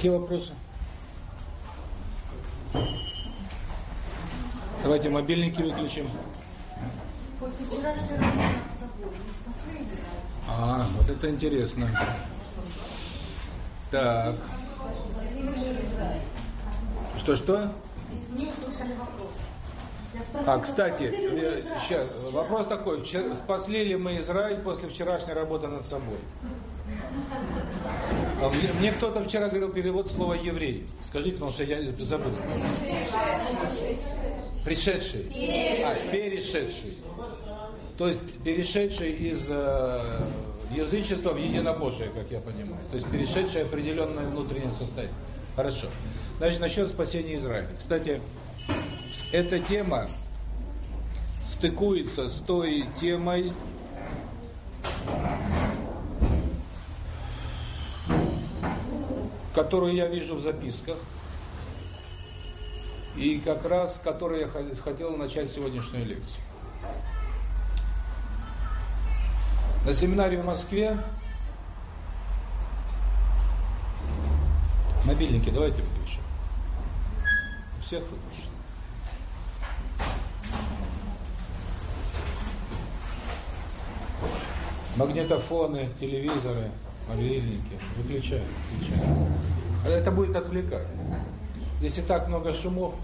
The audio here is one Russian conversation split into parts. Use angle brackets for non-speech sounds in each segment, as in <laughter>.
Какие вопросы? Давайте мобильники выключим. После спасли А, вот это интересно. Так. Что-что? Не услышали вопрос. А, кстати, ли э, сейчас, вопрос такой. Спасли ли мы Израиль после вчерашней работы над собой? А Мне, кто-то вчера говорил перевод слова «еврей». Скажите, потому что я забыл. Пришедший. А, перешедший. То есть перешедший из э, язычества в единобожие, как я понимаю. То есть перешедший определенное внутреннее состояние. Хорошо. Значит, насчет спасения Израиля. Кстати, эта тема стыкуется с той темой, которую я вижу в записках, и как раз с которой я хотел начать сегодняшнюю лекцию. На семинаре в Москве мобильники давайте выключим. Всех выключим. Магнитофоны, телевизоры, мобильники. Выключаем, выключаем. А Это будет отвлекать. Здесь и так много шумов.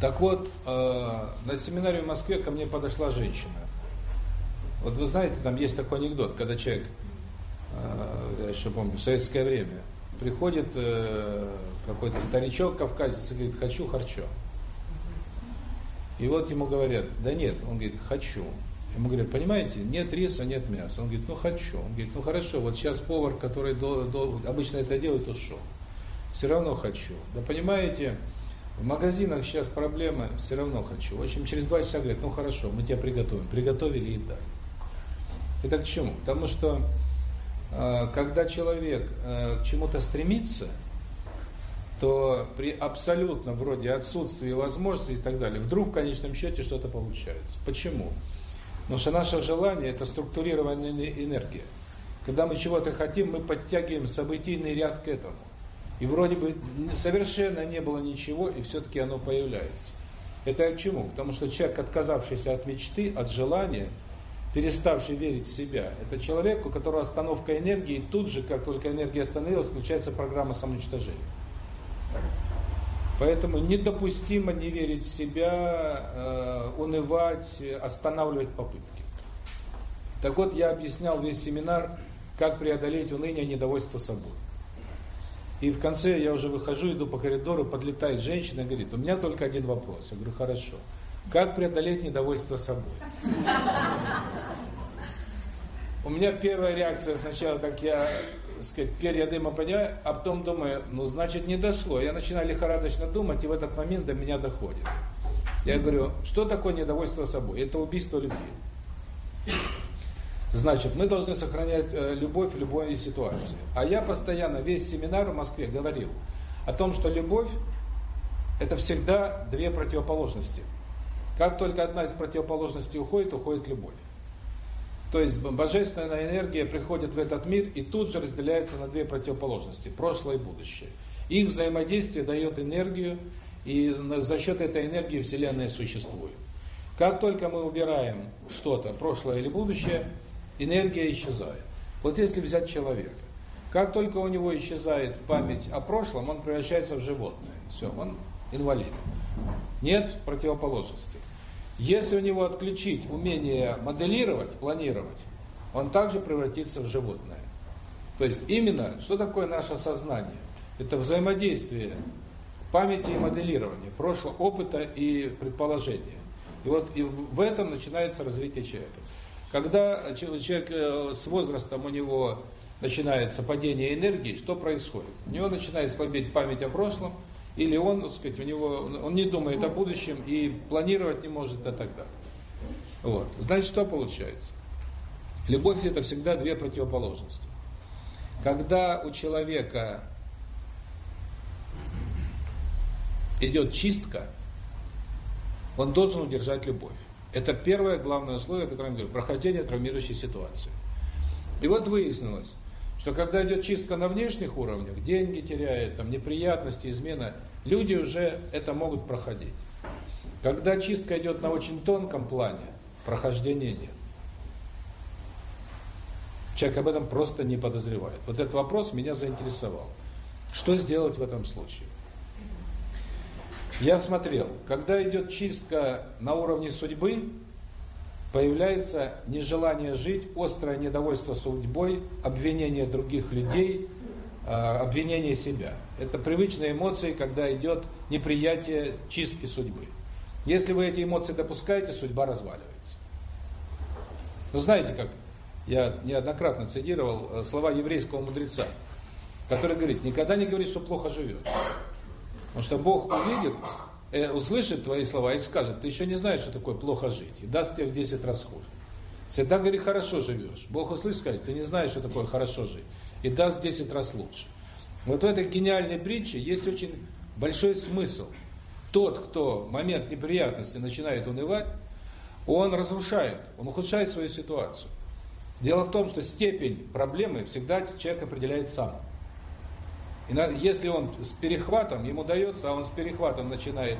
Так вот, э, на семинаре в Москве ко мне подошла женщина. Вот вы знаете, там есть такой анекдот, когда человек, э, я еще помню, в советское время, приходит э, какой-то старичок кавказец и говорит, хочу харчо. И вот ему говорят, да нет, он говорит, хочу. Ему говорят, понимаете, нет риса, нет мяса. Он говорит, ну хочу. Он говорит, ну хорошо, вот сейчас повар, который до, до, обычно это делает, ушел. Все равно хочу. Да понимаете, в магазинах сейчас проблемы, все равно хочу. В общем, через два часа говорят, ну хорошо, мы тебя приготовим. Приготовили и дали. Это к чему? Потому что э, когда человек э, к чему-то стремится, то при абсолютно вроде отсутствии возможностей и так далее, вдруг в конечном счете что-то получается. Почему? Потому что наше желание – это структурированная энергия. Когда мы чего-то хотим, мы подтягиваем событийный ряд к этому. И вроде бы совершенно не было ничего, и все-таки оно появляется. Это к чему? Потому что человек, отказавшийся от мечты, от желания, переставший верить в себя, это человек, у которого остановка энергии, и тут же, как только энергия остановилась, включается программа самоуничтожения. Поэтому недопустимо не верить в себя, э, унывать, останавливать попытки. Так вот, я объяснял весь семинар, как преодолеть уныние и недовольство собой. И в конце я уже выхожу, иду по коридору, подлетает женщина и говорит, у меня только один вопрос. Я говорю, хорошо. Как преодолеть недовольство собой? У меня первая реакция сначала, так я, сказать, перья дыма понимаю, а потом думаю, ну, значит, не дошло. Я начинаю лихорадочно думать, и в этот момент до меня доходит. Я говорю, что такое недовольство собой? Это убийство любви. Значит, мы должны сохранять э, любовь в любой ситуации. А я постоянно, весь семинар в Москве говорил о том, что любовь – это всегда две противоположности. Как только одна из противоположностей уходит, уходит любовь. То есть божественная энергия приходит в этот мир и тут же разделяется на две противоположности – прошлое и будущее. Их взаимодействие дает энергию, и за счет этой энергии Вселенная существует. Как только мы убираем что-то, прошлое или будущее, энергия исчезает. Вот если взять человека, как только у него исчезает память о прошлом, он превращается в животное. Все, он инвалид. Нет противоположности. Если у него отключить умение моделировать, планировать, он также превратится в животное. То есть именно, что такое наше сознание? Это взаимодействие памяти и моделирования, прошлого опыта и предположения. И вот и в этом начинается развитие человека. Когда человек с возрастом у него начинается падение энергии, что происходит? У него начинает слабеть память о прошлом, или он, так сказать, у него, он не думает о будущем и планировать не может и так далее. Вот. Значит, что получается? Любовь это всегда две противоположности. Когда у человека идет чистка, он должен удержать любовь. Это первое главное условие, которое я говорю, прохождение травмирующей ситуации. И вот выяснилось, что когда идет чистка на внешних уровнях, деньги теряют, там неприятности, измена, люди уже это могут проходить. Когда чистка идет на очень тонком плане, прохождения нет. Человек об этом просто не подозревает. Вот этот вопрос меня заинтересовал. Что сделать в этом случае? Я смотрел, когда идет чистка на уровне судьбы, появляется нежелание жить, острое недовольство судьбой, обвинение других людей, а, обвинение себя. Это привычные эмоции, когда идет неприятие чистки судьбы. Если вы эти эмоции допускаете, судьба разваливается. Вы знаете, как я неоднократно цитировал э, слова еврейского мудреца, который говорит, никогда не говори, что плохо живешь. Потому что Бог увидит, услышит твои слова и скажет, ты еще не знаешь, что такое плохо жить, и даст тебе в 10 раз хуже. Всегда говори, хорошо живешь. Бог услышит, скажет, ты не знаешь, что такое хорошо жить, и даст в 10 раз лучше. Вот в этой гениальной притче есть очень большой смысл. Тот, кто в момент неприятности начинает унывать, он разрушает, он ухудшает свою ситуацию. Дело в том, что степень проблемы всегда человек определяет сам. Если он с перехватом, ему дается, а он с перехватом начинает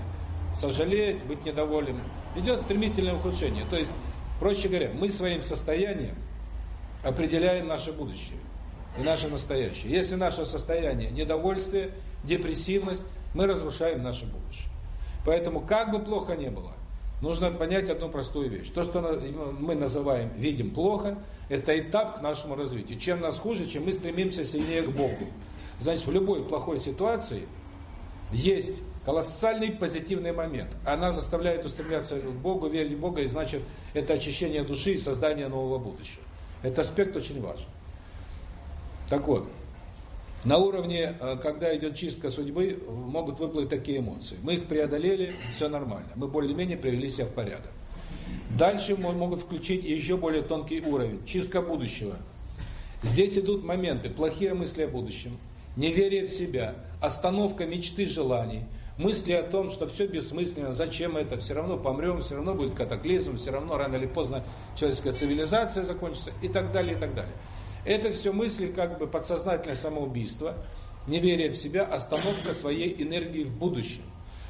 сожалеть, быть недоволен, идет стремительное ухудшение. То есть, проще говоря, мы своим состоянием определяем наше будущее и наше настоящее. Если наше состояние недовольствие, депрессивность, мы разрушаем наше будущее. Поэтому, как бы плохо ни было, нужно понять одну простую вещь. То, что мы называем «видим плохо», это этап к нашему развитию. Чем нас хуже, чем мы стремимся сильнее к Богу. Значит, в любой плохой ситуации есть колоссальный позитивный момент. Она заставляет устремляться к Богу, верить в Бога, и значит, это очищение души и создание нового будущего. Этот аспект очень важен. Так вот, на уровне, э, когда идет чистка судьбы, могут выплыть такие эмоции. Мы их преодолели, все нормально. Мы более-менее привели себя в порядок. Дальше могут включить еще более тонкий уровень, чистка будущего. Здесь идут моменты, плохие мысли о будущем, неверие в себя, остановка мечты, желаний, мысли о том, что все бессмысленно, зачем это, все равно помрем, все равно будет катаклизм, все равно рано или поздно человеческая цивилизация закончится и так далее, и так далее. Это все мысли как бы подсознательное самоубийство, неверие в себя, остановка своей энергии в будущем.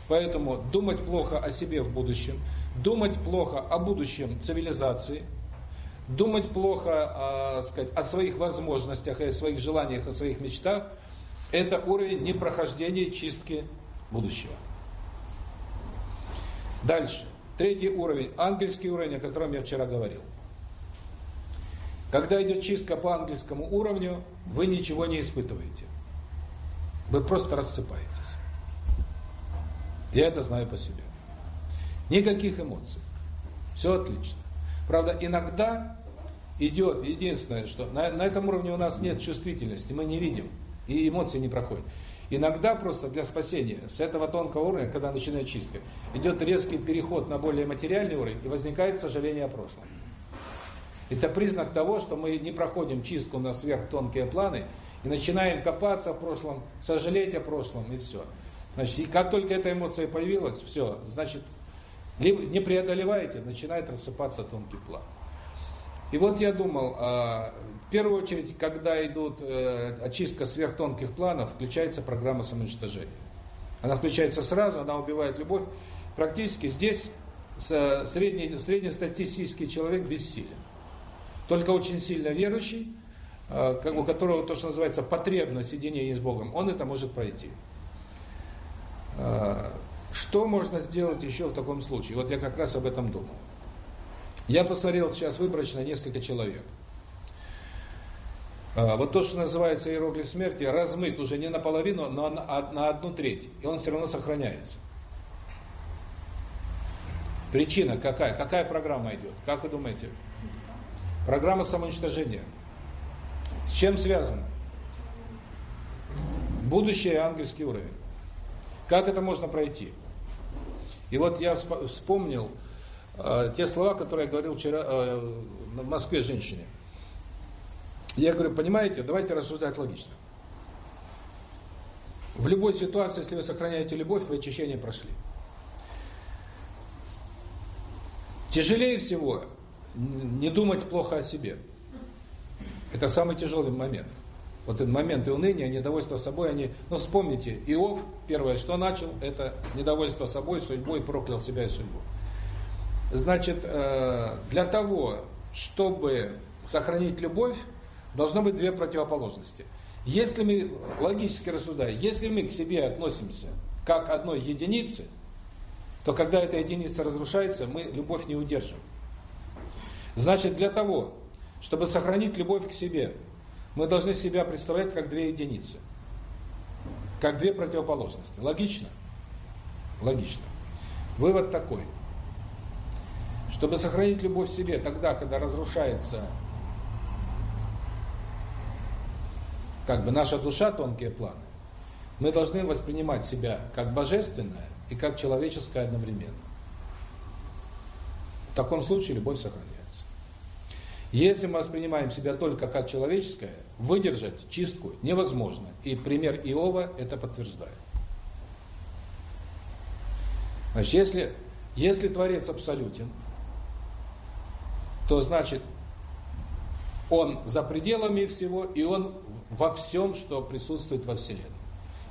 Поэтому думать плохо о себе в будущем, думать плохо о будущем цивилизации – думать плохо о, сказать, о своих возможностях, о своих желаниях, о своих мечтах, это уровень непрохождения чистки будущего. Дальше. Третий уровень, ангельский уровень, о котором я вчера говорил. Когда идет чистка по ангельскому уровню, вы ничего не испытываете. Вы просто рассыпаетесь. Я это знаю по себе. Никаких эмоций. Все отлично. Правда, иногда идет, единственное, что на, на этом уровне у нас нет чувствительности, мы не видим, и эмоции не проходят. Иногда просто для спасения с этого тонкого уровня, когда начинает чистка, идет резкий переход на более материальный уровень, и возникает сожаление о прошлом. Это признак того, что мы не проходим чистку на сверхтонкие планы, и начинаем копаться в прошлом, сожалеть о прошлом, и все. Значит, и как только эта эмоция появилась, все, значит, либо не преодолеваете, начинает рассыпаться тонкий план. И вот я думал, а, в первую очередь, когда идут э, очистка сверхтонких планов, включается программа самоуничтожения. Она включается сразу, она убивает любовь. Практически здесь средний, среднестатистический человек бессилен. Только очень сильно верующий, э, у которого то, что называется потребность единения с Богом, он это может пройти. Э, что можно сделать еще в таком случае? Вот я как раз об этом думал. Я посмотрел сейчас выборочно несколько человек. А, вот то, что называется иероглиф смерти, размыт уже не наполовину, но на одну треть. И он все равно сохраняется. Причина какая? Какая программа идет? Как вы думаете? Программа самоуничтожения. С чем связано? Будущее ангельский уровень. Как это можно пройти? И вот я вспомнил, э, те слова, которые я говорил вчера э, в Москве женщине. Я говорю, понимаете, давайте рассуждать логично. В любой ситуации, если вы сохраняете любовь, вы очищение прошли. Тяжелее всего не думать плохо о себе. Это самый тяжелый момент. Вот этот моменты уныния, недовольство собой, они... Ну, вспомните, Иов, первое, что начал, это недовольство собой, судьбой, проклял себя и судьбу. Значит, э, для того, чтобы сохранить любовь, должно быть две противоположности. Если мы, логически рассуждая, если мы к себе относимся как одной единице, то когда эта единица разрушается, мы любовь не удержим. Значит, для того, чтобы сохранить любовь к себе, мы должны себя представлять как две единицы. Как две противоположности. Логично? Логично. Вывод такой. Чтобы сохранить любовь к себе тогда, когда разрушается как бы наша душа, тонкие планы, мы должны воспринимать себя как божественное и как человеческое одновременно. В таком случае любовь сохраняется. Если мы воспринимаем себя только как человеческое, выдержать чистку невозможно. И пример Иова это подтверждает. Значит, если, если Творец абсолютен, то значит он за пределами всего, и он во всем, что присутствует во Вселенной.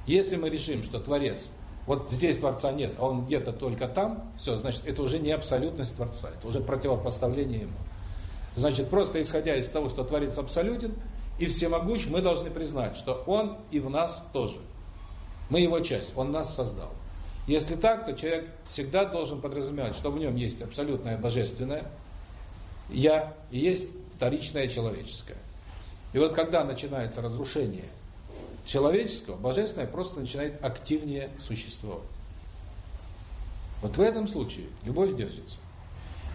Если мы решим, что Творец, вот здесь Творца нет, а он где-то только там, все, значит, это уже не абсолютность Творца, это уже противопоставление ему. Значит, просто исходя из того, что Творец абсолютен и всемогущ, мы должны признать, что Он и в нас тоже. Мы его часть, Он нас создал. Если так, то человек всегда должен подразумевать, что в нем есть абсолютное божественное «я» и есть вторичное человеческое. И вот когда начинается разрушение человеческого, божественное просто начинает активнее существовать. Вот в этом случае любовь держится.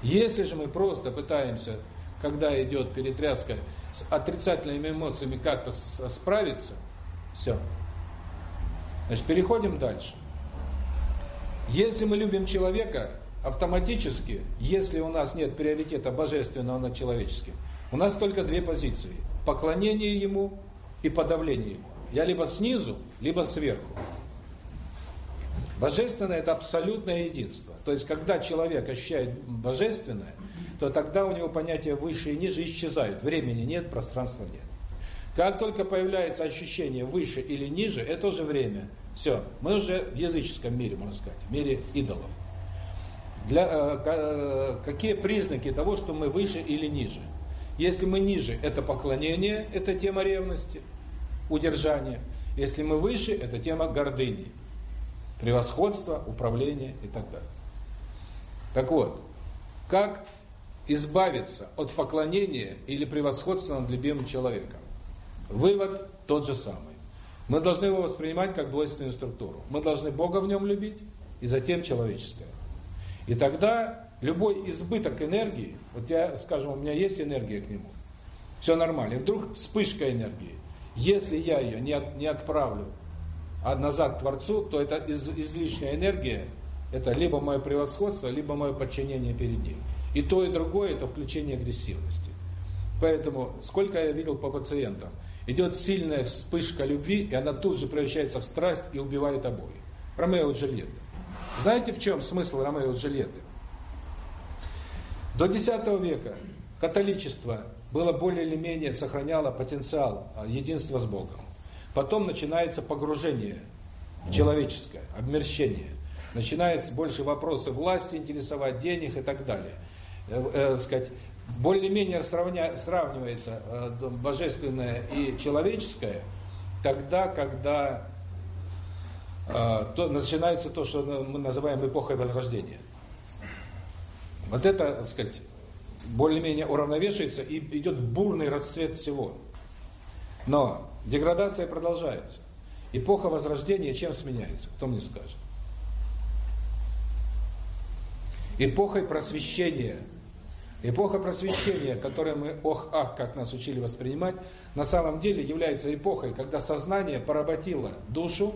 Если же мы просто пытаемся когда идет перетряска, с отрицательными эмоциями как-то справиться, все. Значит, переходим дальше. Если мы любим человека, автоматически, если у нас нет приоритета божественного над человеческим, у нас только две позиции. Поклонение ему и подавление ему. Я либо снизу, либо сверху. Божественное – это абсолютное единство. То есть, когда человек ощущает божественное, то тогда у него понятия выше и ниже исчезают. Времени нет, пространства нет. Как только появляется ощущение выше или ниже, это уже время. Все, мы уже в языческом мире, можно сказать, в мире идолов. Для, э, э, какие признаки того, что мы выше или ниже? Если мы ниже, это поклонение, это тема ревности, удержания. Если мы выше, это тема гордыни, превосходства, управления и так далее. Так вот, как избавиться от поклонения или превосходства над любимым человеком. Вывод тот же самый. Мы должны его воспринимать как двойственную структуру. Мы должны Бога в нем любить и затем человеческое. И тогда любой избыток энергии, вот я, скажем, у меня есть энергия к нему, все нормально, и вдруг вспышка энергии. Если я ее не, от, не отправлю а назад к Творцу, то это из, излишняя энергия, это либо мое превосходство, либо мое подчинение перед ним. И то, и другое – это включение агрессивности. Поэтому, сколько я видел по пациентам, идет сильная вспышка любви, и она тут же превращается в страсть и убивает обоих. Ромео и Джульетта. Знаете, в чем смысл Ромео и Джульетты? До X века католичество было более или менее сохраняло потенциал а, единства с Богом. Потом начинается погружение человеческое, обмерщение. Начинается больше вопросы власти интересовать, денег и так далее э, э, сказать, более-менее сравнивается э, божественное и человеческое, тогда, когда э, то, начинается то, что мы называем эпохой Возрождения. Вот это, так сказать, более-менее уравновешивается и идет бурный расцвет всего. Но деградация продолжается. Эпоха Возрождения чем сменяется? Кто мне скажет? Эпохой просвещения – Эпоха просвещения, которую мы ох-ах, как нас учили воспринимать, на самом деле является эпохой, когда сознание поработило душу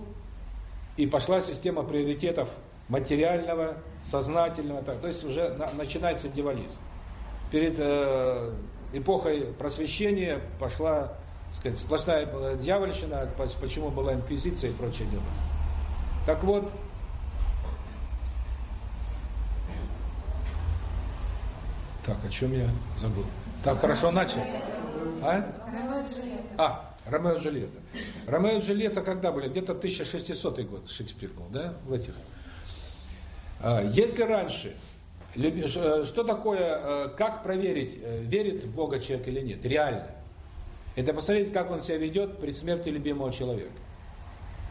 и пошла система приоритетов материального, сознательного, так, то есть уже на, начинается дивализм. Перед э, эпохой просвещения пошла сказать, сплошная дьявольщина, почему была инквизиция и прочее дело. Так вот, Так, о чем я забыл? Так, хорошо начал. А? А, Ромео и Джульетта. Ромео и Джульетта когда были? Где-то 1600 год Шекспир был, да, в этих. А, если раньше, э, что такое, э, как проверить, э, верит в Бога человек или нет, реально? Это посмотреть, как он себя ведет при смерти любимого человека.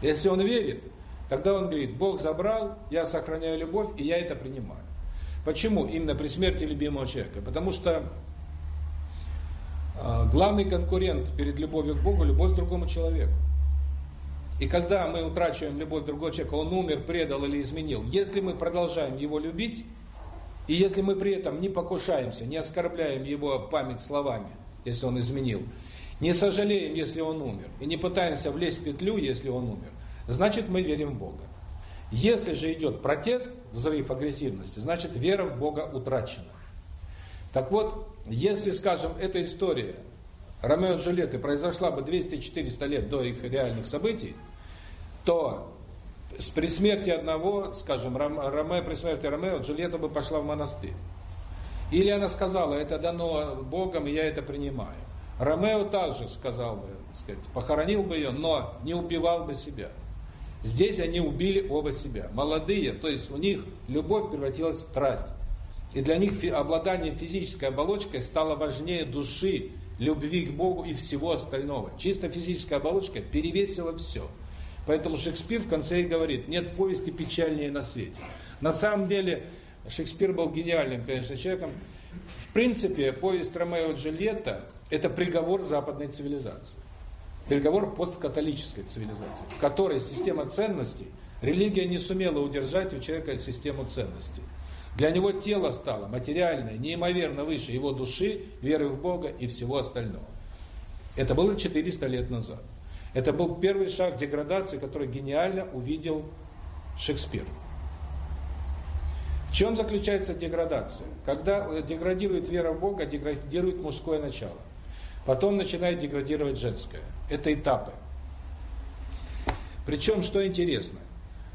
Если он верит, тогда он говорит, Бог забрал, я сохраняю любовь, и я это принимаю. Почему именно при смерти любимого человека? Потому что главный конкурент перед любовью к Богу – любовь к другому человеку. И когда мы утрачиваем любовь к другому человеку, он умер, предал или изменил, если мы продолжаем его любить, и если мы при этом не покушаемся, не оскорбляем его память словами, если он изменил, не сожалеем, если он умер, и не пытаемся влезть в петлю, если он умер, значит мы верим в Бога. Если же идет протест, взрыв агрессивности, значит вера в Бога утрачена. Так вот, если, скажем, эта история Ромео и Джульетты произошла бы 200-400 лет до их реальных событий, то при смерти одного, скажем, Ромео при смерти Ромео, Джульетта бы пошла в монастырь. Или она сказала, это дано Богом, и я это принимаю. Ромео также сказал бы, сказать, похоронил бы ее, но не убивал бы себя. Здесь они убили оба себя. Молодые, то есть у них любовь превратилась в страсть. И для них обладание физической оболочкой стало важнее души, любви к Богу и всего остального. Чисто физическая оболочка перевесила все. Поэтому Шекспир в конце и говорит, нет повести печальнее на свете. На самом деле Шекспир был гениальным, конечно, человеком. В принципе, повесть Ромео и Джульетта – это приговор западной цивилизации. Приговор посткатолической цивилизации, в которой система ценностей, религия не сумела удержать у человека систему ценностей. Для него тело стало материальное, неимоверно выше его души, веры в Бога и всего остального. Это было 400 лет назад. Это был первый шаг деградации, который гениально увидел Шекспир. В чем заключается деградация? Когда деградирует вера в Бога, деградирует мужское начало. Потом начинает деградировать женское. Это этапы. Причем, что интересно,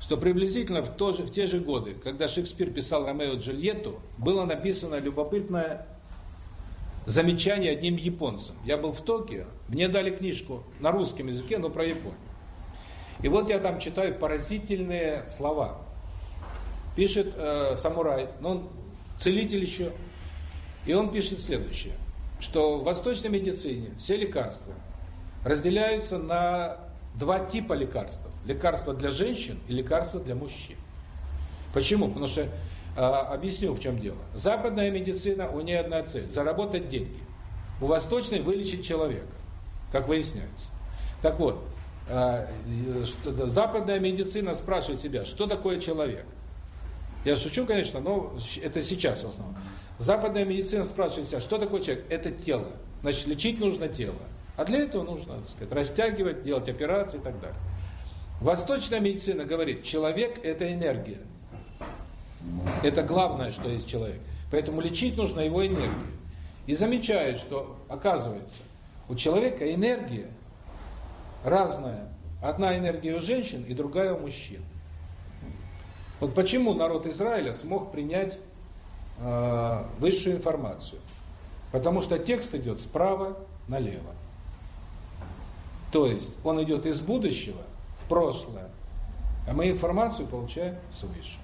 что приблизительно в, то же, в те же годы, когда Шекспир писал Ромео и Джульетту, было написано любопытное замечание одним японцем. Я был в Токио, мне дали книжку на русском языке, но про Японию. И вот я там читаю поразительные слова. Пишет э, самурай, но он целитель еще, и он пишет следующее что в восточной медицине все лекарства разделяются на два типа лекарств. Лекарства для женщин и лекарства для мужчин. Почему? Потому что, объясню в чем дело. Западная медицина, у нее одна цель – заработать деньги. У восточной – вылечить человека, как выясняется. Так вот, э, что, западная медицина спрашивает себя, что такое человек. Я шучу, конечно, но это сейчас в основном. Западная медицина спрашивает себя, что такое человек? Это тело. Значит, лечить нужно тело. А для этого нужно, так сказать, растягивать, делать операции и так далее. Восточная медицина говорит, человек – это энергия. Это главное, что есть человек. Поэтому лечить нужно его энергию. И замечают, что, оказывается, у человека энергия разная. Одна энергия у женщин и другая у мужчин. Вот почему народ Израиля смог принять э, высшую информацию. Потому что текст идет справа налево. То есть он идет из будущего в прошлое, а мы информацию получаем свыше.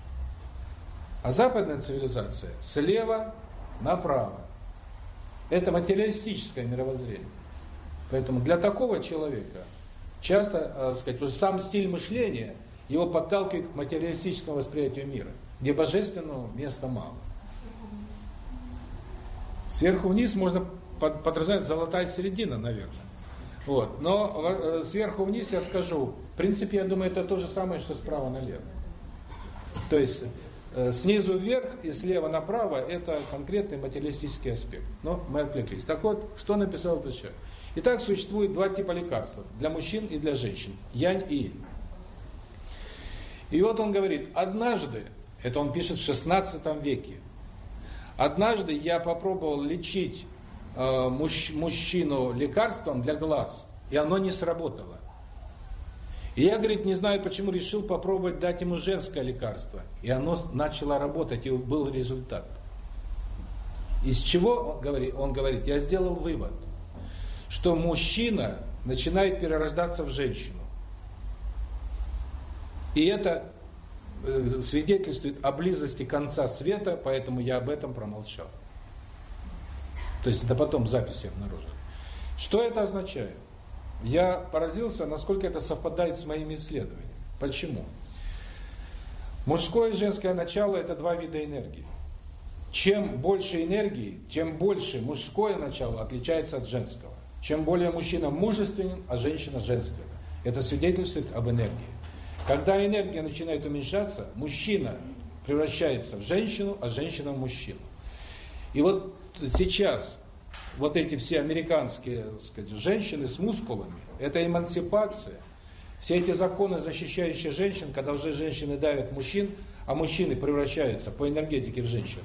А западная цивилизация слева направо. Это материалистическое мировоззрение. Поэтому для такого человека часто, э, сказать, уже сам стиль мышления его подталкивает к материалистическому восприятию мира, где божественного места мало. Сверху вниз можно подразумевать золотая середина, наверное. Вот. Но э, сверху вниз я скажу, в принципе, я думаю, это то же самое, что справа налево. То есть снизу вверх и слева направо это конкретный материалистический аспект. Но мы отвлеклись. Так вот, что написал этот человек? Итак, существует два типа лекарств. Для мужчин и для женщин. Янь и инь. И вот он говорит, однажды, это он пишет в 16 веке, Однажды я попробовал лечить э, муж, мужчину лекарством для глаз, и оно не сработало. И я, говорит, не знаю почему, решил попробовать дать ему женское лекарство. И оно начало работать, и был результат. Из чего, он говорит, он говорит, я сделал вывод, что мужчина начинает перерождаться в женщину. И это э, свидетельствует о близости конца света, поэтому я об этом промолчал. То есть это потом записи обнаружили. Что это означает? Я поразился, насколько это совпадает с моими исследованиями. Почему? Мужское и женское начало – это два вида энергии. Чем больше энергии, тем больше мужское начало отличается от женского. Чем более мужчина мужественен, а женщина женственна. Это свидетельствует об энергии. Когда энергия начинает уменьшаться, мужчина превращается в женщину, а женщина в мужчину. И вот сейчас вот эти все американские сказать, женщины с мускулами, это эмансипация. Все эти законы, защищающие женщин, когда уже женщины давят мужчин, а мужчины превращаются по энергетике в женщин,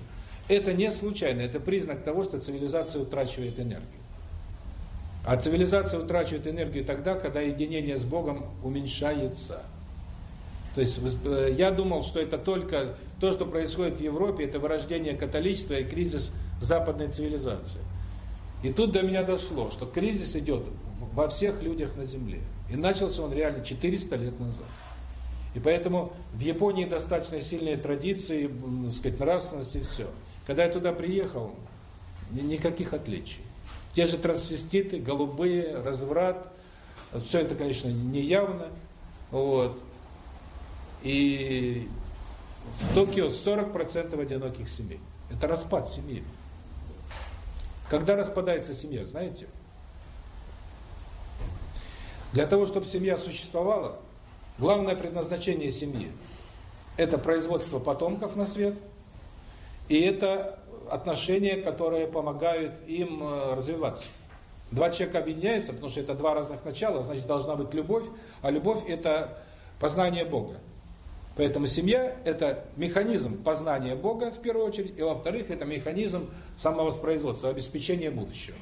это не случайно, это признак того, что цивилизация утрачивает энергию. А цивилизация утрачивает энергию тогда, когда единение с Богом уменьшается. То есть э, я думал, что это только то, что происходит в Европе, это вырождение католичества и кризис западной цивилизации. И тут до меня дошло, что кризис идет во всех людях на Земле. И начался он реально 400 лет назад. И поэтому в Японии достаточно сильные традиции, так сказать, нравственности и все. Когда я туда приехал, никаких отличий. Те же трансвеститы, голубые, разврат, все это, конечно, неявно. Вот. И в Токио 40% одиноких семей. Это распад семьи. Когда распадается семья, знаете? Для того, чтобы семья существовала, главное предназначение семьи – это производство потомков на свет, и это отношения, которые помогают им э, развиваться. Два человека объединяются, потому что это два разных начала, значит, должна быть любовь, а любовь – это познание Бога. Поэтому семья – это механизм познания Бога, в первую очередь, и во-вторых, это механизм самовоспроизводства, обеспечения будущего.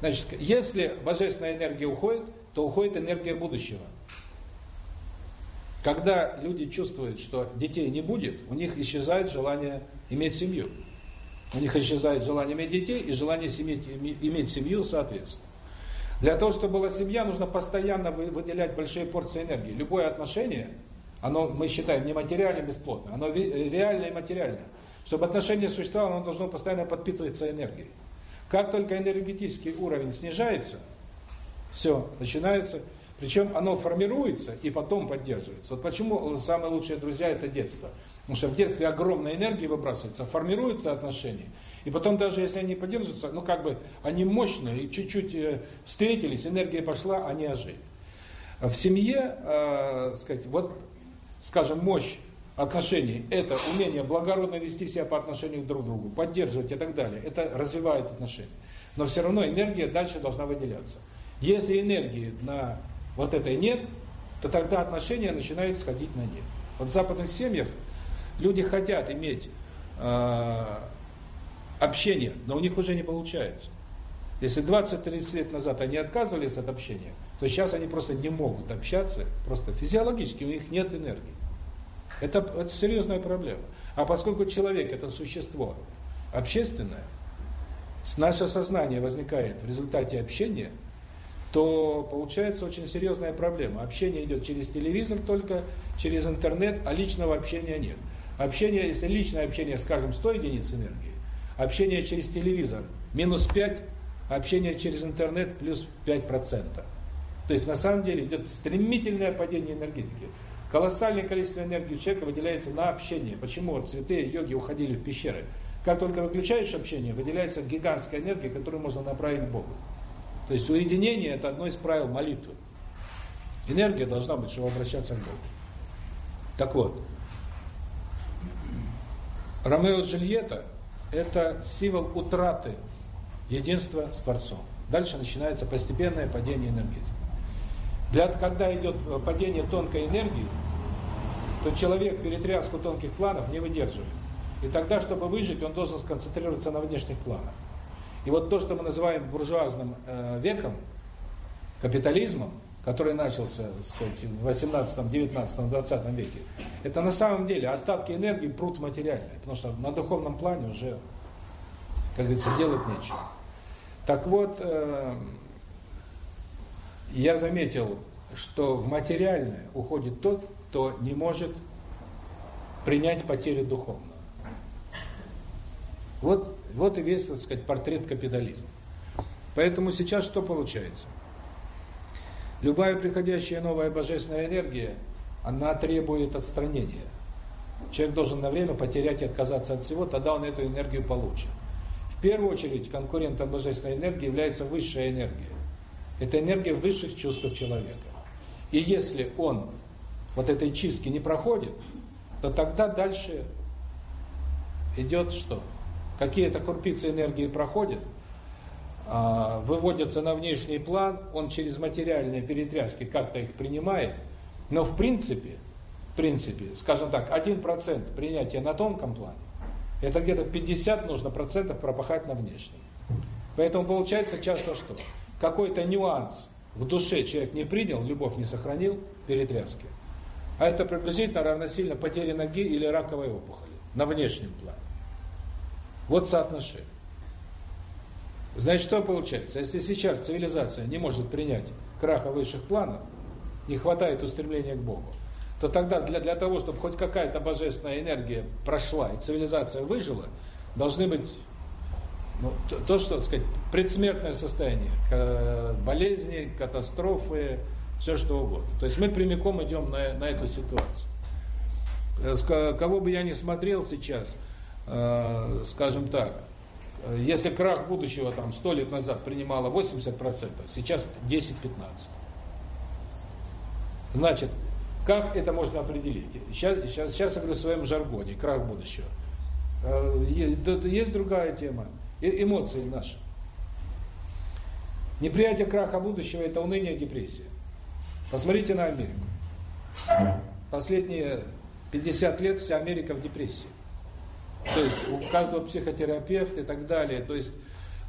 Значит, если божественная энергия уходит, то уходит энергия будущего. Когда люди чувствуют, что детей не будет, у них исчезает желание иметь семью. У них исчезает желание иметь детей и желание иметь, иметь семью соответственно. Для того, чтобы была семья, нужно постоянно выделять большие порции энергии. Любое отношение – оно, мы считаем, не материально, бесплотно. Оно реально и материально. Чтобы отношение существовало, оно должно постоянно подпитываться энергией. Как только энергетический уровень снижается, все, начинается... Причем оно формируется и потом поддерживается. Вот почему самые лучшие друзья – это детство. Потому что в детстве огромная энергия выбрасывается, формируются отношения. И потом даже если они поддерживаются, ну как бы они мощные, и чуть-чуть э, встретились, энергия пошла, они ожили. В семье, э, сказать, вот скажем, мощь отношений, это умение благородно вести себя по отношению друг к другу, поддерживать и так далее. Это развивает отношения. Но все равно энергия дальше должна выделяться. Если энергии на вот этой нет, то тогда отношения начинают сходить на нет. Вот в западных семьях люди хотят иметь э, общение, но у них уже не получается. Если 20-30 лет назад они отказывались от общения, то сейчас они просто не могут общаться, просто физиологически у них нет энергии. Это, это серьезная проблема. А поскольку человек – это существо общественное, наше сознание возникает в результате общения, то получается очень серьезная проблема. Общение идет через телевизор только, через интернет, а личного общения нет. Общение, если личное общение, скажем, 100 единиц энергии, общение через телевизор минус 5, общение через интернет плюс 5%. То есть на самом деле идет стремительное падение энергетики. Колоссальное количество энергии человека выделяется на общение. Почему святые йоги уходили в пещеры? Как только выключаешь общение, выделяется гигантская энергия, которую можно направить к Богу. То есть уединение – это одно из правил молитвы. Энергия должна быть, чтобы обращаться к Богу. Так вот, Ромео и Джульетта – это символ утраты единства с Творцом. Дальше начинается постепенное падение энергетики. Для, когда идет падение тонкой энергии, то человек перетряску тонких планов не выдерживает. И тогда, чтобы выжить, он должен сконцентрироваться на внешних планах. И вот то, что мы называем буржуазным э, веком, капитализмом, который начался, так сказать, в 18, 19, 20 веке, это на самом деле остатки энергии прут материальные, потому что на духовном плане уже, как говорится, делать нечего. Так вот, э, я заметил, что в материальное уходит тот, кто не может принять потери духовного. Вот, вот и весь, так сказать, портрет капитализма. Поэтому сейчас что получается? Любая приходящая новая божественная энергия, она требует отстранения. Человек должен на время потерять и отказаться от всего, тогда он эту энергию получит. В первую очередь конкурентом божественной энергии является высшая энергия. Это энергия высших чувств человека. И если он вот этой чистки не проходит, то тогда дальше идет что? Какие-то крупицы энергии проходят, а, выводятся на внешний план, он через материальные перетряски как-то их принимает, но в принципе, в принципе, скажем так, 1% принятия на тонком плане, это где-то 50 нужно процентов пропахать на внешнем. Поэтому получается часто что? Какой-то нюанс в душе человек не принял, любовь не сохранил, перетряски. А это приблизительно равносильно потере ноги или раковой опухоли на внешнем плане. Вот соотношение. Значит, что получается? Если сейчас цивилизация не может принять краха высших планов, не хватает устремления к Богу, то тогда для, для того, чтобы хоть какая-то божественная энергия прошла и цивилизация выжила, должны быть ну, то, то, что, так сказать, предсмертное состояние, болезни, катастрофы, все что угодно. То есть мы прямиком идем на, на эту ситуацию. Э, кого бы я ни смотрел сейчас, э, скажем так, если крах будущего там 100 лет назад принимало 80%, сейчас 10-15%. Значит, как это можно определить? Сейчас, сейчас, сейчас я говорю в своем жаргоне, крах будущего. Э, есть другая тема, эмоции наши. Неприятие краха будущего – это уныние и депрессия. Посмотрите на Америку. Последние 50 лет вся Америка в депрессии. То есть у каждого психотерапевта и так далее. То есть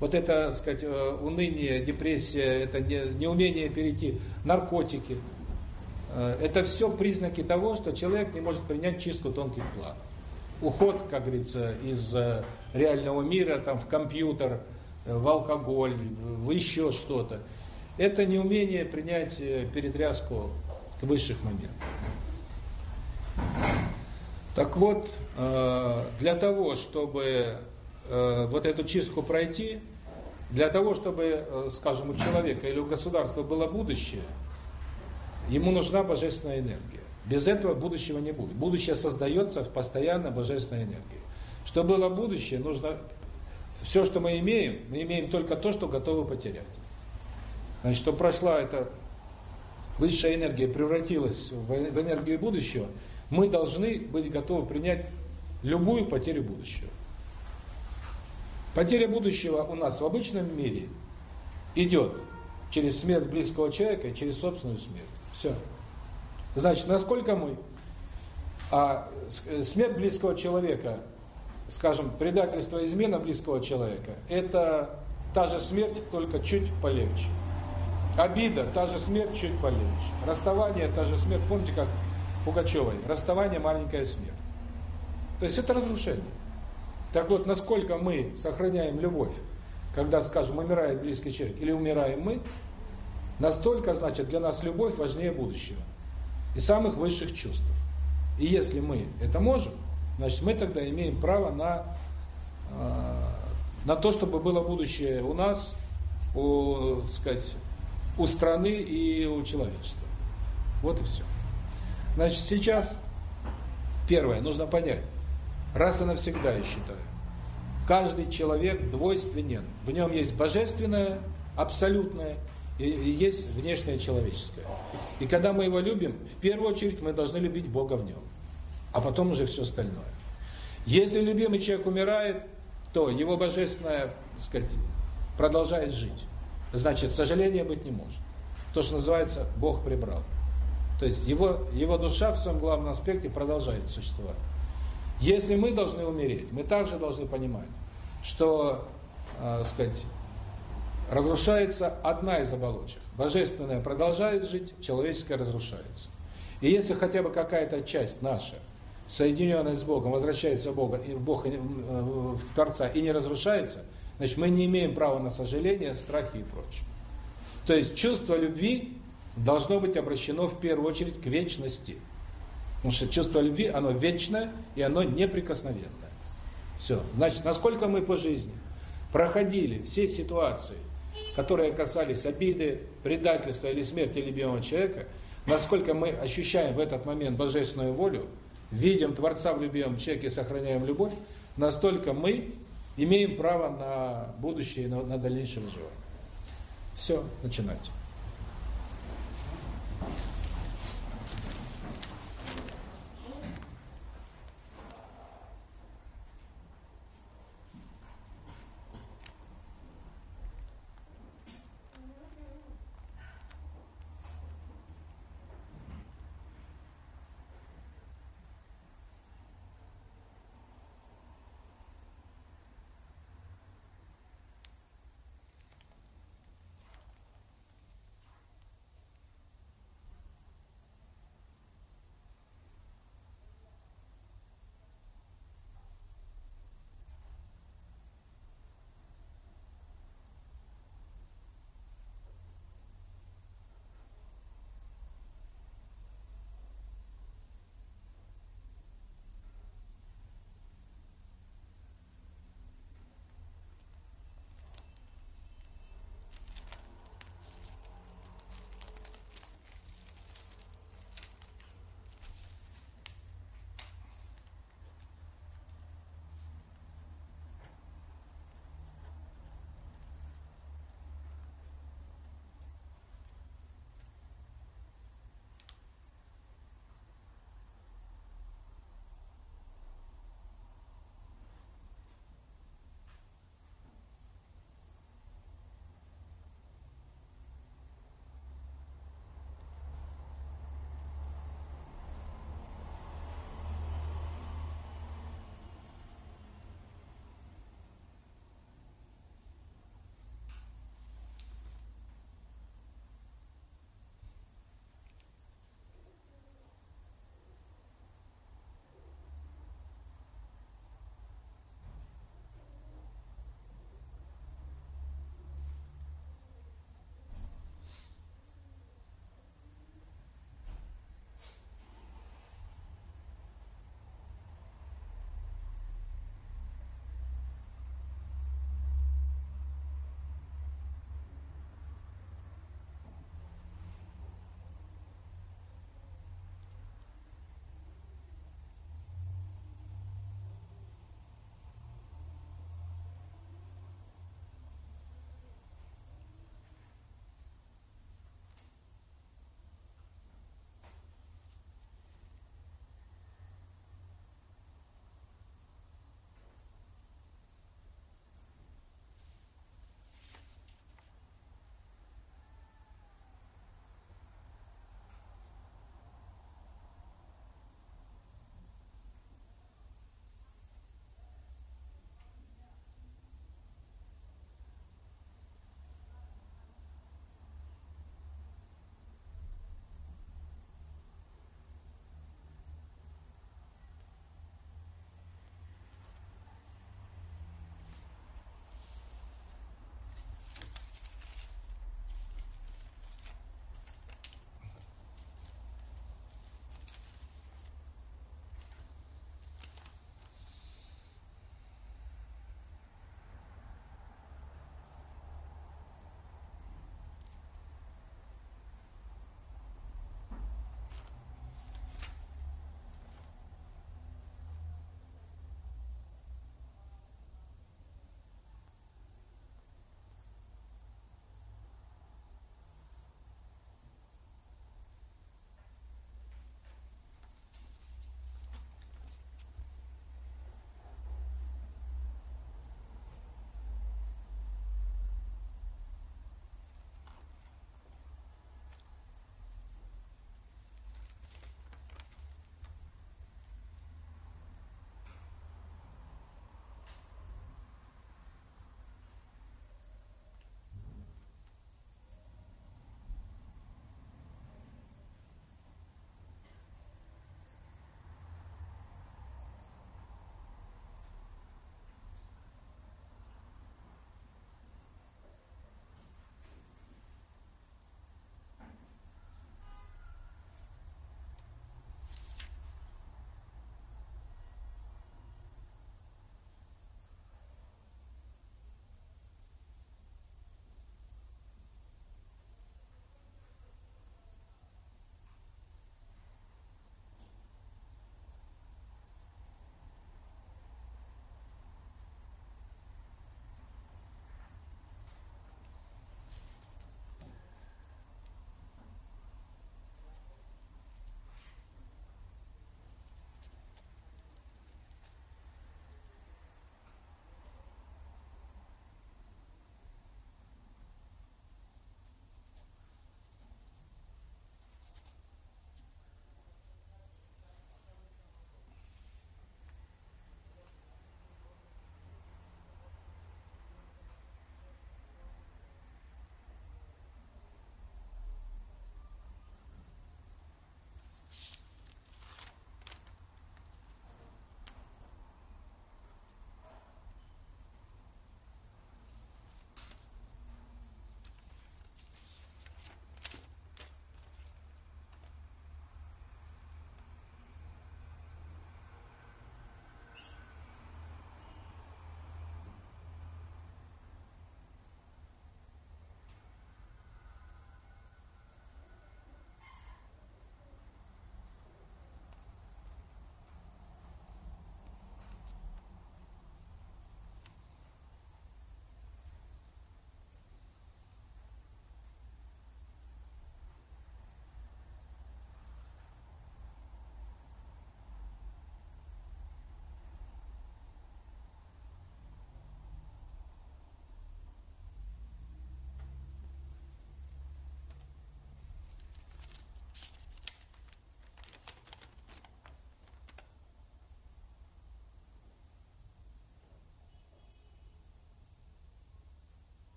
вот это, так сказать, э, уныние, депрессия, это неумение перейти, наркотики. Э, это все признаки того, что человек не может принять чистку тонких планов. Уход, как говорится, из э, реального мира там в компьютер, в алкоголь, в еще что-то. Это неумение принять перетряску к высших моментам. Так вот, э, для того, чтобы э, вот эту чистку пройти, для того, чтобы, э, скажем, у человека или у государства было будущее, ему нужна божественная энергия. Без этого будущего не будет. Будущее создается постоянно божественной энергией. Чтобы было будущее, нужно все, что мы имеем, мы имеем только то, что готовы потерять. Значит, что прошла эта высшая энергия, превратилась в энергию будущего – мы должны быть готовы принять любую потерю будущего. Потеря будущего у нас в обычном мире идет через смерть близкого человека через собственную смерть. Все. Значит, насколько мы... А смерть близкого человека, скажем, предательство, измена близкого человека, это та же смерть, только чуть полегче. Обида, та же смерть, чуть полегче. Расставание, та же смерть. Помните, как Пугачевой. Расставание – маленькая смерть. То есть это разрушение. Так вот, насколько мы сохраняем любовь, когда, скажем, умирает близкий человек, или умираем мы, настолько, значит, для нас любовь важнее будущего и самых высших чувств. И если мы это можем, значит, мы тогда имеем право на, э, на то, чтобы было будущее у нас, у, сказать, у страны и у человечества. Вот и все. Значит, сейчас, первое, нужно понять, раз и навсегда, я считаю, каждый человек двойственен. В нем есть божественное, абсолютное, есть внешнее человеческое. И когда мы его любим, в первую очередь мы должны любить Бога в нем, а потом уже все остальное. Если любимый человек умирает, то его божественное, так сказать, продолжает жить. Значит, сожаления быть не может. То, что называется, Бог прибрал. То есть его, его душа в своем главном аспекте продолжает существовать. Если мы должны умереть, мы также должны понимать, что, э, сказать, разрушается одна из оболочек. Божественное продолжает жить, человеческое разрушается. И если хотя бы какая-то часть наша, соединенная с Богом, возвращается в Бога, и в Бог, э, в Творца и не разрушается, значит, мы не имеем права на сожаление, страхи и прочее. То есть чувство любви должно быть обращено в первую очередь к вечности. Потому что чувство любви, оно вечное и оно неприкосновенное. Все. Значит, насколько мы по жизни проходили все ситуации, которые касались обиды, предательства или смерти любимого человека, насколько мы ощущаем в этот момент божественную волю, видим Творца в любимом человеке, сохраняем любовь, настолько мы имеем право на будущее и на, на дальнейшее выживание. Все, начинайте.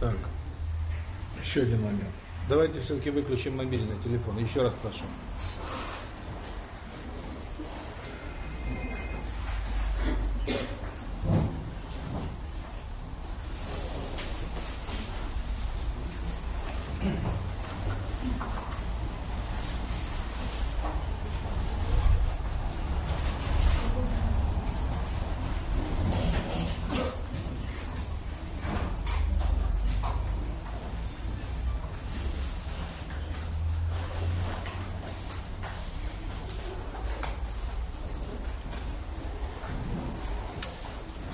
Так. Еще один момент. Давайте все-таки выключим мобильный телефон. Еще раз прошу.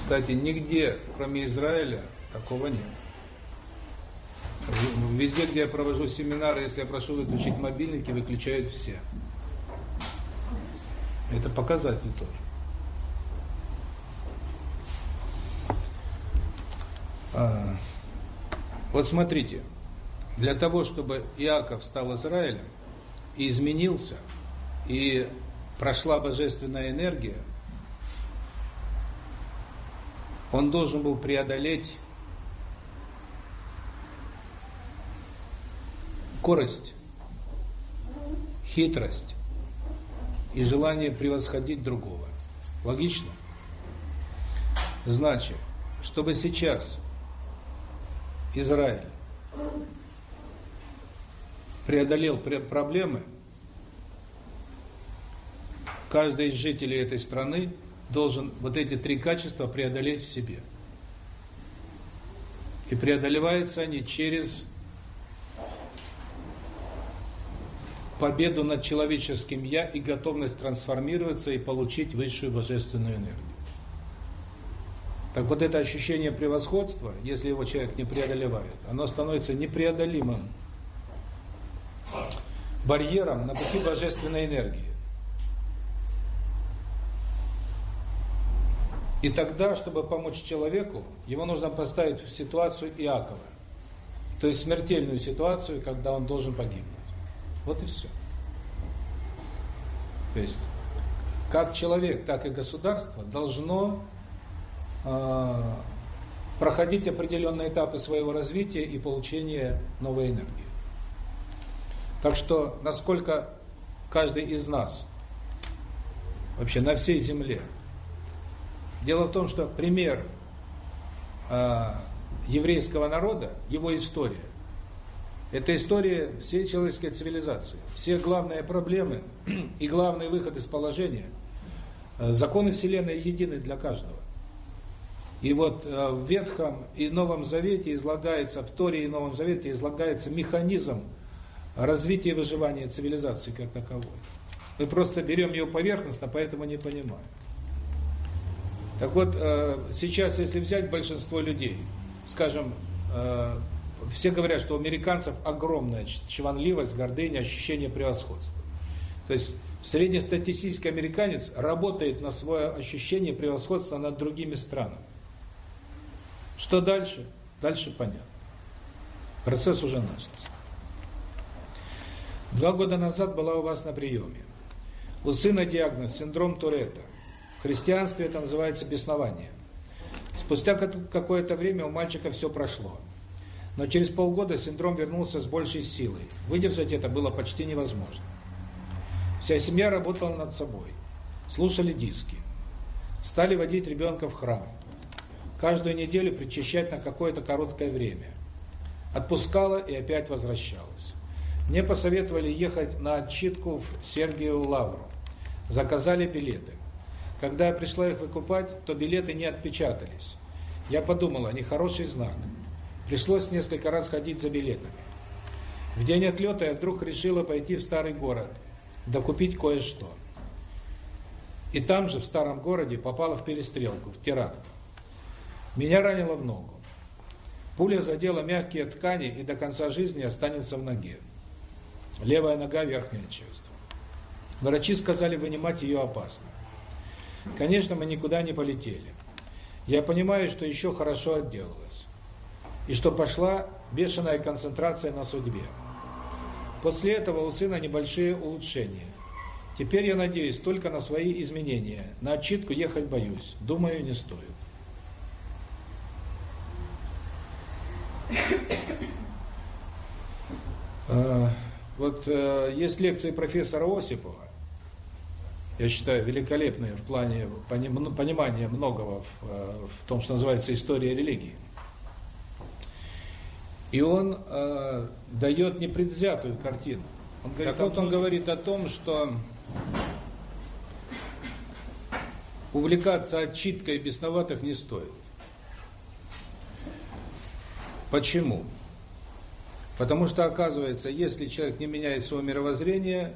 Кстати, нигде, кроме Израиля, такого нет. Везде, где я провожу семинары, если я прошу выключить мобильники, выключают все. Это показатель тоже. А, вот смотрите, для того, чтобы Иаков стал Израилем, и изменился, и прошла божественная энергия, он должен был преодолеть скорость, хитрость и желание превосходить другого. Логично? Значит, чтобы сейчас Израиль преодолел проблемы, каждый из жителей этой страны должен вот эти три качества преодолеть в себе. И преодолеваются они через победу над человеческим «я» и готовность трансформироваться и получить высшую божественную энергию. Так вот это ощущение превосходства, если его человек не преодолевает, оно становится непреодолимым барьером на пути божественной энергии. И тогда, чтобы помочь человеку, его нужно поставить в ситуацию Иакова. То есть смертельную ситуацию, когда он должен погибнуть. Вот и все. То есть, как человек, так и государство должно э, проходить определенные этапы своего развития и получения новой энергии. Так что, насколько каждый из нас, вообще на всей Земле, Дело в том, что пример э, еврейского народа, его история, это история всей человеческой цивилизации. Все главные проблемы <clears throat> и главный выход из положения, э, законы Вселенной едины для каждого. И вот э, в Ветхом и Новом Завете излагается, в Торе и Новом Завете излагается механизм развития и выживания цивилизации как таковой. Мы просто берем ее поверхностно, поэтому не понимаем. Так вот, э, сейчас, если взять большинство людей, скажем, э, все говорят, что у американцев огромная чванливость, гордыня, ощущение превосходства. То есть среднестатистический американец работает на свое ощущение превосходства над другими странами. Что дальше? Дальше понятно. Процесс уже начался. Два года назад была у вас на приеме. У сына диагноз синдром Туретта христианстве это называется беснование. Спустя какое-то время у мальчика все прошло. Но через полгода синдром вернулся с большей силой. Выдержать это было почти невозможно. Вся семья работала над собой. Слушали диски. Стали водить ребенка в храм. Каждую неделю причащать на какое-то короткое время. Отпускала и опять возвращалась. Мне посоветовали ехать на отчитку в Сергиеву Лавру. Заказали билеты. Когда я пришла их выкупать, то билеты не отпечатались. Я подумала, нехороший знак. Пришлось несколько раз ходить за билетами. В день отлета я вдруг решила пойти в старый город, докупить кое-что. И там же, в старом городе, попала в перестрелку, в теракт. Меня ранило в ногу. Пуля задела мягкие ткани и до конца жизни останется в ноге. Левая нога – верхняя часть. Врачи сказали, вынимать ее опасно. Конечно, мы никуда не полетели. Я понимаю, что еще хорошо отделалась. И что пошла бешеная концентрация на судьбе. После этого у сына небольшие улучшения. Теперь я надеюсь только на свои изменения. На отчитку ехать боюсь. Думаю, не стоит. А, вот э, есть лекции профессора Осипова, я считаю, великолепные в плане понимания многого в, э, в том, что называется история религии. И он э, дает непредвзятую картину. Он говорит, так вот он говорит о том, что увлекаться отчиткой бесноватых не стоит. Почему? Потому что, оказывается, если человек не меняет свое мировоззрение,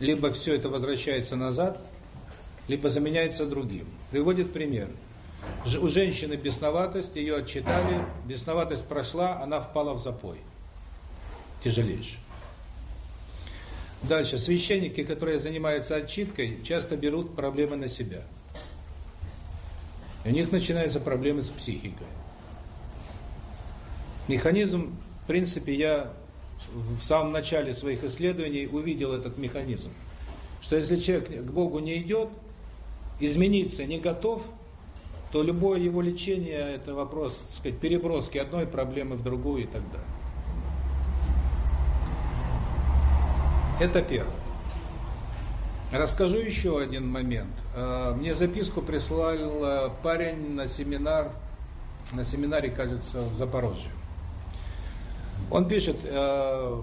либо все это возвращается назад, либо заменяется другим. Приводит пример. У женщины бесноватость, ее отчитали, бесноватость прошла, она впала в запой. Тяжелейший. Дальше. Священники, которые занимаются отчиткой, часто берут проблемы на себя. И у них начинаются проблемы с психикой. Механизм, в принципе, я в самом начале своих исследований увидел этот механизм. Что если человек к Богу не идет, измениться не готов, то любое его лечение – это вопрос, так сказать, переброски одной проблемы в другую и так далее. Это первое. Расскажу еще один момент. А, мне записку прислал э, парень на семинар, на семинаре, кажется, в Запорожье. Он пишет, э,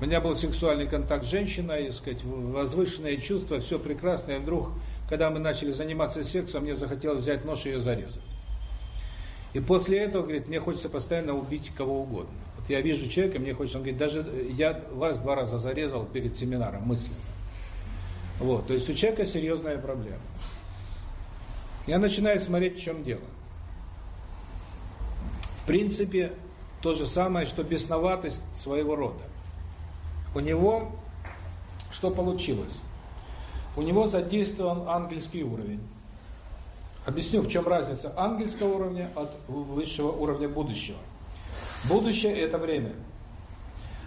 у меня был сексуальный контакт с женщиной, сказать, возвышенные чувства, все прекрасно, и вдруг, когда мы начали заниматься сексом, мне захотелось взять нож и ее зарезать. И после этого, говорит, мне хочется постоянно убить кого угодно. Вот я вижу человека, мне хочется, он говорит, даже я вас два раза зарезал перед семинаром мысленно. Вот, то есть у человека серьезная проблема. Я начинаю смотреть, в чем дело. В принципе, то же самое, что бесноватость своего рода. У него что получилось? У него задействован ангельский уровень. Объясню, в чем разница ангельского уровня от высшего уровня будущего. Будущее – это время.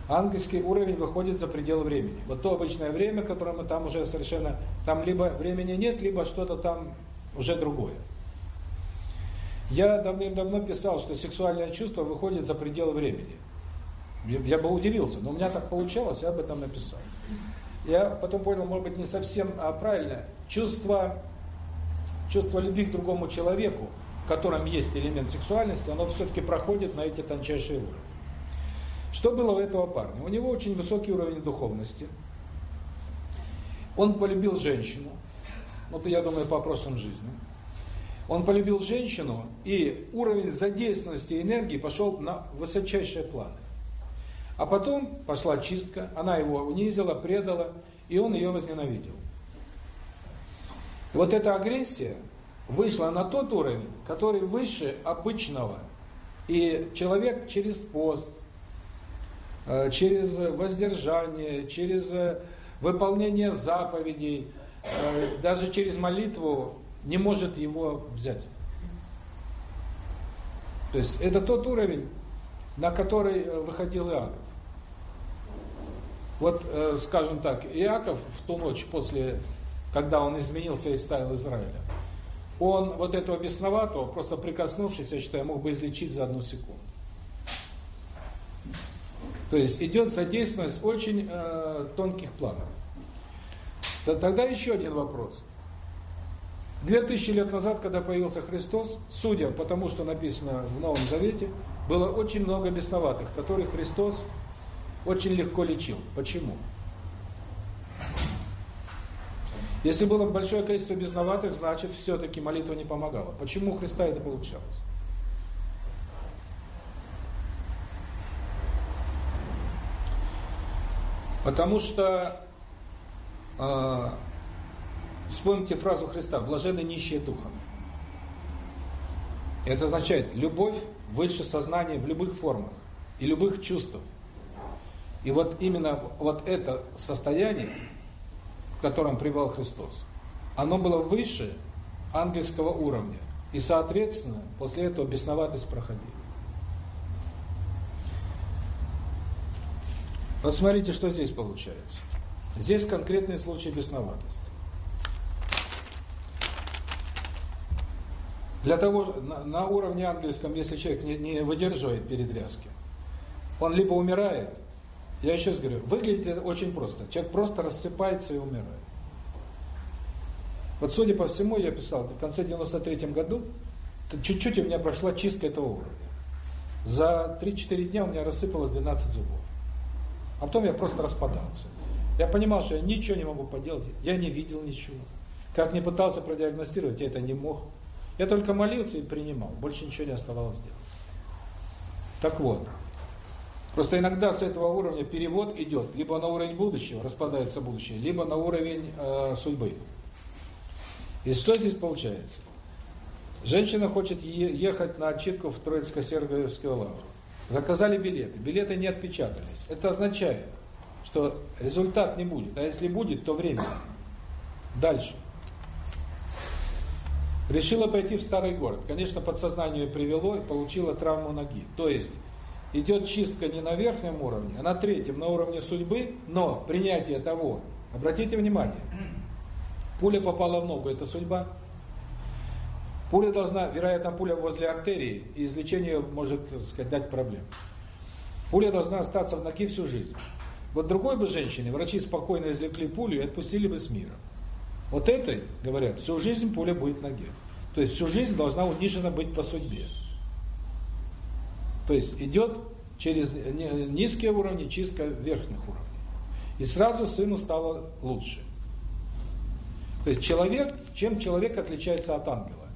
Ангельский уровень выходит за пределы времени. Вот то обычное время, которое мы там уже совершенно... Там либо времени нет, либо что-то там уже другое. Я давным-давно писал, что сексуальное чувство выходит за пределы времени. Я бы удивился, но у меня так получалось, я об этом написал. Я потом понял, может быть, не совсем а правильно. Чувство, чувство любви к другому человеку, в котором есть элемент сексуальности, оно все-таки проходит на эти тончайшие уровни. Что было у этого парня? У него очень высокий уровень духовности. Он полюбил женщину. Вот я думаю, по прошлым жизням. Он полюбил женщину, и уровень задействованности энергии пошел на высочайшие планы. А потом пошла чистка, она его унизила, предала, и он ее возненавидел. Вот эта агрессия вышла на тот уровень, который выше обычного. И человек через пост, э, через воздержание, через э, выполнение заповедей, э, даже через молитву не может его взять. То есть это тот уровень, на который э, выходил Иаков. Вот, э, скажем так, Иаков в ту ночь после, когда он изменился и ставил Израиля, он вот этого бесноватого, просто прикоснувшись, я считаю, мог бы излечить за одну секунду. То есть идет задействованность очень э, тонких планов. Тогда еще один вопрос. Две тысячи лет назад, когда появился Христос, судя по тому, что написано в Новом Завете, было очень много бесноватых, которых Христос очень легко лечил. Почему? Если было большое количество безноватых, значит, все-таки молитва не помогала. Почему у Христа это получалось? Потому что э, Вспомните фразу Христа «блаженны нищие духом». Это означает любовь выше сознания в любых формах и любых чувств. И вот именно вот это состояние, в котором пребывал Христос, оно было выше ангельского уровня. И, соответственно, после этого бесноватость проходила. Вот что здесь получается. Здесь конкретный случай бесноватости. Для того, на, на уровне ангельском, если человек не, не выдерживает передрязки, Он либо умирает, я еще раз говорю, выглядит это очень просто. Человек просто рассыпается и умирает. Вот судя по всему, я писал, в конце 93 году чуть-чуть у меня прошла чистка этого уровня. За 3-4 дня у меня рассыпалось 12 зубов. А потом я просто распадался. Я понимал, что я ничего не могу поделать, я не видел ничего. Как не пытался продиагностировать, я это не мог. Я только молился и принимал, больше ничего не оставалось делать. Так вот, просто иногда с этого уровня перевод идет либо на уровень будущего, распадается будущее, либо на уровень э, судьбы. И что здесь получается? Женщина хочет ехать на отчитку в Троицко-Сергиевскую лавру. Заказали билеты. Билеты не отпечатались. Это означает, что результат не будет. А если будет, то время. Дальше. Решила пойти в старый город. Конечно, подсознание привело и получила травму ноги. То есть, идет чистка не на верхнем уровне, а на третьем, на уровне судьбы, но принятие того. Обратите внимание, пуля попала в ногу, это судьба. Пуля должна, вероятно, пуля возле артерии, и излечение может, так сказать, дать проблем. Пуля должна остаться в ноге всю жизнь. Вот другой бы женщине врачи спокойно извлекли пулю и отпустили бы с миром. Вот этой, говорят, всю жизнь пуля будет ноге. То есть всю жизнь должна унижена быть по судьбе. То есть идет через низкие уровни чистка верхних уровней. И сразу сыну стало лучше. То есть человек, чем человек отличается от ангела?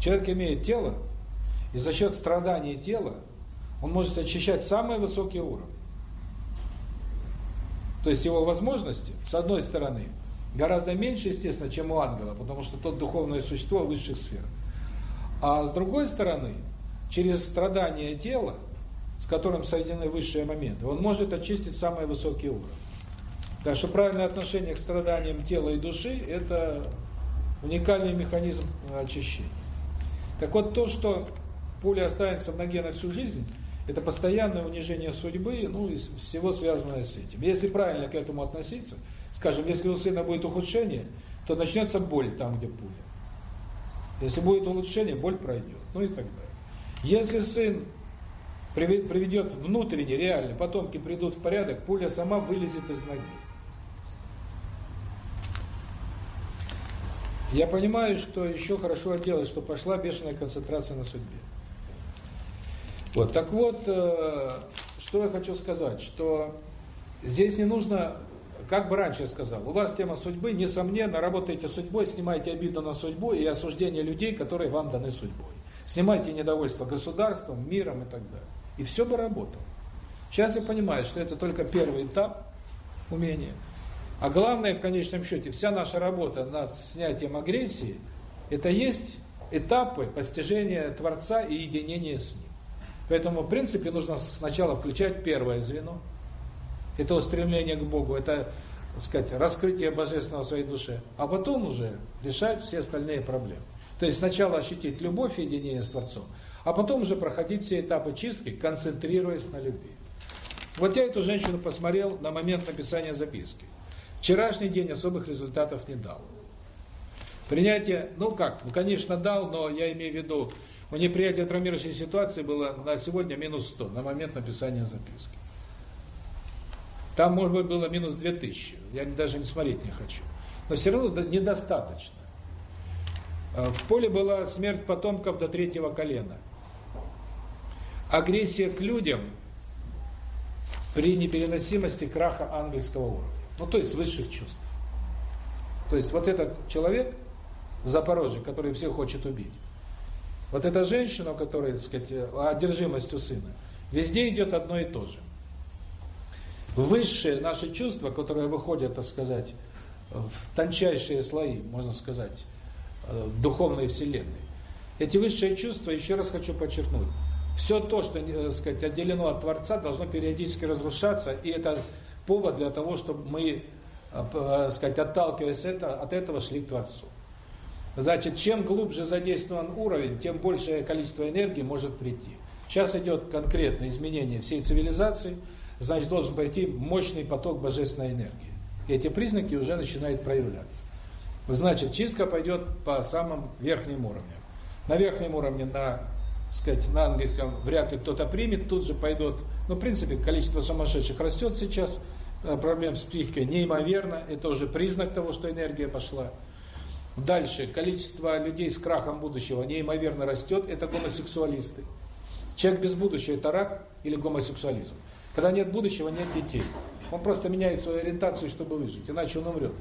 Человек имеет тело, и за счет страдания тела он может очищать самые высокие уровни. То есть его возможности, с одной стороны, гораздо меньше, естественно, чем у ангела, потому что тот духовное существо высших сфер. А с другой стороны, через страдания тела, с которым соединены высшие моменты, он может очистить самые высокие уровни. Так что правильное отношение к страданиям тела и души – это уникальный механизм очищения. Так вот, то, что пуля останется в ноге на всю жизнь, это постоянное унижение судьбы, ну и всего связанное с этим. Если правильно к этому относиться – Скажем, если у сына будет ухудшение, то начнется боль там, где пуля. Если будет улучшение, боль пройдет. Ну и так далее. Если сын приведет внутренне, реально, потомки придут в порядок, пуля сама вылезет из ноги. Я понимаю, что еще хорошо делать, что пошла бешеная концентрация на судьбе. Вот, так вот, э, что я хочу сказать, что здесь не нужно как бы раньше сказал, у вас тема судьбы, несомненно, работаете судьбой, снимайте обиду на судьбу и осуждение людей, которые вам даны судьбой. Снимайте недовольство государством, миром и так далее. И все бы работало. Сейчас я понимаю, что это только первый этап умения. А главное, в конечном счете, вся наша работа над снятием агрессии, это есть этапы постижения Творца и единения с Ним. Поэтому, в принципе, нужно сначала включать первое звено – это устремление к Богу, это, так сказать, раскрытие Божественного в своей душе, а потом уже решать все остальные проблемы. То есть сначала ощутить любовь и единение с Творцом, а потом уже проходить все этапы чистки, концентрируясь на любви. Вот я эту женщину посмотрел на момент написания записки. Вчерашний день особых результатов не дал. Принятие, ну как, ну конечно дал, но я имею в виду, у неприятия травмирующей ситуации было на сегодня минус 100, на момент написания записки. Там, может быть, было минус 2000. Я даже не смотреть не хочу. Но все равно недостаточно. А, в поле была смерть потомков до третьего колена. Агрессия к людям при непереносимости краха ангельского уровня. Ну, то есть высших чувств. То есть вот этот человек Запорожье, который всех хочет убить, вот эта женщина, у которой, так сказать, одержимость у сына, везде идет одно и то же высшие наши чувства, которые выходят, так сказать, в тончайшие слои, можно сказать, э, духовной вселенной. Эти высшие чувства, еще раз хочу подчеркнуть, все то, что, э, так сказать, отделено от Творца, должно периодически разрушаться, и это повод для того, чтобы мы, э, так сказать, отталкиваясь от этого, шли к Творцу. Значит, чем глубже задействован уровень, тем большее количество энергии может прийти. Сейчас идет конкретное изменение всей цивилизации – значит должен пойти мощный поток божественной энергии. И эти признаки уже начинают проявляться. Значит, чистка пойдет по самым верхним уровням. На верхнем уровне, на, сказать, на английском вряд ли кто-то примет, тут же пойдут Но, в принципе, количество сумасшедших растет сейчас, э, проблем с психикой неимоверно, это уже признак того, что энергия пошла. Дальше, количество людей с крахом будущего неимоверно растет, это гомосексуалисты. Человек без будущего – это рак или гомосексуализм. Когда нет будущего, нет детей. Он просто меняет свою ориентацию, чтобы выжить, иначе он умрет.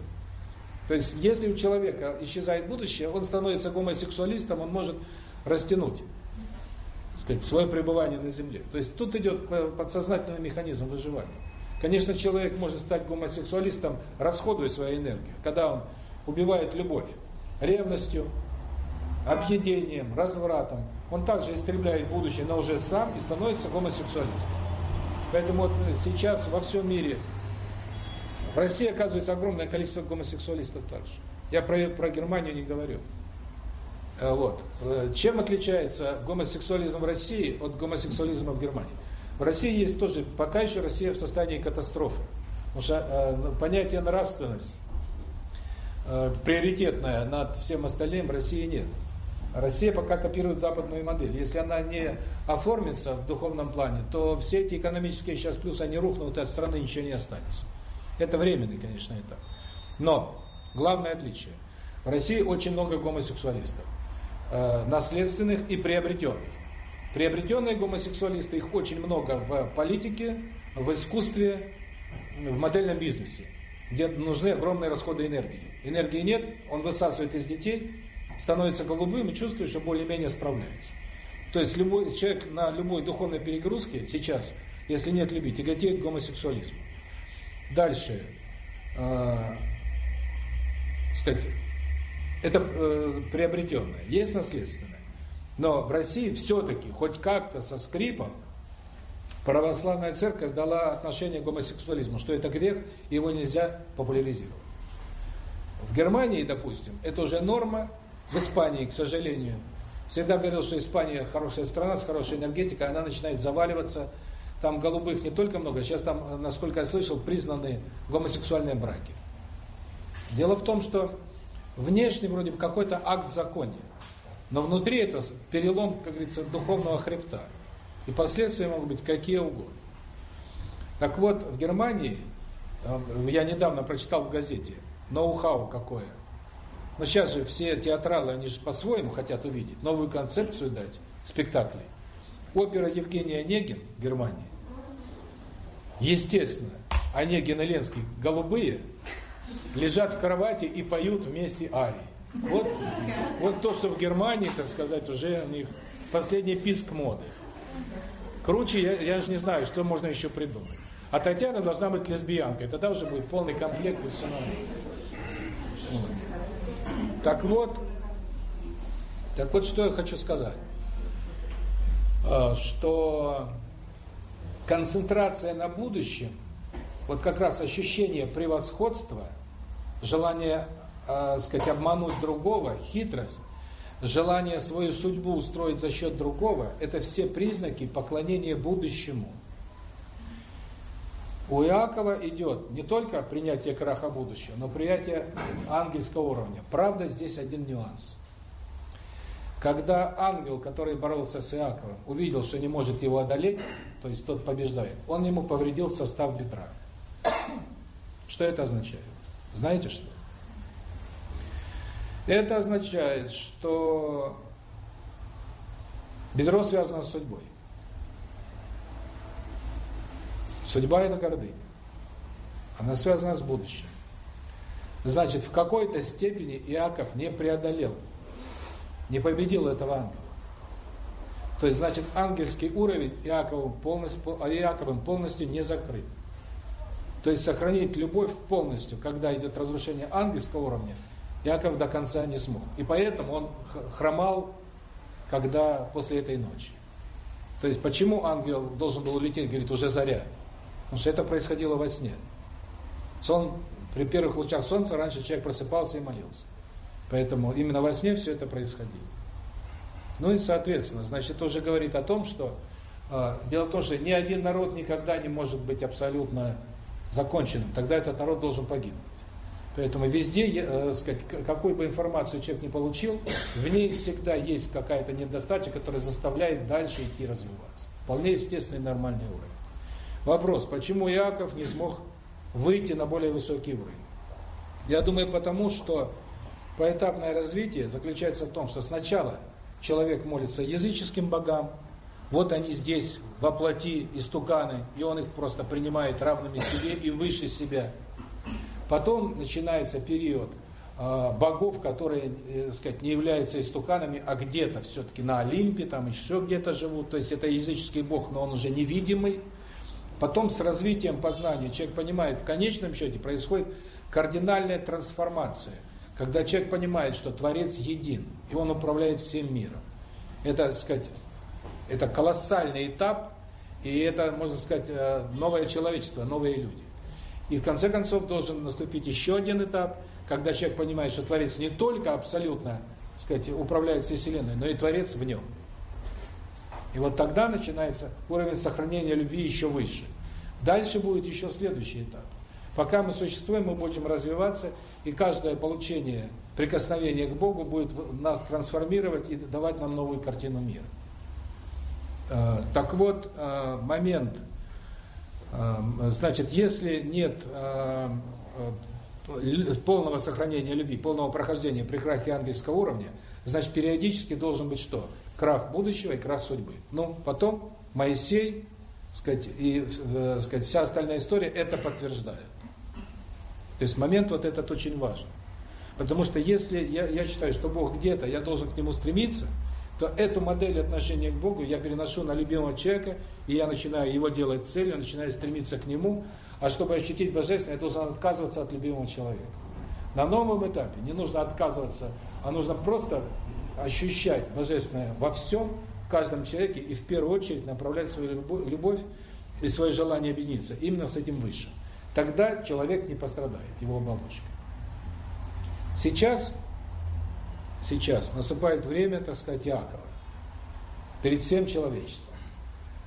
То есть, если у человека исчезает будущее, он становится гомосексуалистом, он может растянуть сказать, свое пребывание на Земле. То есть, тут идет подсознательный механизм выживания. Конечно, человек может стать гомосексуалистом, расходуя свою энергию, когда он убивает любовь ревностью, объедением, развратом. Он также истребляет будущее, но уже сам и становится гомосексуалистом. Поэтому вот сейчас во всем мире в России оказывается огромное количество гомосексуалистов также. Я про, про Германию не говорю. Э, вот. Э, чем отличается гомосексуализм в России от гомосексуализма в Германии? В России есть тоже, пока еще Россия в состоянии катастрофы. Потому что э, понятие нравственность э, приоритетное над всем остальным в России нет. Россия пока копирует западную модель. Если она не оформится в духовном плане, то все эти экономические сейчас плюсы, они рухнут, и от страны ничего не останется. Это временный, конечно, этап. Но главное отличие. В России очень много гомосексуалистов. Э, наследственных и приобретенных. Приобретенные гомосексуалисты, их очень много в политике, в искусстве, в модельном бизнесе, где нужны огромные расходы энергии. Энергии нет, он высасывает из детей, становится голубым и чувствует, что более-менее справляется. То есть любой человек на любой духовной перегрузке сейчас, если нет любви, тяготеет к гомосексуализму. Дальше, э, сказать, это э, приобретенное, есть наследственное. Но в России все-таки, хоть как-то со скрипом, православная церковь дала отношение к гомосексуализму, что это грех, его нельзя популяризировать. В Германии, допустим, это уже норма, в Испании, к сожалению, всегда говорил, что Испания хорошая страна с хорошей энергетикой, она начинает заваливаться, там голубых не только много, сейчас там, насколько я слышал, признаны гомосексуальные браки. Дело в том, что внешне вроде бы какой-то акт закония, но внутри это перелом, как говорится, духовного хребта. И последствия могут быть какие угодно. Так вот, в Германии, я недавно прочитал в газете, ноу-хау какое – но сейчас же все театралы, они же по-своему хотят увидеть, новую концепцию дать, спектаклей. Опера Евгения Онегин в Германии. Естественно, Онегин и Ленский голубые лежат в кровати и поют вместе арии. Вот, вот то, что в Германии, так сказать, уже у них последний писк моды. Круче, я, я же не знаю, что можно еще придумать. А Татьяна должна быть лесбиянкой, тогда уже будет полный комплект нормально. Так вот, так вот, что я хочу сказать. А, что концентрация на будущем, вот как раз ощущение превосходства, желание, э, сказать, обмануть другого, хитрость, желание свою судьбу устроить за счет другого, это все признаки поклонения будущему. У Иакова идет не только принятие краха будущего, но принятие ангельского уровня. Правда, здесь один нюанс. Когда ангел, который боролся с Иаковом, увидел, что не может его одолеть, то есть тот побеждает, он ему повредил состав бедра. Что это означает? Знаете что? Это означает, что бедро связано с судьбой. Судьба – это гордыня. Она связана с будущим. Значит, в какой-то степени Иаков не преодолел, не победил этого ангела. То есть, значит, ангельский уровень Иаковым полностью, Иаковым полностью не закрыт. То есть, сохранить любовь полностью, когда идет разрушение ангельского уровня, Иаков до конца не смог. И поэтому он хромал, когда после этой ночи. То есть, почему ангел должен был улететь, говорит, уже заря? Потому что это происходило во сне. Сон, при первых лучах солнца раньше человек просыпался и молился. Поэтому именно во сне все это происходило. Ну и соответственно, значит, это уже говорит о том, что э, дело в том, что ни один народ никогда не может быть абсолютно законченным. Тогда этот народ должен погибнуть. Поэтому везде, э, сказать, какую бы информацию человек не получил, в ней всегда есть какая-то недостача, которая заставляет дальше идти развиваться. Вполне естественный нормальный уровень. Вопрос, почему Иаков не смог выйти на более высокий уровень? Я думаю, потому что поэтапное развитие заключается в том, что сначала человек молится языческим богам, вот они здесь воплоти истуканы, и он их просто принимает равными себе и выше себя. Потом начинается период э, богов, которые, э, сказать, не являются истуканами, а где-то все-таки на Олимпе, там еще где-то живут. То есть это языческий бог, но он уже невидимый. Потом с развитием познания человек понимает, в конечном счете происходит кардинальная трансформация, когда человек понимает, что Творец един, и он управляет всем миром. Это, так сказать, это колоссальный этап, и это, можно сказать, э, новое человечество, новые люди. И в конце концов должен наступить еще один этап, когда человек понимает, что Творец не только абсолютно, так сказать, управляет всей Вселенной, но и Творец в нем. И вот тогда начинается уровень сохранения любви еще выше. Дальше будет еще следующий этап. Пока мы существуем, мы будем развиваться, и каждое получение прикосновения к Богу будет нас трансформировать и давать нам новую картину мира. Э, так вот, э, момент, э, значит, если нет полного сохранения любви, полного прохождения при крахе ангельского уровня, значит, периодически должен быть что? Крах будущего и крах судьбы. Ну, потом Моисей, сказать, и сказать, вся остальная история это подтверждает. То есть момент вот этот очень важен. Потому что если я, я считаю, что Бог где-то, я должен к Нему стремиться – то эту модель отношения к Богу я переношу на любимого человека, и я начинаю его делать целью, начинаю стремиться к нему, а чтобы ощутить Божественное, я должен отказываться от любимого человека. На новом этапе не нужно отказываться, а нужно просто ощущать Божественное во всем, в каждом человеке, и в первую очередь направлять свою любовь и свое желание объединиться именно с этим выше. Тогда человек не пострадает, его оболочка. Сейчас сейчас наступает время, так сказать, Иакова перед всем человечеством.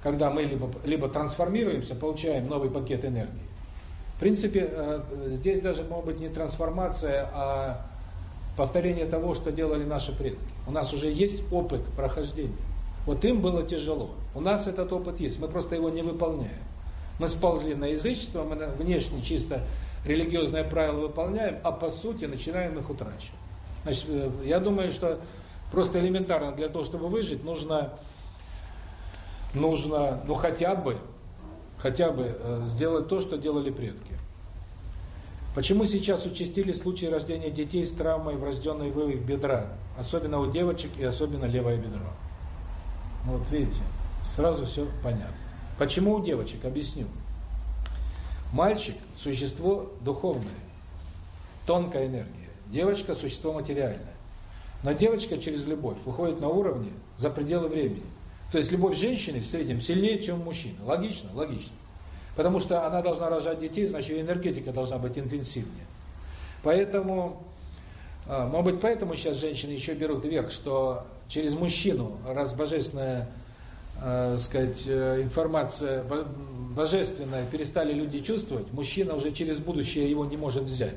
Когда мы либо, либо трансформируемся, получаем новый пакет энергии. В принципе, э, здесь даже может быть не трансформация, а повторение того, что делали наши предки. У нас уже есть опыт прохождения. Вот им было тяжело. У нас этот опыт есть, мы просто его не выполняем. Мы сползли на язычество, мы внешне чисто религиозное правило выполняем, а по сути начинаем их утрачивать. Значит, э, я думаю, что просто элементарно для того, чтобы выжить, нужно, нужно, ну хотя бы, хотя бы э, сделать то, что делали предки. Почему сейчас участились случаи рождения детей с травмой врожденной вывих бедра, особенно у девочек и особенно левое бедро? Ну, вот видите, сразу все понятно. Почему у девочек? Объясню. Мальчик – существо духовное, тонкая энергия. Девочка – существо материальное. Но девочка через любовь выходит на уровне за пределы времени. То есть любовь женщины в среднем сильнее, чем мужчины. Логично? Логично. Потому что она должна рожать детей, значит, энергетика должна быть интенсивнее. Поэтому, а, может быть, поэтому сейчас женщины еще берут вверх, что через мужчину, раз божественная, э, сказать, информация божественная перестали люди чувствовать, мужчина уже через будущее его не может взять.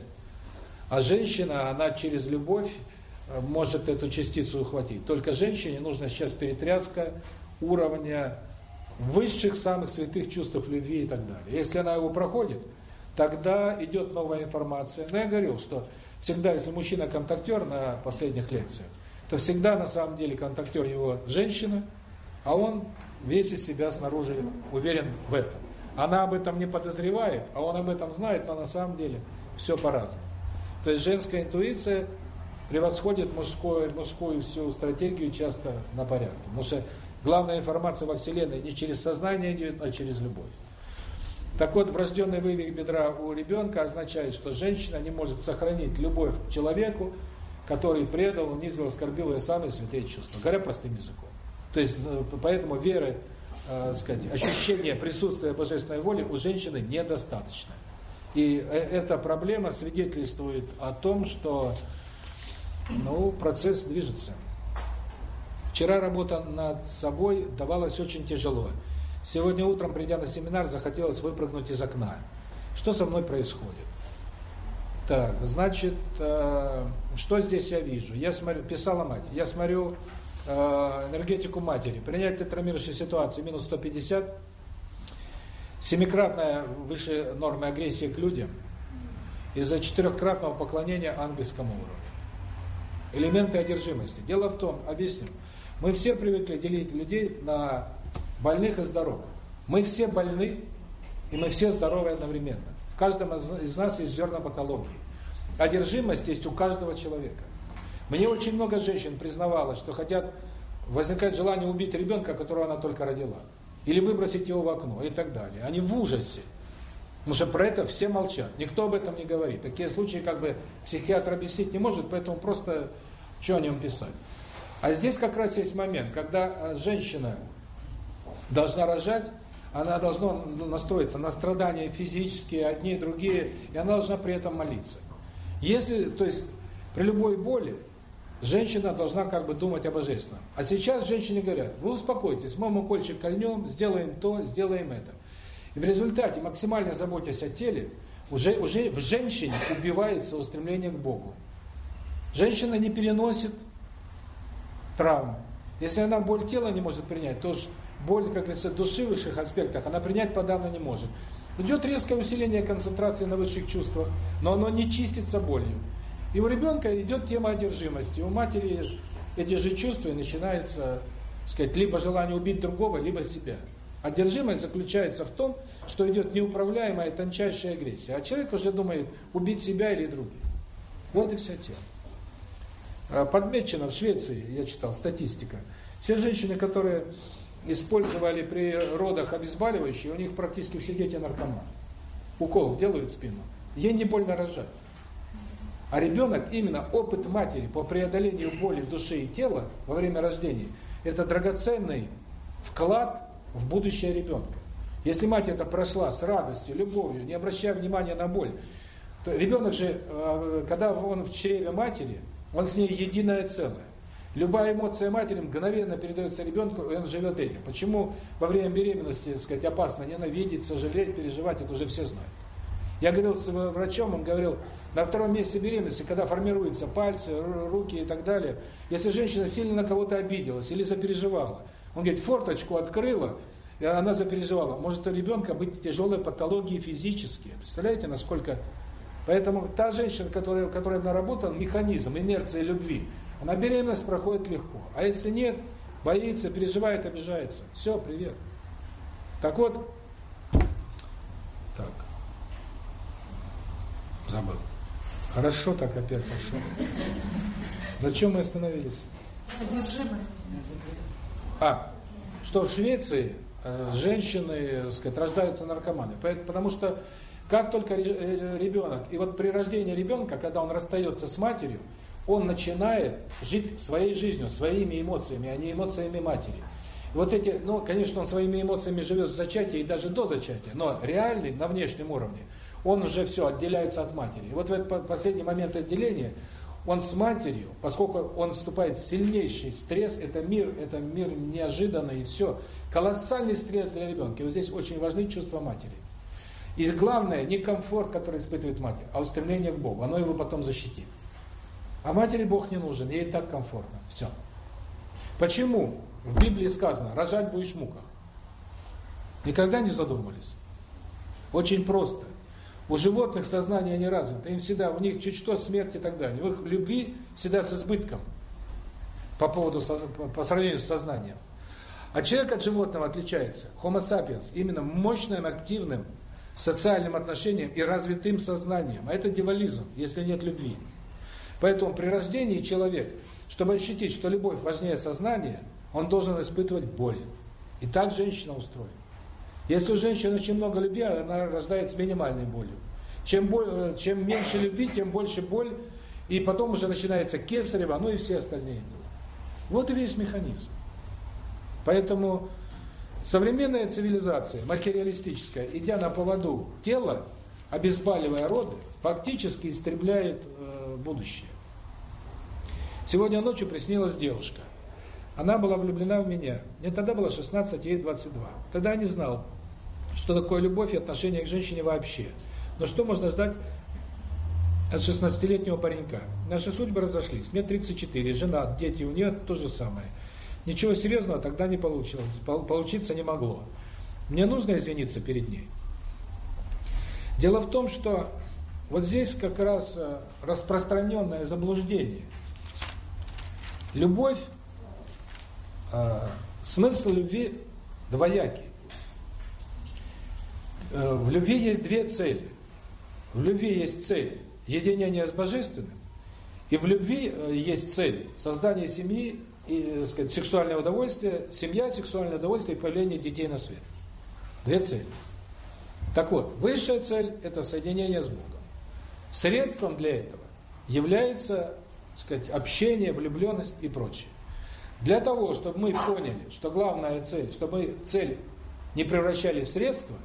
А женщина, она через любовь э, может эту частицу ухватить. Только женщине нужно сейчас перетряска уровня высших, самых святых чувств любви и так далее. Если она его проходит, тогда идет новая информация. Но я говорил, что всегда, если мужчина контактер на последних лекциях, то всегда на самом деле контактер его женщина, а он весь из себя снаружи уверен в этом. Она об этом не подозревает, а он об этом знает, но на самом деле все по-разному. То есть женская интуиция превосходит мужскую, мужскую всю стратегию часто на порядок. Потому что главная информация во Вселенной не через сознание идет, а через любовь. Так вот, врожденный вывих бедра у ребенка означает, что женщина не может сохранить любовь к человеку, который предал, унизил, оскорбил ее самые святые чувства. Говоря простым языком. То есть, э, поэтому веры, э, сказать, ощущение присутствия божественной воли у женщины недостаточно. И э, эта проблема свидетельствует о том, что ну, процесс движется. Вчера работа над собой давалась очень тяжело. Сегодня утром, придя на семинар, захотелось выпрыгнуть из окна. Что со мной происходит? Так, значит, э, что здесь я вижу? Я смотрю, писала мать, я смотрю э, энергетику матери. Принять тетрамирующей ситуации минус 150, семикратная выше нормы агрессии к людям из-за четырехкратного поклонения ангельскому уровню. Элементы одержимости. Дело в том, объясню, мы все привыкли делить людей на больных и здоровых. Мы все больны, и мы все здоровы одновременно. В каждом из нас есть зерна патологии. Одержимость есть у каждого человека. Мне очень много женщин признавалось, что хотят, возникает желание убить ребенка, которого она только родила. Или выбросить его в окно и так далее. Они в ужасе. Потому что про это все молчат. Никто об этом не говорит. Такие случаи как бы психиатр объяснить не может, поэтому просто что о нем писать. А здесь как раз есть момент, когда э, женщина должна рожать, она должна настроиться на страдания физические, одни другие, и она должна при этом молиться. Если, то есть, при любой боли, женщина должна как бы думать о божественном. А сейчас женщине говорят, вы успокойтесь, мы укольчик кольнем, сделаем то, сделаем это. И в результате, максимально заботясь о теле, уже, уже в женщине убивается устремление к Богу. Женщина не переносит травму. Если она боль тела не может принять, то боль, как говорится, души высших аспектах, она принять подавно не может. Идет резкое усиление концентрации на высших чувствах, но оно не чистится болью. И у ребенка идет тема одержимости. У матери эти же чувства и начинается, сказать, либо желание убить другого, либо себя. Одержимость заключается в том, что идет неуправляемая тончайшая агрессия. А человек уже думает убить себя или других. Вот и вся тема. А, подмечено в Швеции, я читал, статистика. Все женщины, которые использовали при родах обезболивающие, у них практически все дети наркоманы. Укол делают в спину. Ей не больно рожать. А ребенок, именно опыт матери по преодолению боли в душе и тела во время рождения, это драгоценный вклад в будущее ребенка. Если мать это прошла с радостью, любовью, не обращая внимания на боль, то ребенок же, э, когда он в чреве матери, он с ней единое целое. Любая эмоция матери мгновенно передается ребенку, и он живет этим. Почему во время беременности, так сказать, опасно ненавидеть, сожалеть, переживать, это уже все знают. Я говорил с врачом, он говорил, на втором месте беременности, когда формируются пальцы, руки и так далее, если женщина сильно на кого-то обиделась или запереживала, он говорит, форточку открыла, и она запереживала. Может у ребенка быть тяжелые патологии физические. Представляете, насколько... Поэтому та женщина, которая, которая наработан механизм инерции любви, она беременность проходит легко. А если нет, боится, переживает, обижается. Все, привет. Так вот, так, забыл. Хорошо так опять пошел. На чем мы остановились? Одержимость. А, что в Швеции э, женщины, сказать, рождаются наркоманы. Потому что как только э, ребенок, и вот при рождении ребенка, когда он расстается с матерью, он начинает жить своей жизнью, своими эмоциями, а не эмоциями матери. Вот эти, ну, конечно, он своими эмоциями живет в зачатии и даже до зачатия, но реальный, на внешнем уровне, он уже все, отделяется от матери. И вот в этот последний момент отделения он с матерью, поскольку он вступает в сильнейший стресс, это мир, это мир неожиданный и все. Колоссальный стресс для ребенка. И вот здесь очень важны чувства матери. И главное, не комфорт, который испытывает мать, а устремление к Богу. Оно его потом защитит. А матери Бог не нужен, ей так комфортно. Все. Почему в Библии сказано, рожать будешь в муках? Никогда не задумывались? Очень просто. У животных сознание не развито, им всегда, у них чуть что, смерть и так далее. В их любви всегда с избытком по поводу, по сравнению с сознанием. А человек от животного отличается, homo sapiens, именно мощным, активным социальным отношением и развитым сознанием. А это девализм, если нет любви. Поэтому при рождении человек, чтобы ощутить, что любовь важнее сознания, он должен испытывать боль. И так женщина устроена. Если у женщины очень много любви, она рождается минимальной болью. Чем, боль, э, чем меньше любви, тем больше боль, и потом уже начинается кесарево, ну и все остальные. Вот и весь механизм. Поэтому современная цивилизация, материалистическая, идя на поводу тела, обезболивая роды, фактически истребляет будущее. Сегодня ночью приснилась девушка. Она была влюблена в меня. Мне тогда было 16, ей 22. Тогда я не знал, что такое любовь и отношение к женщине вообще. Но что можно ждать от 16-летнего паренька? Наши судьбы разошлись. Мне 34, жена, дети, у нее то же самое. Ничего серьезного тогда не получилось, получиться не могло. Мне нужно извиниться перед ней. Дело в том, что вот здесь как раз э, распространенное заблуждение. Любовь, э, смысл любви двоякий. Э, в любви есть две цели. В любви есть цель единения с Божественным, и в любви есть цель создания семьи и, сказать, сексуальное удовольствие, семья, сексуальное удовольствие и появление детей на свет. Две цели. Так вот, высшая цель – это соединение с Богом. Средством для этого является, сказать, общение, влюбленность и прочее. Для того, чтобы мы поняли, что главная цель, чтобы мы цель не превращали в средство,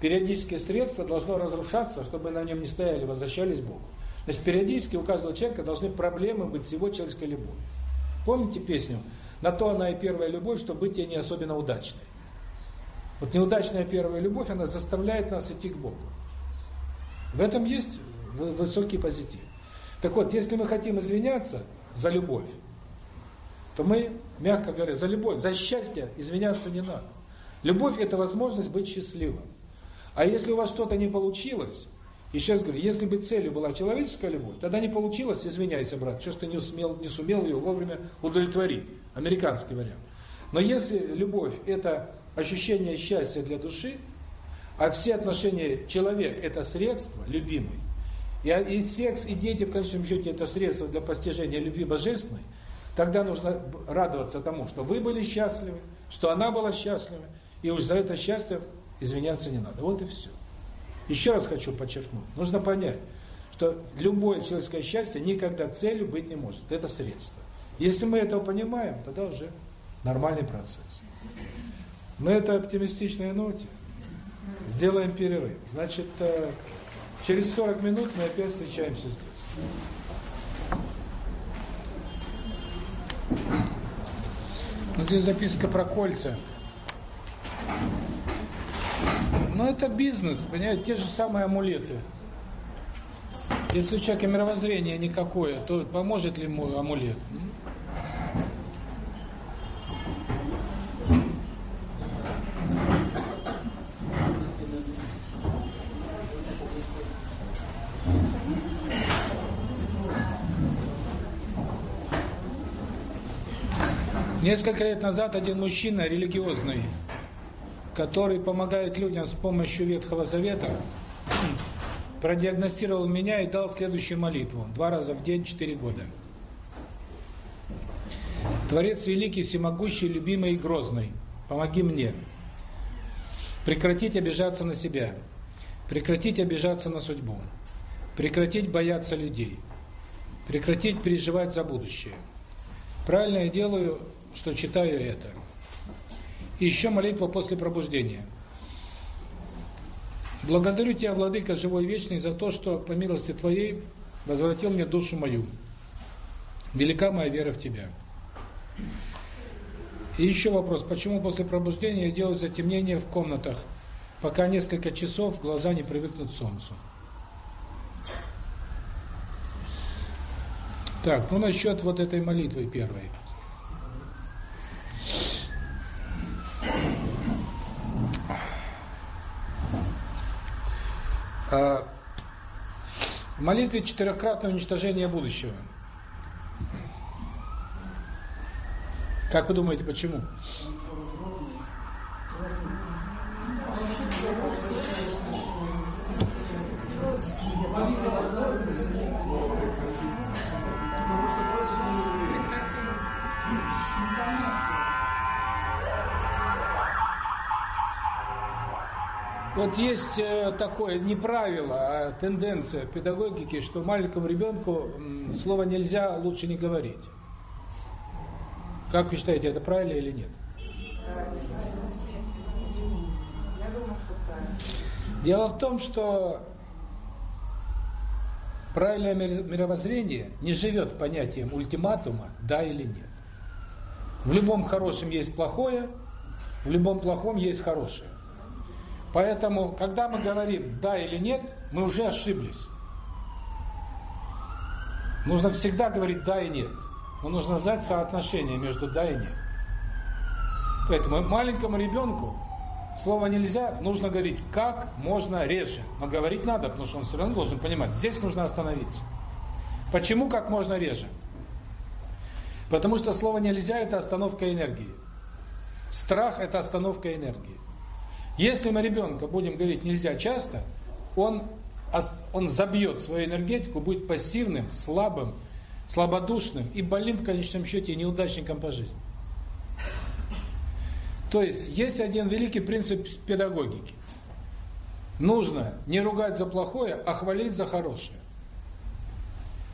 периодически средство должно разрушаться, чтобы на нем не стояли, возвращались Богу. Значит, периодически у каждого человека должны проблемы быть с его человеческой любовью. Помните песню? На то она и первая любовь, что быть ей не особенно удачной. Вот неудачная первая любовь, она заставляет нас идти к Богу. В этом есть высокий позитив. Так вот, если мы хотим извиняться за любовь, то мы, мягко говоря, за любовь, за счастье извиняться не надо. Любовь – это возможность быть счастливым. А если у вас что-то не получилось, и сейчас говорю, если бы целью была человеческая любовь, тогда не получилось, извиняйся, брат, что ты не, усмел, не сумел ее вовремя удовлетворить. Американский вариант. Но если любовь – это ощущение счастья для души, а все отношения человек – это средство, любимый, и, и секс, и дети, в конечном счете, это средство для постижения любви божественной, тогда нужно радоваться тому, что вы были счастливы, что она была счастлива, и уж за это счастье извиняться не надо. Вот и все. Еще раз хочу подчеркнуть, нужно понять, что любое человеческое счастье никогда целью быть не может. Это средство. Если мы этого понимаем, тогда уже нормальный процесс. На этой оптимистичной ноте сделаем перерыв. Значит, э, через 40 минут мы опять встречаемся здесь. Вот здесь записка про кольца. Но это бизнес, понимаете, те же самые амулеты. Если у человека мировоззрение никакое, то поможет ли ему амулет? Несколько лет назад один мужчина религиозный который помогает людям с помощью Ветхого Завета, продиагностировал меня и дал следующую молитву. Два раза в день, четыре года. Творец великий, всемогущий, любимый и грозный, помоги мне. Прекратить обижаться на себя. Прекратить обижаться на судьбу. Прекратить бояться людей. Прекратить переживать за будущее. Правильно я делаю, что читаю это. И еще молитва после пробуждения. Благодарю Тебя, Владыка, живой вечный, за то, что по милости Твоей возвратил мне душу мою. Велика моя вера в Тебя. И еще вопрос, почему после пробуждения я делаю затемнение в комнатах, пока несколько часов глаза не привыкнут к солнцу? Так, ну насчет вот этой молитвы первой. В молитве четырехкратное уничтожение будущего. Как вы думаете, почему? Вот есть э, такое не правило, а тенденция педагогики, что маленькому ребенку слово нельзя, лучше не говорить. Как вы считаете, это правильно или нет? Дело в том, что правильное мировоззрение не живет понятием ультиматума «да» или «нет». В любом хорошем есть плохое, в любом плохом есть хорошее. Поэтому, когда мы говорим «да» или «нет», мы уже ошиблись. Нужно всегда говорить «да» и «нет». Но нужно знать соотношение между «да» и «нет». Поэтому маленькому ребенку слово нельзя, нужно говорить как можно реже. Но говорить надо, потому что он все равно должен понимать. Здесь нужно остановиться. Почему как можно реже? Потому что слово нельзя это остановка энергии. Страх это остановка энергии. Если мы ребенка будем говорить нельзя часто, он он забьет свою энергетику, будет пассивным, слабым, слабодушным и больным в конечном счете неудачником по жизни. То есть есть один великий принцип педагогики. Нужно не ругать за плохое, а хвалить за хорошее.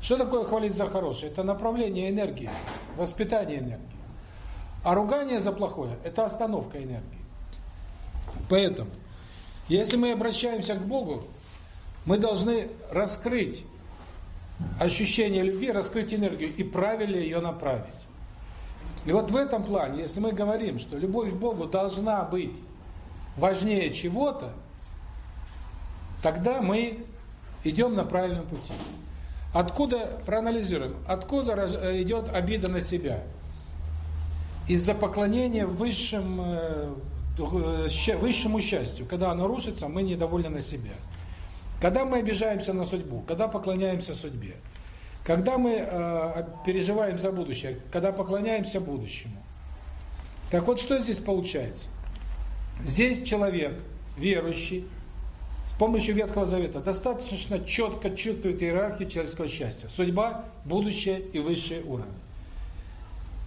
Что такое хвалить за хорошее? Это направление энергии, воспитание энергии. А ругание за плохое – это остановка энергии. Поэтому, если мы обращаемся к Богу, мы должны раскрыть ощущение любви, раскрыть энергию и правильно ее направить. И вот в этом плане, если мы говорим, что любовь к Богу должна быть важнее чего-то, тогда мы идем на правильном пути. Откуда, проанализируем, откуда э, идет обида на себя? Из-за поклонения высшим, э, высшему счастью. Когда оно рушится, мы недовольны на себя. Когда мы обижаемся на судьбу, когда поклоняемся судьбе, когда мы э, переживаем за будущее, когда поклоняемся будущему. Так вот, что здесь получается? Здесь человек, верующий, с помощью Ветхого Завета достаточно четко чувствует иерархию человеческого счастья. Судьба, будущее и высшие уровни.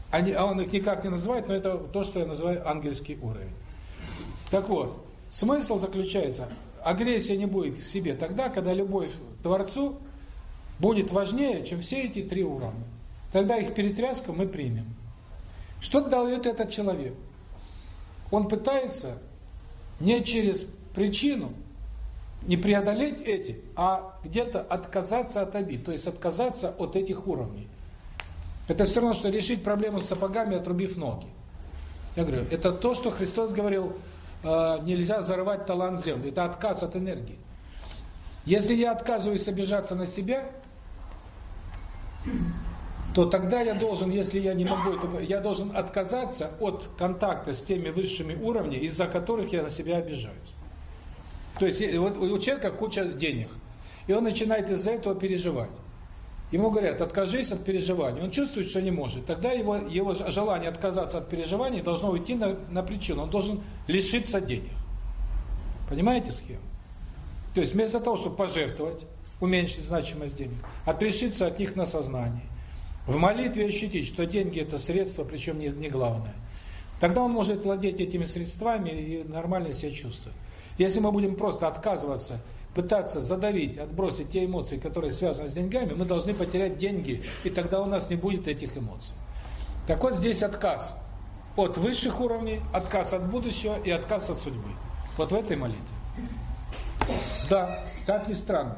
Они, а он их никак не называет, но это то, что я называю ангельский уровень. Так вот, смысл заключается, агрессия не будет к себе тогда, когда любовь к Творцу будет важнее, чем все эти три уровня. Тогда их перетряску мы примем. Что дает этот человек? Он пытается не через причину, не преодолеть эти, а где-то отказаться от обид, то есть отказаться от этих уровней. Это все равно, что решить проблему с сапогами, отрубив ноги. Я говорю, это то, что Христос говорил, нельзя зарывать талант землю. Это отказ от энергии. Если я отказываюсь обижаться на себя, то тогда я должен, если я не могу, я должен отказаться от контакта с теми высшими уровнями, из-за которых я на себя обижаюсь. То есть вот у человека куча денег, и он начинает из-за этого переживать. Ему говорят, откажись от переживаний. Он чувствует, что не может. Тогда его, его желание отказаться от переживаний должно уйти на, на причину. Он должен лишиться денег. Понимаете схему? То есть вместо того, чтобы пожертвовать, уменьшить значимость денег, отрешиться от них на сознании. В молитве ощутить, что деньги это средство, причем не, не главное. Тогда он может владеть этими средствами и нормально себя чувствовать. Если мы будем просто отказываться, пытаться задавить, отбросить те эмоции, которые связаны с деньгами, мы должны потерять деньги, и тогда у нас не будет этих эмоций. Так вот здесь отказ от высших уровней, отказ от будущего и отказ от судьбы. Вот в этой молитве. Да, как ни странно.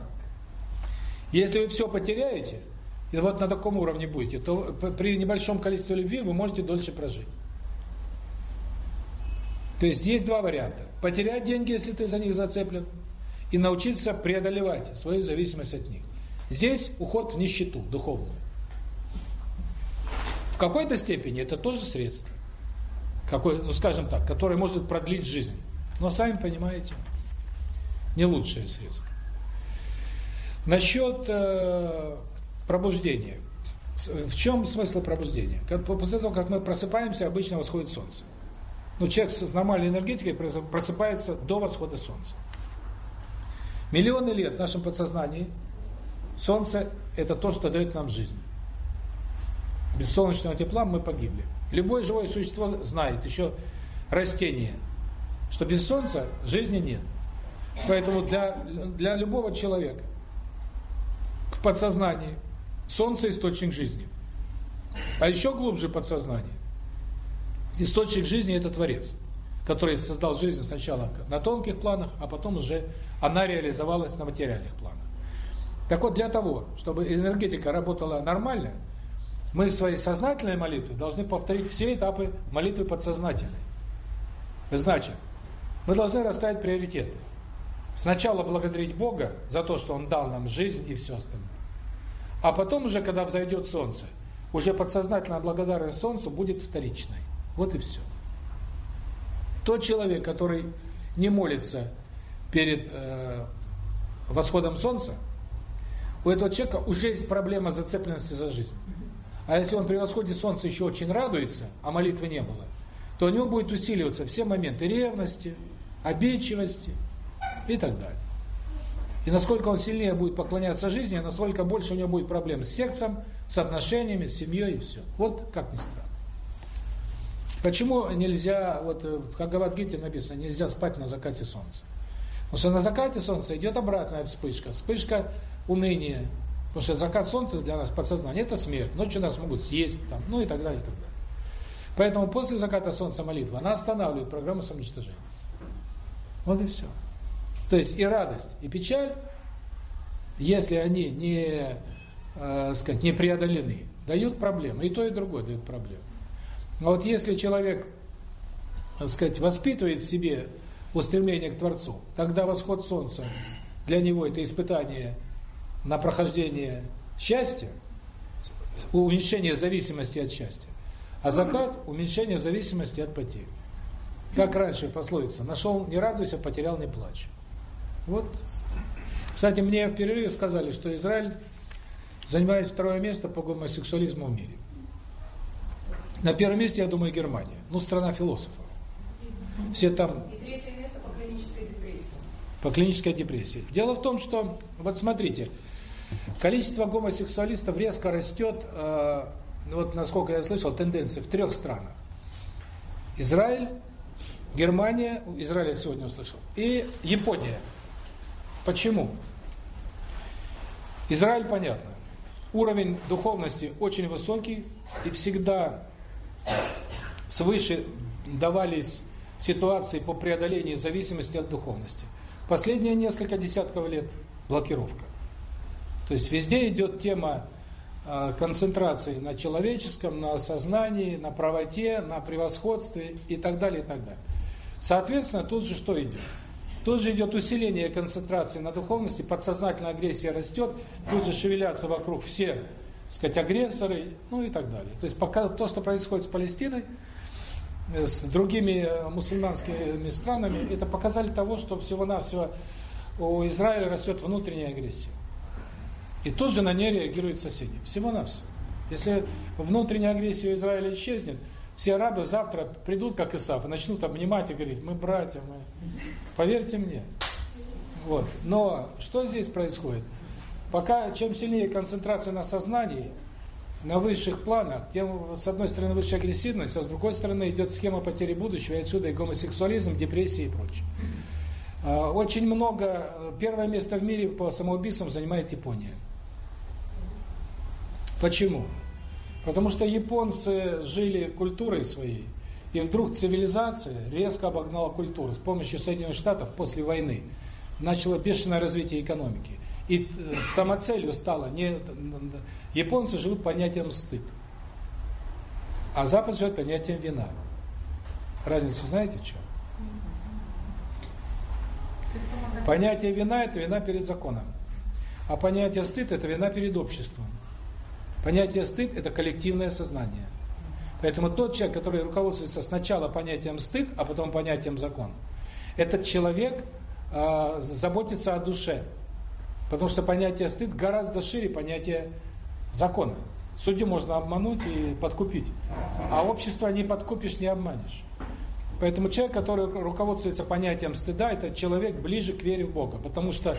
Если вы все потеряете, и вот на таком уровне будете, то при небольшом количестве любви вы можете дольше прожить. То есть есть два варианта. Потерять деньги, если ты за них зацеплен, и научиться преодолевать свою зависимость от них. Здесь уход в нищету духовную. В какой-то степени это тоже средство. Какой, ну скажем так, которое может продлить жизнь. Но сами понимаете, не лучшее средство. Насчет э, пробуждения. В чем смысл пробуждения? Как, после того, как мы просыпаемся, обычно восходит солнце. Но человек с нормальной энергетикой просыпается до восхода солнца. Миллионы лет в нашем подсознании солнце – это то, что дает нам жизнь. Без солнечного тепла мы погибли. Любое живое существо знает, еще растение, что без солнца жизни нет. Поэтому для, для любого человека в подсознании солнце – источник жизни. А еще глубже подсознание. Источник жизни – это Творец, который создал жизнь сначала на тонких планах, а потом уже она реализовалась на материальных планах. Так вот, для того, чтобы энергетика работала нормально, мы в своей сознательной молитве должны повторить все этапы молитвы подсознательной. Значит, мы должны расставить приоритеты. Сначала благодарить Бога за то, что Он дал нам жизнь и все остальное. А потом уже, когда взойдет солнце, уже подсознательная благодарность солнцу будет вторичной. Вот и все. Тот человек, который не молится перед э, восходом солнца, у этого человека уже есть проблема зацепленности за жизнь. А если он при восходе солнца еще очень радуется, а молитвы не было, то у него будет усиливаться все моменты ревности, обидчивости и так далее. И насколько он сильнее будет поклоняться жизни, насколько больше у него будет проблем с сексом, с отношениями, с семьей и все. Вот как ни странно. Почему нельзя, вот в Бхагавадгите написано, нельзя спать на закате солнца? Потому что на закате солнца идет обратная вспышка, вспышка уныния. Потому что закат солнца для нас подсознание – это смерть. Ночью нас могут съесть, там, ну и так далее, и так далее. Поэтому после заката солнца молитва, она останавливает программу самоуничтожения. Вот и все. То есть и радость, и печаль, если они не, э, сказать, не преодолены, дают проблемы. И то, и другое дают проблемы. А вот если человек, так сказать, воспитывает в себе устремление к Творцу, тогда восход солнца для него это испытание на прохождение счастья, уменьшение зависимости от счастья, а закат – уменьшение зависимости от потери. Как раньше пословица, нашел не радуйся, потерял не плачь. Вот. Кстати, мне в перерыве сказали, что Израиль занимает второе место по гомосексуализму в мире. На первом месте, я думаю, Германия. Ну, страна философов. Все там... И третье место по клинической депрессии. По клинической депрессии. Дело в том, что, вот смотрите, количество гомосексуалистов резко растет, э, вот насколько я слышал, тенденции в трех странах. Израиль, Германия, Израиль я сегодня услышал, и Япония. Почему? Израиль, понятно. Уровень духовности очень высокий, и всегда свыше давались ситуации по преодолению зависимости от духовности. Последние несколько десятков лет блокировка. То есть везде идет тема э, концентрации на человеческом, на сознании, на правоте, на превосходстве и так далее, и так далее. Соответственно, тут же что идет? Тут же идет усиление концентрации на духовности, подсознательная агрессия растет, тут же шевелятся вокруг все, так сказать, агрессоры, ну и так далее. То есть пока то, что происходит с Палестиной, с другими мусульманскими странами, это показали того, что всего-навсего у Израиля растет внутренняя агрессия. И тут же на нее реагируют соседи. Всего-навсего. Если внутренняя агрессия у Израиля исчезнет, все арабы завтра придут, как Исаф, и начнут обнимать и говорить, мы братья, мы... Поверьте мне. Вот. Но что здесь происходит? Пока, чем сильнее концентрация на сознании, на высших планах, тем, с одной стороны, высшая агрессивность, а с другой стороны, идет схема потери будущего, и отсюда и гомосексуализм, депрессия и прочее. А, очень много, первое место в мире по самоубийствам занимает Япония. Почему? Потому что японцы жили культурой своей, и вдруг цивилизация резко обогнала культуру. С помощью Соединенных Штатов после войны начало бешеное развитие экономики. И э, самоцелью стало не японцы живут понятием стыд, а Запад живет понятием вина. Разницу знаете в чем? Понятие вина – это вина перед законом. А понятие стыд – это вина перед обществом. Понятие стыд – это коллективное сознание. Поэтому тот человек, который руководствуется сначала понятием стыд, а потом понятием закон, этот человек э, заботится о душе. Потому что понятие стыд гораздо шире понятия закона. Судью можно обмануть и подкупить. А общество не подкупишь, не обманешь. Поэтому человек, который руководствуется понятием стыда, это человек ближе к вере в Бога. Потому что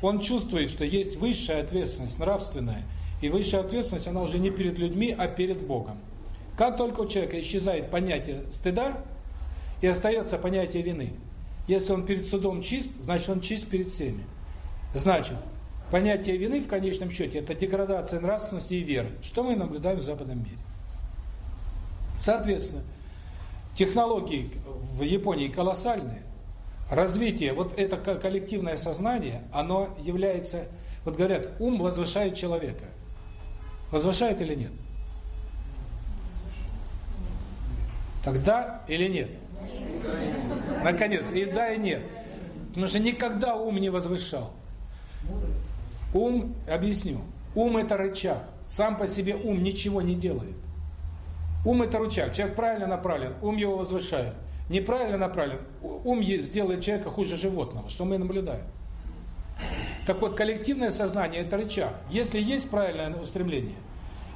он чувствует, что есть высшая ответственность, нравственная. И высшая ответственность, она уже не перед людьми, а перед Богом. Как только у человека исчезает понятие стыда, и остается понятие вины. Если он перед судом чист, значит он чист перед всеми. Значит, понятие вины в конечном счете это деградация нравственности и веры, что мы наблюдаем в западном мире. Соответственно, технологии в Японии колоссальные. Развитие, вот это коллективное сознание, оно является, вот говорят, ум возвышает человека. Возвышает или нет? Тогда или нет? Наконец, и да, и нет. Потому что никогда ум не возвышал. Ум, объясню, ум это рычаг. Сам по себе ум ничего не делает. Ум это рычаг. Человек правильно направлен, ум его возвышает. неправильно направлен, ум сделает человека хуже животного, что мы наблюдаем. Так вот, коллективное сознание – это рычаг. Если есть правильное устремление,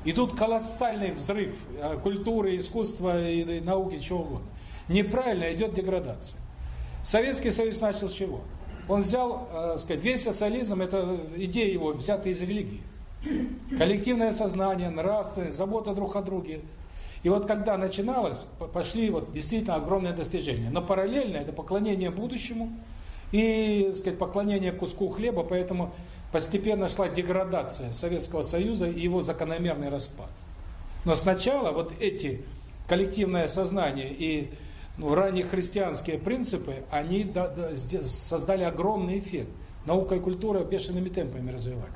идут колоссальный взрыв э, культуры, искусства, и науки, чего угодно. Неправильно идет деградация. Советский Союз начал с чего? Он взял, э, сказать, весь социализм, это идея его взята из религии. Коллективное сознание, нравственность, забота друг о друге. И вот когда начиналось, пошли вот действительно огромные достижения. Но параллельно это поклонение будущему и, сказать, поклонение куску хлеба, поэтому постепенно шла деградация Советского Союза и его закономерный распад. Но сначала вот эти коллективное сознание и ну, ранние христианские принципы, они да, да, создали огромный эффект. Наука и культура бешеными темпами развивались.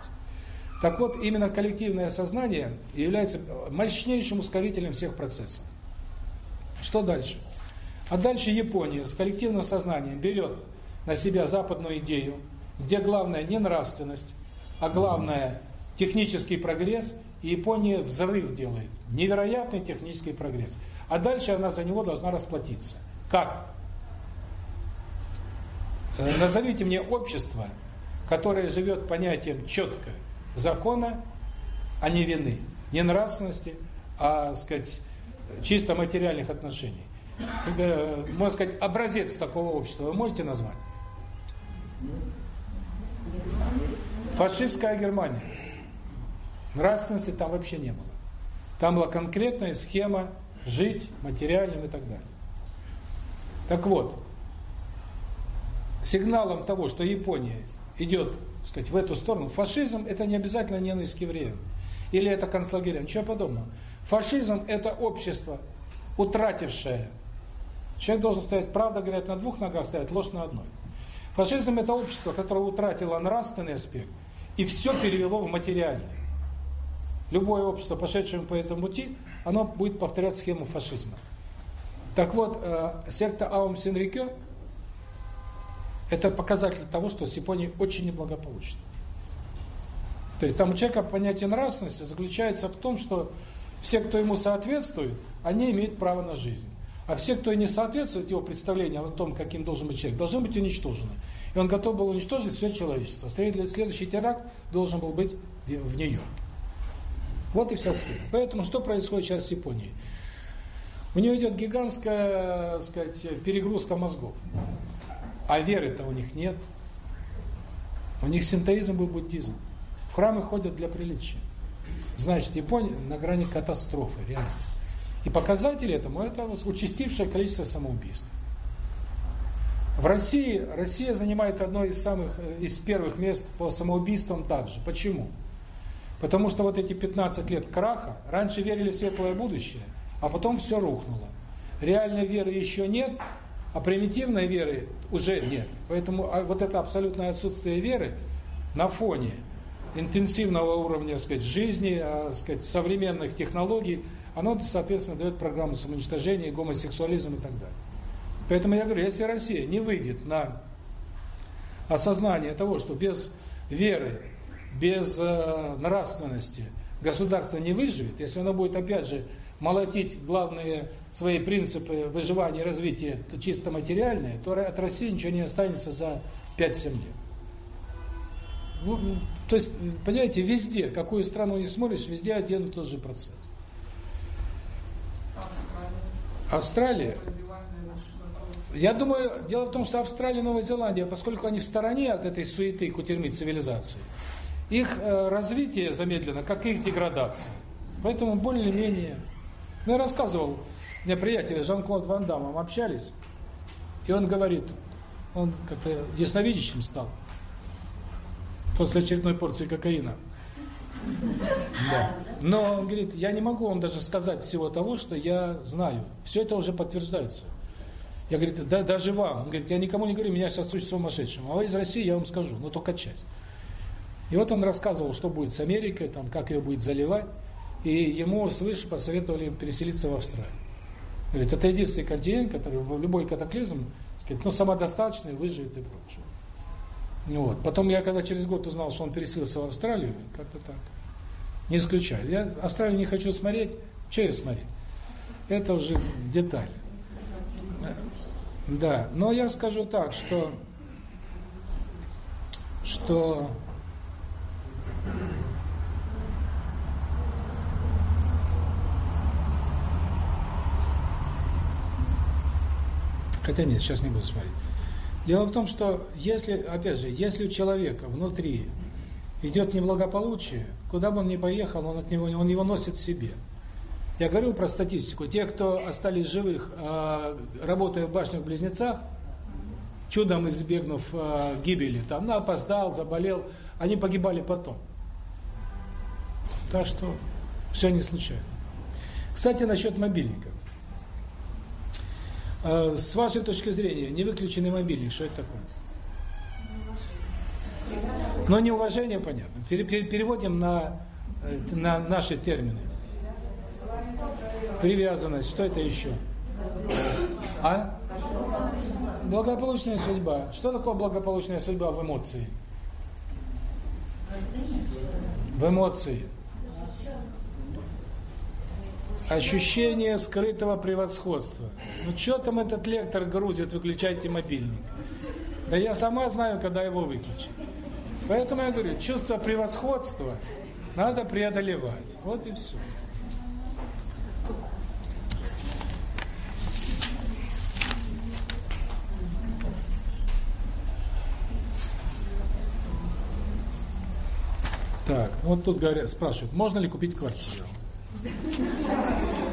Так вот, именно коллективное сознание является мощнейшим ускорителем всех процессов. Что дальше? А дальше Япония с коллективным сознанием берет на себя западную идею, где главное не нравственность, а главное технический прогресс, и Япония взрыв делает. Невероятный технический прогресс. А дальше она за него должна расплатиться. Как? Э, назовите мне общество, которое живет понятием четко закона, а не вины, не нравственности, а, сказать, чисто материальных отношений. Когда, можно сказать, образец такого общества вы можете назвать? Фашистская Германия. Нравственности там вообще не было. Там была конкретная схема жить материальным и так далее. Так вот, сигналом того, что Япония идет сказать, в эту сторону. Фашизм – это не обязательно ненависть к евреям. Или это концлагеря, ничего подобного. Фашизм – это общество, утратившее. Человек должен стоять, правда, говорят, на двух ногах, стоять ложь на одной. Фашизм – это общество, которое утратило нравственный аспект и все перевело в материальный. Любое общество, пошедшее по этому пути, оно будет повторять схему фашизма. Так вот, э, секта Аум Синрикё это показатель того, что с Японией очень неблагополучно. То есть там у человека понятие нравственности заключается в том, что все, кто ему соответствует, они имеют право на жизнь. А все, кто не соответствует его представлению о том, каким должен быть человек, должны быть уничтожены. И он готов был уничтожить все человечество. Следующий теракт должен был быть в Нью-Йорке. Вот и вся схема. Поэтому что происходит сейчас с Японией? У нее идет гигантская, так сказать, перегрузка мозгов. А веры-то у них нет. У них синтеизм и буддизм. В храмы ходят для приличия. Значит, Япония на грани катастрофы, реально. И показатель этому – это участившее количество самоубийств. В России, Россия занимает одно из самых, э, из первых мест по самоубийствам также. Почему? Потому что вот эти 15 лет краха, раньше верили в светлое будущее, а потом все рухнуло. Реальной веры еще нет, а примитивной веры уже нет. Поэтому а, вот это абсолютное отсутствие веры на фоне интенсивного уровня, сказать, жизни, а, сказать, современных технологий, оно, соответственно, дает программу самоуничтожения, гомосексуализм и так далее. Поэтому я говорю, если Россия не выйдет на осознание того, что без веры, без э, нравственности государство не выживет, если оно будет, опять же, молотить главные свои принципы выживания и развития чисто материальные, то от России ничего не останется за 5-7 лет. Ну, то есть, понимаете, везде, какую страну не смотришь, везде один и тот же процесс. Австралия? Я думаю, дело в том, что Австралия и Новая Зеландия, поскольку они в стороне от этой суеты кутерьмы цивилизации, их э, развитие замедлено, как их деградация. Поэтому более-менее ну, я рассказывал, у меня приятели с Жан-Клод Ван Дамом общались, и он говорит, он как-то ясновидящим стал после очередной порции кокаина. Да. Но он говорит, я не могу вам даже сказать всего того, что я знаю. Все это уже подтверждается. Я говорю, да, даже вам. Он говорит, я никому не говорю, меня сейчас учат сумасшедшим. А вы из России, я вам скажу, но только часть. И вот он рассказывал, что будет с Америкой, там, как ее будет заливать и ему свыше посоветовали переселиться в Австралию. Говорит, это единственный континент, который в любой катаклизм, сказать, ну, самодостаточный, выживет и прочее. Ну, вот. Потом я, когда через год узнал, что он переселился в Австралию, как-то так. Не исключаю. Я Австралию не хочу смотреть. Что ее смотреть? Это уже деталь. Да, но я скажу так, что что Хотя нет, сейчас не буду смотреть. Дело в том, что если, опять же, если у человека внутри идет неблагополучие, куда бы он ни поехал, он от него, он его носит в себе. Я говорил про статистику. Те, кто остались живых, а, работая в башнях-близнецах, чудом избегнув а, гибели, там, ну, опоздал, заболел, они погибали потом. Так что все не случайно. Кстати, насчет мобильников. А, с вашей точки зрения, не выключенный мобильник, что это такое? Но неуважение понятно. Переводим на, э, на наши термины. Привязанность. Что это еще? А? Благополучная судьба. Что такое благополучная судьба в эмоции? В эмоции. Ощущение скрытого превосходства. Ну что там этот лектор грузит, выключайте мобильник. Да я сама знаю, когда его выключить. Поэтому я говорю, чувство превосходства надо преодолевать. Вот и все. Так, вот тут говорят, спрашивают, можно ли купить квартиру?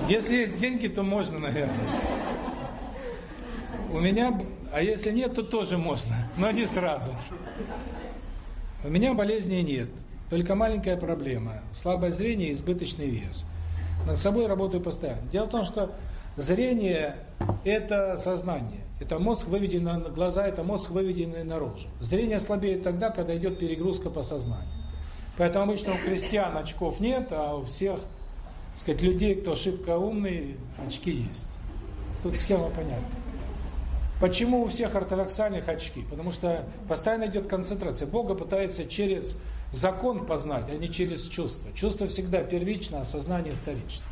Если есть деньги, то можно, наверное. У меня, а если нет, то тоже можно, но не сразу. У меня болезней нет, только маленькая проблема. Слабое зрение и избыточный вес. Над собой работаю постоянно. Дело в том, что зрение – это сознание. Это мозг выведенный на глаза, это мозг выведенный наружу. Зрение слабеет тогда, когда идет перегрузка по сознанию. Поэтому обычно у крестьян очков нет, а у всех, сказать, людей, кто шибко умный, очки есть. Тут схема понятна. Почему у всех ортодоксальных очки? Потому что постоянно идет концентрация. Бога пытается через закон познать, а не через чувство. Чувство всегда первично, а сознание вторично.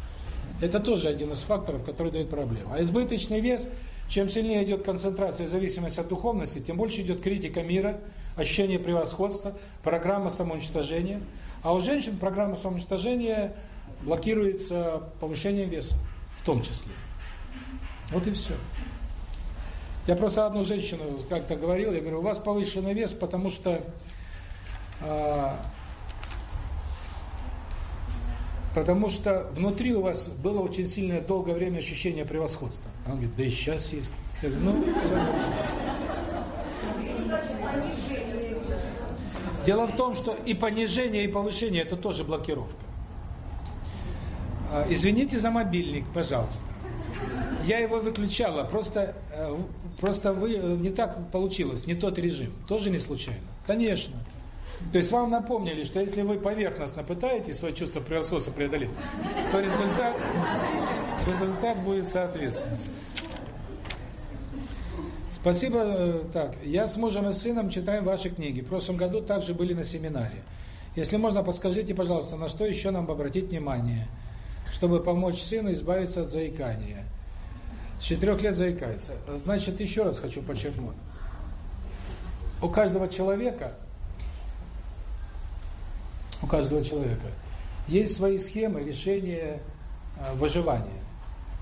Это тоже один из факторов, который дает проблему. А избыточный вес, чем сильнее идет концентрация и зависимость от духовности, тем больше идет критика мира, ощущение превосходства, программа самоуничтожения. А у женщин программа самоуничтожения блокируется повышением веса, в том числе. Вот и все. Я просто одну женщину как-то говорил, я говорю, у вас повышенный вес, потому что а, потому что внутри у вас было очень сильное долгое время ощущение превосходства. Она говорит, да и сейчас есть. Я говорю, ну, Дело в том, что и понижение, и повышение – это тоже блокировка. А, извините за мобильник, пожалуйста. Я его выключала, просто э, просто вы э, не так получилось, не тот режим. Тоже не случайно. Конечно. То есть вам напомнили, что если вы поверхностно пытаетесь свое чувство превосходства преодолеть, то результат результат будет соответственно. Спасибо. Э, так, я с мужем и сыном читаем ваши книги. В прошлом году также были на семинаре. Если можно, подскажите, пожалуйста, на что еще нам обратить внимание, чтобы помочь сыну избавиться от заикания. С четырех лет заикается. Значит, еще раз хочу подчеркнуть. У каждого человека, у каждого человека есть свои схемы решения э, выживания.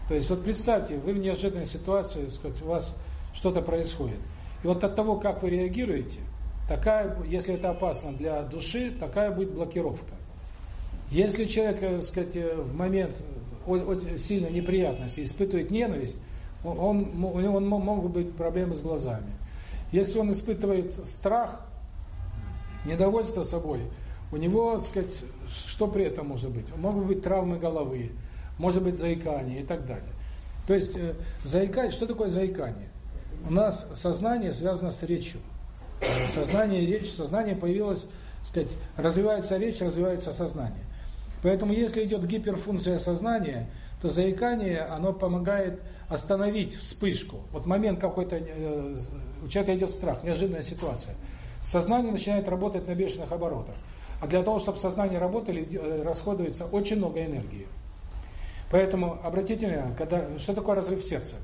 То есть, вот представьте, вы в неожиданной ситуации, сказать, у вас что-то происходит. И вот от того, как вы реагируете, такая, если это опасно для души, такая будет блокировка. Если человек, так сказать, в момент сильной неприятности испытывает ненависть, он, у него могут быть проблемы с глазами. Если он испытывает страх, недовольство собой, у него, так сказать, что при этом может быть? Могут быть травмы головы, может быть заикание и так далее. То есть э, заикание, что такое заикание? у нас сознание связано с речью. Сознание, речь, сознание появилось, сказать, развивается речь, развивается сознание. Поэтому если идет гиперфункция сознания, то заикание, оно помогает остановить вспышку. Вот момент какой-то, э, у человека идет страх, неожиданная ситуация. Сознание начинает работать на бешеных оборотах. А для того, чтобы сознание работали, э, расходуется очень много энергии. Поэтому обратите внимание, когда, что такое разрыв сердца?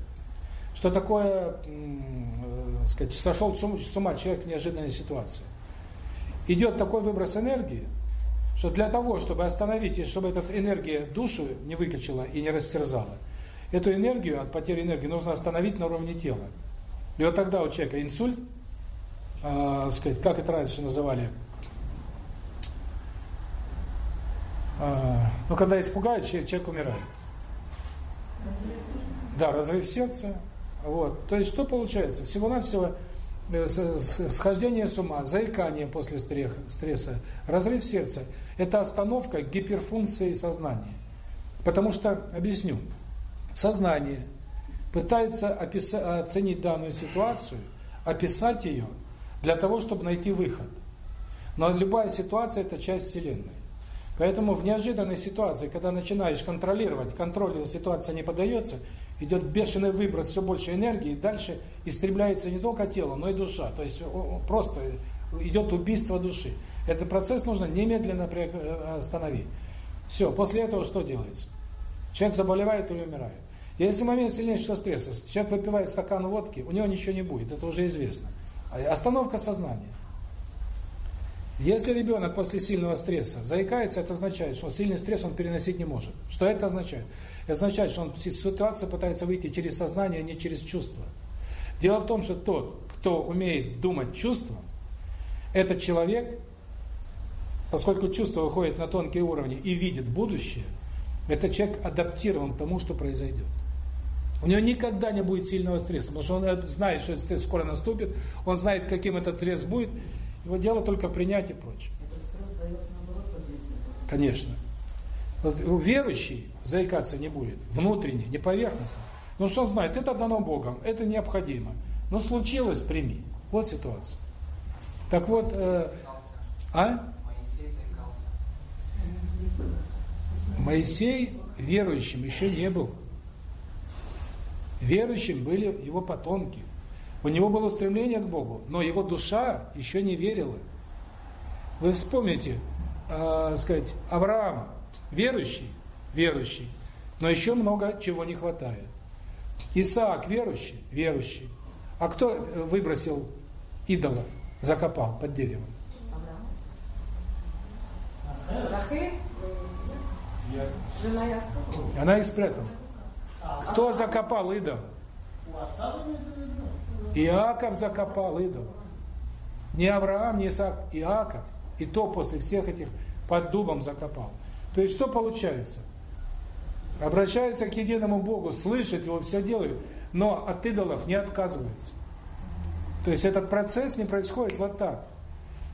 что такое, э, сказать, сошел с ума человек в неожиданной ситуации. Идет такой выброс энергии, что для того, чтобы остановить, и чтобы эта энергия душу не выкачала и не растерзала, эту энергию от потери энергии нужно остановить на уровне тела. И вот тогда у человека инсульт, э, сказать, как это раньше называли, э, ну, когда испугают, человек умирает. Да, разрыв сердца. Вот. То есть что получается? Всего-навсего э, схождение с ума, заикание после стресса, разрыв сердца – это остановка гиперфункции сознания. Потому что, объясню, сознание пытается оценить данную ситуацию, описать ее для того, чтобы найти выход. Но любая ситуация – это часть Вселенной. Поэтому в неожиданной ситуации, когда начинаешь контролировать, контролю ситуация не поддается, идет бешеный выброс все больше энергии, и дальше истребляется не только тело, но и душа. То есть просто идет убийство души. Этот процесс нужно немедленно э, остановить. Все, после этого что делается? Человек заболевает или умирает. Если момент сильнейшего стресса, человек выпивает стакан водки, у него ничего не будет, это уже известно. А остановка сознания. Если ребенок после сильного стресса заикается, это означает, что сильный стресс он переносить не может. Что это означает? Это означает, что он из ситуации пытается выйти через сознание, а не через чувства. Дело в том, что тот, кто умеет думать чувством, этот человек, поскольку чувство выходит на тонкие уровни и видит будущее, этот человек адаптирован к тому, что произойдет. У него никогда не будет сильного стресса, потому что он знает, что этот стресс скоро наступит, он знает, каким этот стресс будет, его дело только принять и прочее. Конечно. Вот верующий заикаться не будет, внутренне, не поверхностно. Ну что он знает, это дано Богом, это необходимо. Но случилось, прими. Вот ситуация. Так вот, э, а? Моисей верующим еще не был. Верующим были его потомки. У него было стремление к Богу, но его душа еще не верила. Вы вспомните, э, сказать, Авраам верующий, верующий, но еще много чего не хватает. Исаак верующий, верующий. А кто выбросил идолов, закопал под деревом? Рахель? Жена. Она их спрятала. Кто закопал идолов? Иаков закопал идол. Не Авраам, не Исаак, Иаков. И то после всех этих под дубом закопал. То есть что получается? Обращаются к единому Богу, слышат его, все делают, но от идолов не отказываются. То есть этот процесс не происходит вот так.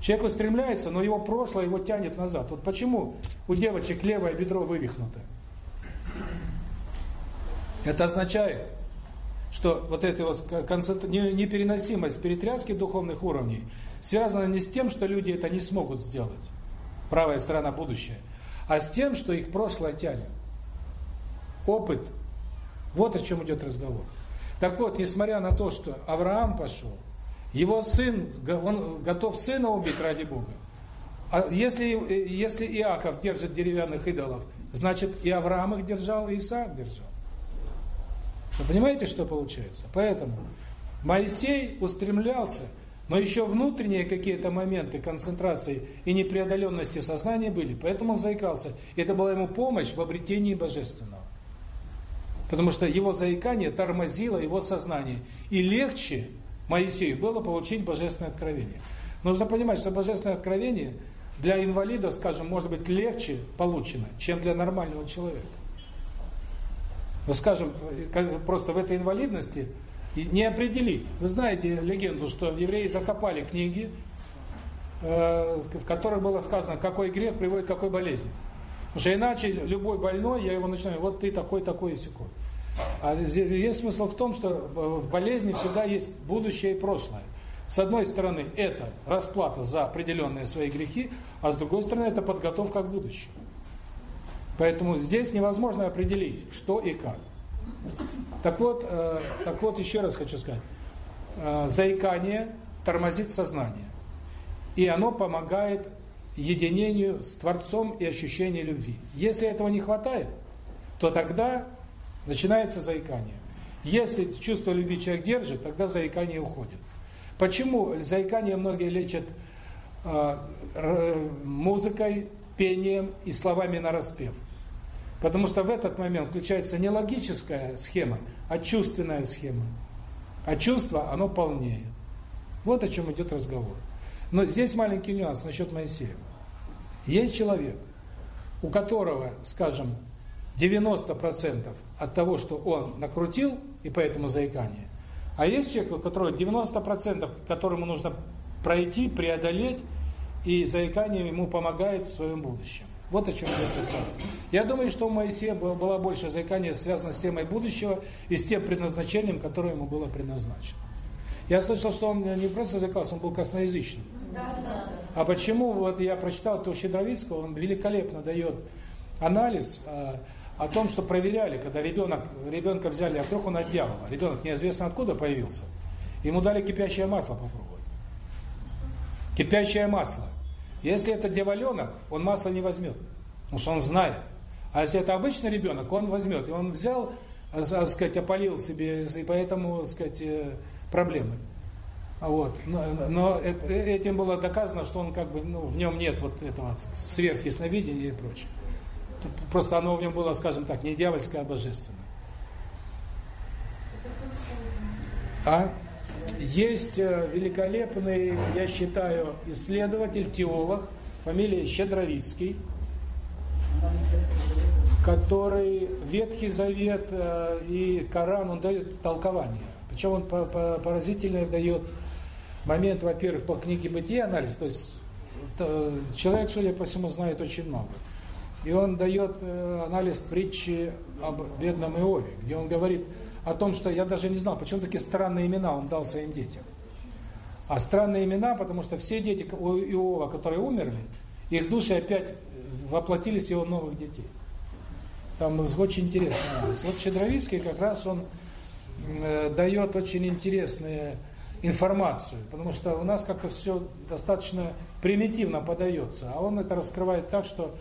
Человек устремляется, но его прошлое его тянет назад. Вот почему у девочек левое бедро вывихнуто? Это означает, что вот эта вот непереносимость перетряски духовных уровней связана не с тем, что люди это не смогут сделать, правая сторона будущее, а с тем, что их прошлое тянет. Опыт. Вот о чем идет разговор. Так вот, несмотря на то, что Авраам пошел, его сын, он готов сына убить ради Бога. А если, если Иаков держит деревянных идолов, значит и Авраам их держал, и Исаак держал. Вы понимаете, что получается? Поэтому Моисей устремлялся, но еще внутренние какие-то моменты концентрации и непреодоленности сознания были, поэтому он заикался. Это была ему помощь в обретении Божественного. Потому что его заикание тормозило его сознание. И легче Моисею было получить Божественное откровение. Нужно понимать, что Божественное откровение для инвалида, скажем, может быть легче получено, чем для нормального человека. Ну, скажем, просто в этой инвалидности не определить. Вы знаете легенду, что евреи закопали книги, э, в которых было сказано, какой грех приводит к какой болезни. Потому что иначе любой больной, я его начинаю, вот ты такой, такой и секой. А есть смысл в том, что в болезни всегда есть будущее и прошлое. С одной стороны, это расплата за определенные свои грехи, а с другой стороны, это подготовка к будущему. Поэтому здесь невозможно определить, что и как. Так вот, э, так вот еще раз хочу сказать. Э, заикание тормозит сознание. И оно помогает единению с Творцом и ощущению любви. Если этого не хватает, то тогда начинается заикание. Если чувство любви человек держит, тогда заикание уходит. Почему заикание многие лечат э, музыкой, пением и словами на распев? Потому что в этот момент включается не логическая схема, а чувственная схема. А чувство, оно полнее. Вот о чем идет разговор. Но здесь маленький нюанс насчет Моисея. Есть человек, у которого, скажем, 90% от того, что он накрутил, и поэтому заикание. А есть человек, у которого 90%, которому нужно пройти, преодолеть, и заикание ему помогает в своем будущем. Вот о чем идет разговор. Я думаю, что у Моисея было больше заикания связано с темой будущего и с тем предназначением, которое ему было предназначено. Я слышал, что он не просто заикался, он был косноязычным. А почему? Вот я прочитал то Щедровицкого, он великолепно дает анализ э, о том, что проверяли, когда ребенок, ребенка взяли, а вдруг он от дьявола, ребенок неизвестно откуда появился, ему дали кипящее масло попробовать. Кипящее масло. Если это дьяволенок, он масло не возьмет, потому что он знает. А если это обычный ребенок, он возьмет. И он взял, так а, сказать, опалил себе, и поэтому, так сказать, э, проблемы. Вот. Но, но этим было доказано, что он как бы, ну, в нем нет вот этого сверхясновидения и прочее. Просто оно в нем было, скажем так, не дьявольское, а божественное. А есть э, великолепный, я считаю, исследователь, теолог, фамилия Щедровицкий, который Ветхий Завет э, и Коран, он дает толкование. Причем он поразительно дает момент, во-первых, по книге «Бытие» анализ, то есть человек, судя по всему, знает очень много. И он дает э, анализ притчи об бедном Иове, где он говорит о том, что я даже не знал, почему такие странные имена он дал своим детям. А странные имена, потому что все дети Иова, которые умерли, их души опять воплотились в его новых детей. Там очень интересно. Вот Щедровицкий как раз он э, дает очень интересную информацию, потому что у нас как-то все достаточно примитивно подается, а он это раскрывает так, что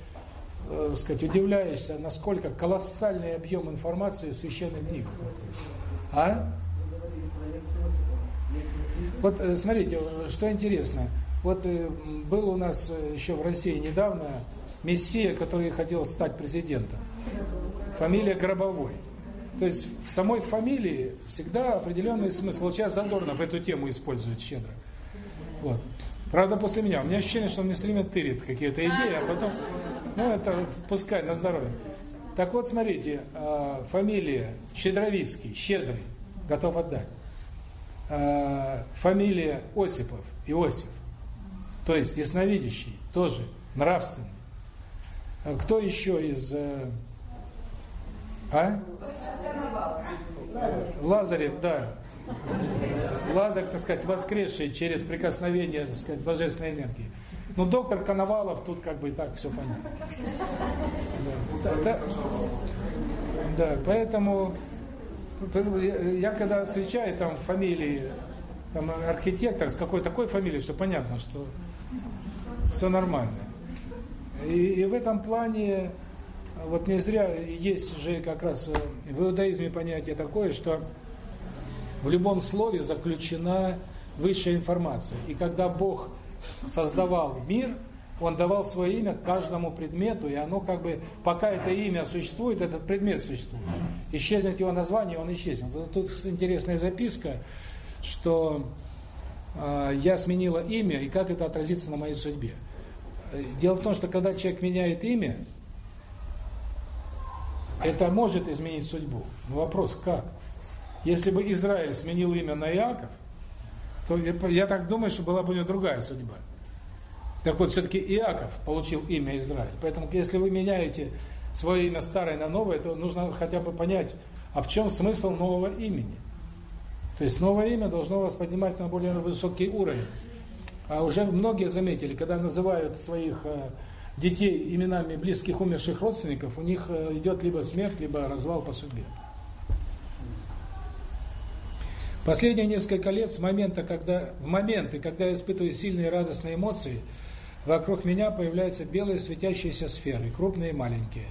э, сказать, удивляешься, насколько колоссальный объем информации в священных книгах. А? Вот э, смотрите, что интересно. Вот э, был у нас э, еще в России недавно мессия, который хотел стать президентом. Фамилия Гробовой. То есть в самой фамилии всегда определенный смысл. Вот сейчас Задорнов эту тему использует щедро. Вот. Правда, после меня. У меня ощущение, что он мне стримит тырит какие-то идеи, а потом ну, это пускай, на здоровье. Так вот, смотрите, э, фамилия Щедровицкий, щедрый, готов отдать. Э, фамилия Осипов, Иосиф, то есть ясновидящий, тоже нравственный. А кто еще из... Э, а? Лазарев, да. Лазарь, так сказать, воскресший через прикосновение, так сказать, божественной энергии. Ну, доктор Коновалов, тут как бы и так все понятно. Да, да, да поэтому я когда встречаю там фамилии, там архитектор с какой такой фамилией, что понятно, что все нормально. И, и в этом плане, вот не зря есть же как раз в иудаизме понятие такое, что в любом слове заключена высшая информация. И когда Бог создавал мир, он давал свое имя каждому предмету, и оно как бы, пока это имя существует, этот предмет существует. Исчезнет его название, он исчезнет. Вот тут интересная записка, что э, я сменила имя, и как это отразится на моей судьбе. Дело в том, что когда человек меняет имя, это может изменить судьбу. Но вопрос, как? Если бы Израиль сменил имя на Иаков, то я так думаю, что была бы у него другая судьба. Так вот, все-таки Иаков получил имя Израиль. Поэтому, если вы меняете свое имя старое на новое, то нужно хотя бы понять, а в чем смысл нового имени. То есть новое имя должно вас поднимать на более высокий уровень. А уже многие заметили, когда называют своих э, детей именами близких умерших родственников, у них э, идет либо смерть, либо развал по судьбе. Последние несколько лет с момента, когда в моменты, когда я испытываю сильные радостные эмоции, вокруг меня появляются белые светящиеся сферы, крупные и маленькие.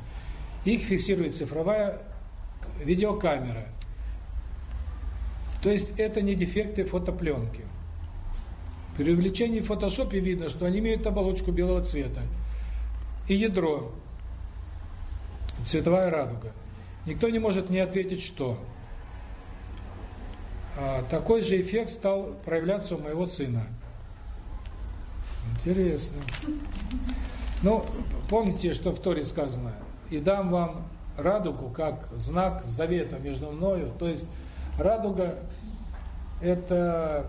Их фиксирует цифровая видеокамера. То есть это не дефекты фотопленки. При увеличении в фотошопе видно, что они имеют оболочку белого цвета и ядро, цветовая радуга. Никто не может не ответить, что. А, такой же эффект стал проявляться у моего сына. Интересно. Ну, помните, что в Торе сказано? «И дам вам радугу как знак завета между мною». То есть радуга, это,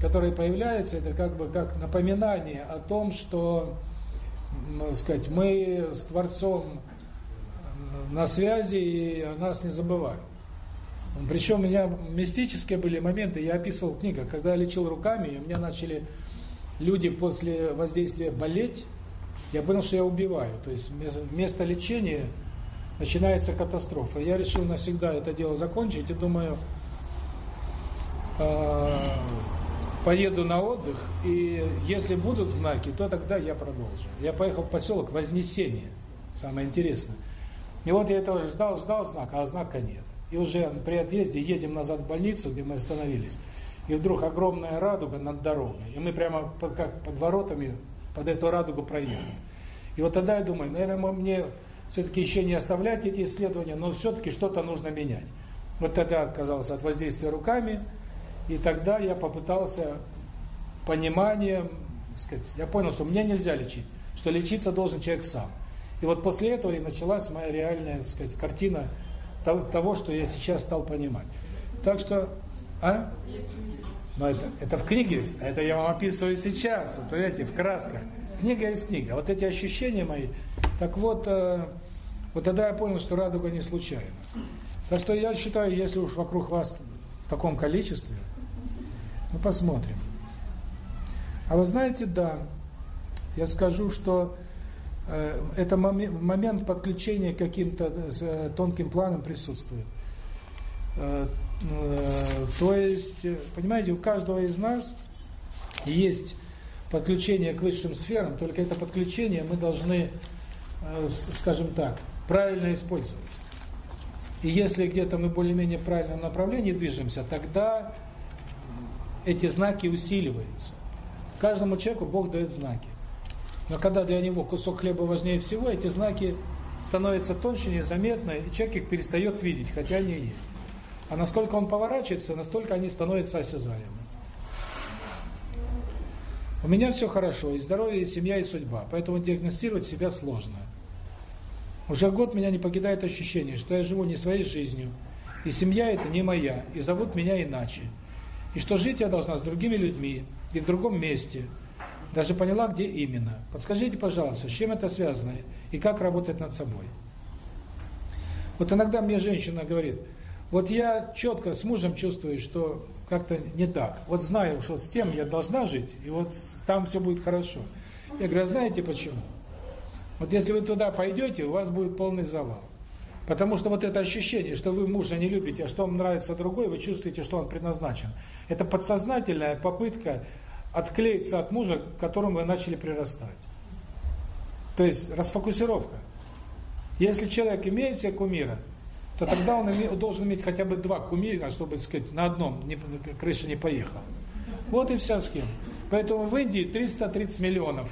которая появляется, это как бы как напоминание о том, что, сказать, мы с Творцом на связи и о нас не забывают. Причем у меня мистические были моменты, я описывал в книгах, когда я лечил руками, у меня начали люди после воздействия болеть, я понял, что я убиваю. То есть вместо лечения начинается катастрофа. Я решил навсегда это дело закончить и думаю, э, поеду на отдых, и если будут знаки, то тогда я продолжу. Я поехал в поселок Вознесение, самое интересное. И вот я этого ждал, ждал знака, а знака нет. И уже при отъезде едем назад в больницу, где мы остановились, и вдруг огромная радуга над дорогой. И мы прямо под, как под воротами под эту радугу проехали. И вот тогда я думаю, наверное, мне все-таки еще не оставлять эти исследования, но все-таки что-то нужно менять. Вот тогда отказался от воздействия руками, и тогда я попытался пониманием, сказать, я понял, что мне нельзя лечить, что лечиться должен человек сам. И вот после этого и началась моя реальная, сказать, картина того, что я сейчас стал понимать. Так что, а? Но это, это в книге, это я вам описываю сейчас, вот, понимаете, в красках. Книга есть книга. Вот эти ощущения мои, так вот, э, вот тогда я понял, что радуга не случайна. Так что я считаю, если уж вокруг вас в таком количестве, ну посмотрим. А вы знаете, да, я скажу, что это момент подключения к каким-то э, тонким планам присутствует. Э, то есть, понимаете, у каждого из нас есть подключение к высшим сферам, только это подключение мы должны, скажем так, правильно использовать. И если где-то мы более-менее в правильном направлении движемся, тогда эти знаки усиливаются. Каждому человеку Бог дает знаки. Но когда для него кусок хлеба важнее всего, эти знаки становятся тоньше, незаметно, и человек их перестает видеть, хотя они есть. А насколько он поворачивается, настолько они становятся осязаемыми. У меня все хорошо, и здоровье, и семья, и судьба, поэтому диагностировать себя сложно. Уже год меня не покидает ощущение, что я живу не своей жизнью, и семья это не моя, и зовут меня иначе. И что жить я должна с другими людьми, и в другом месте – даже поняла, где именно. Подскажите, пожалуйста, с чем это связано и как работать над собой. Вот иногда мне женщина говорит, вот я четко с мужем чувствую, что как-то не так. Вот знаю, что с тем я должна жить, и вот там все будет хорошо. Я говорю, а знаете почему? Вот если вы туда пойдете, у вас будет полный завал. Потому что вот это ощущение, что вы мужа не любите, а что вам нравится другой, вы чувствуете, что он предназначен. Это подсознательная попытка отклеиться от мужа, к которому вы начали прирастать. То есть расфокусировка. Если человек имеет себе кумира, то тогда он должен иметь хотя бы два кумира, чтобы, сказать, на одном крыша не поехала. Вот и вся схема. Поэтому в Индии 330 миллионов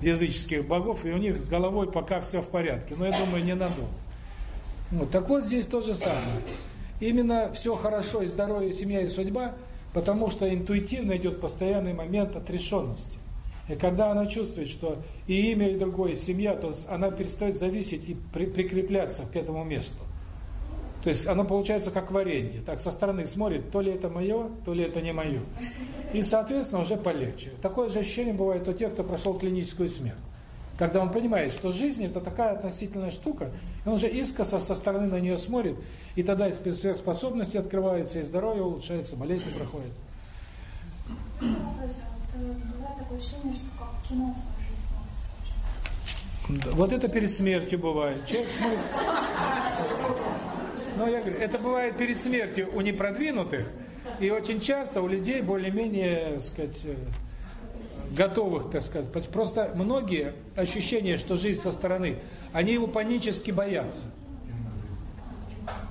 языческих богов, и у них с головой пока все в порядке. Но я думаю, не надолго. Вот. Так вот здесь то же самое. Именно все хорошо, и здоровье, семья, и судьба – Потому что интуитивно идет постоянный момент отрешенности. И когда она чувствует, что и имя, и другое, и семья, то она перестает зависеть и при, прикрепляться к этому месту. То есть оно получается как варенье. Так со стороны смотрит, то ли это мое, то ли это не мое. И, соответственно, уже полегче. Такое же ощущение бывает у тех, кто прошел клиническую смерть. Когда он понимает, что жизнь это такая относительная штука, он уже искоса со стороны на нее смотрит, и тогда и сверхспособности открываются, и здоровье улучшается, болезни проходят. Вот это перед смертью бывает. Человек смотрит... Но я говорю, это бывает перед смертью у непродвинутых, и очень часто у людей более-менее, сказать, готовых, так сказать. Просто многие ощущения, что жизнь со стороны, они его панически боятся.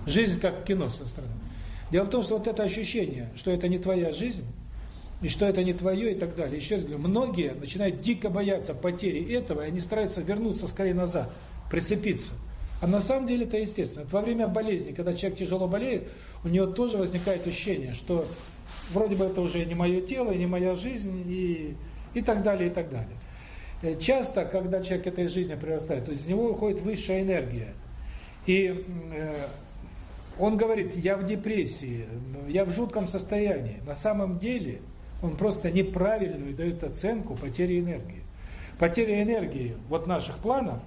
Жизнь как кино со стороны. Дело в том, что вот это ощущение, что это не твоя жизнь, и что это не твое и так далее. Еще раз говорю, многие начинают дико бояться потери этого, и они стараются вернуться скорее назад, прицепиться. А на самом деле это естественно. Во время болезни, когда человек тяжело болеет, у него тоже возникает ощущение, что вроде бы это уже не мое тело, не моя жизнь, и, и так далее, и так далее. Э, часто, когда человек этой жизни прирастает, из него уходит высшая энергия. И э, он говорит, я в депрессии, я в жутком состоянии. На самом деле он просто неправильную дает оценку потери энергии. Потеря энергии вот наших планов,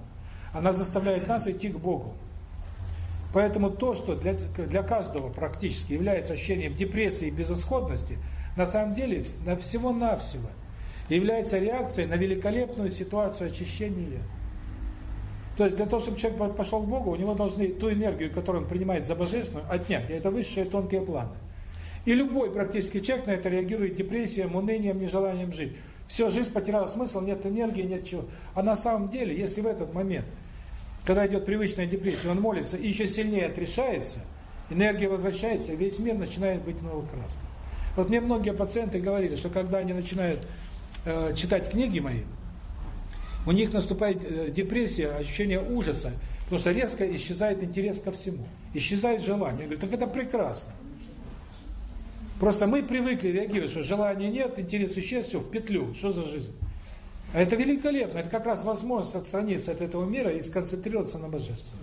она заставляет нас идти к Богу. Поэтому то, что для, для каждого практически является ощущением депрессии и безысходности, на самом деле на всего-навсего является реакцией на великолепную ситуацию очищения. То есть для того, чтобы человек пошел к Богу, у него должны ту энергию, которую он принимает за божественную, отнять. И это высшие тонкие планы. И любой практически человек на это реагирует депрессией, унынием, нежеланием жить. Все, жизнь потеряла смысл, нет энергии, нет чего. А на самом деле, если в этот момент, когда идет привычная депрессия, он молится и еще сильнее отрешается, энергия возвращается, весь мир начинает быть новой краской. Вот мне многие пациенты говорили, что когда они начинают э, читать книги мои, у них наступает э, депрессия, ощущение ужаса, потому что резко исчезает интерес ко всему, исчезает желание. Я говорю, так это прекрасно. Просто мы привыкли реагировать, что желания нет, интерес исчез, все, в петлю. Что за жизнь? А это великолепно. Это как раз возможность отстраниться от этого мира и сконцентрироваться на божественном.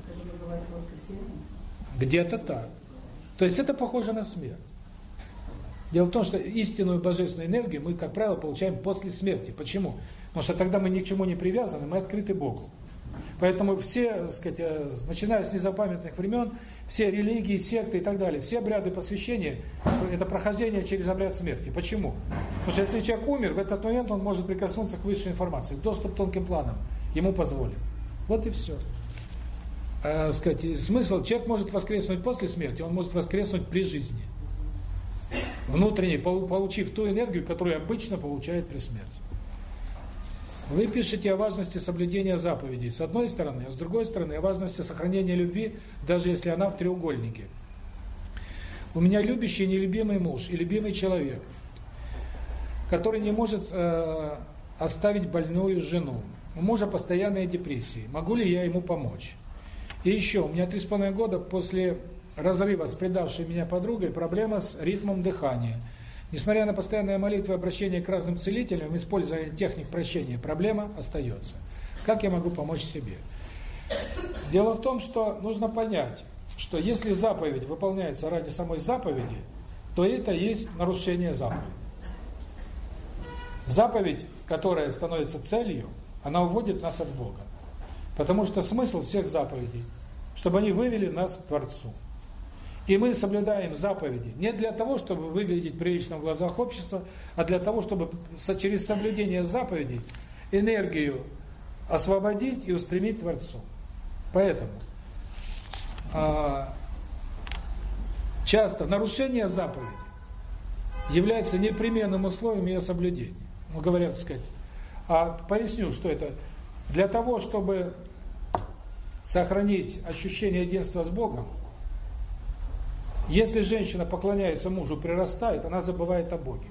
Где-то так. То есть это похоже на смерть. Дело в том, что истинную божественную энергию мы, как правило, получаем после смерти. Почему? Потому что тогда мы ни к чему не привязаны, мы открыты Богу. Поэтому все, так сказать, э, начиная с незапамятных времен, все религии, секты и так далее, все обряды посвящения – это прохождение через обряд смерти. Почему? Потому что если человек умер, в этот момент он может прикоснуться к высшей информации, доступ к тонким планам ему позволен. Вот и все. А, сказать, смысл, человек может воскреснуть после смерти, он может воскреснуть при жизни. Внутренне, получив ту энергию, которую обычно получает при смерти. Вы пишете о важности соблюдения заповедей с одной стороны, а с другой стороны о важности сохранения любви, даже если она в треугольнике. У меня любящий нелюбимый муж и любимый человек, который не может э, оставить больную жену. У мужа постоянные депрессии. Могу ли я ему помочь? И еще, у меня три с половиной года после разрыва с предавшей меня подругой проблема с ритмом дыхания – Несмотря на постоянные молитвы и обращение к разным целителям, используя техник прощения, проблема остается. Как я могу помочь себе? Дело в том, что нужно понять, что если заповедь выполняется ради самой заповеди, то это есть нарушение заповеди. Заповедь, которая становится целью, она уводит нас от Бога. Потому что смысл всех заповедей, чтобы они вывели нас к Творцу. И мы соблюдаем заповеди не для того, чтобы выглядеть прилично в глазах общества, а для того, чтобы через соблюдение заповедей энергию освободить и устремить Творцу. Поэтому а, часто нарушение заповеди является непременным условием ее соблюдения. Ну, говорят, сказать. А поясню, что это. Для того, чтобы сохранить ощущение единства с Богом, если женщина поклоняется мужу, прирастает, она забывает о Боге.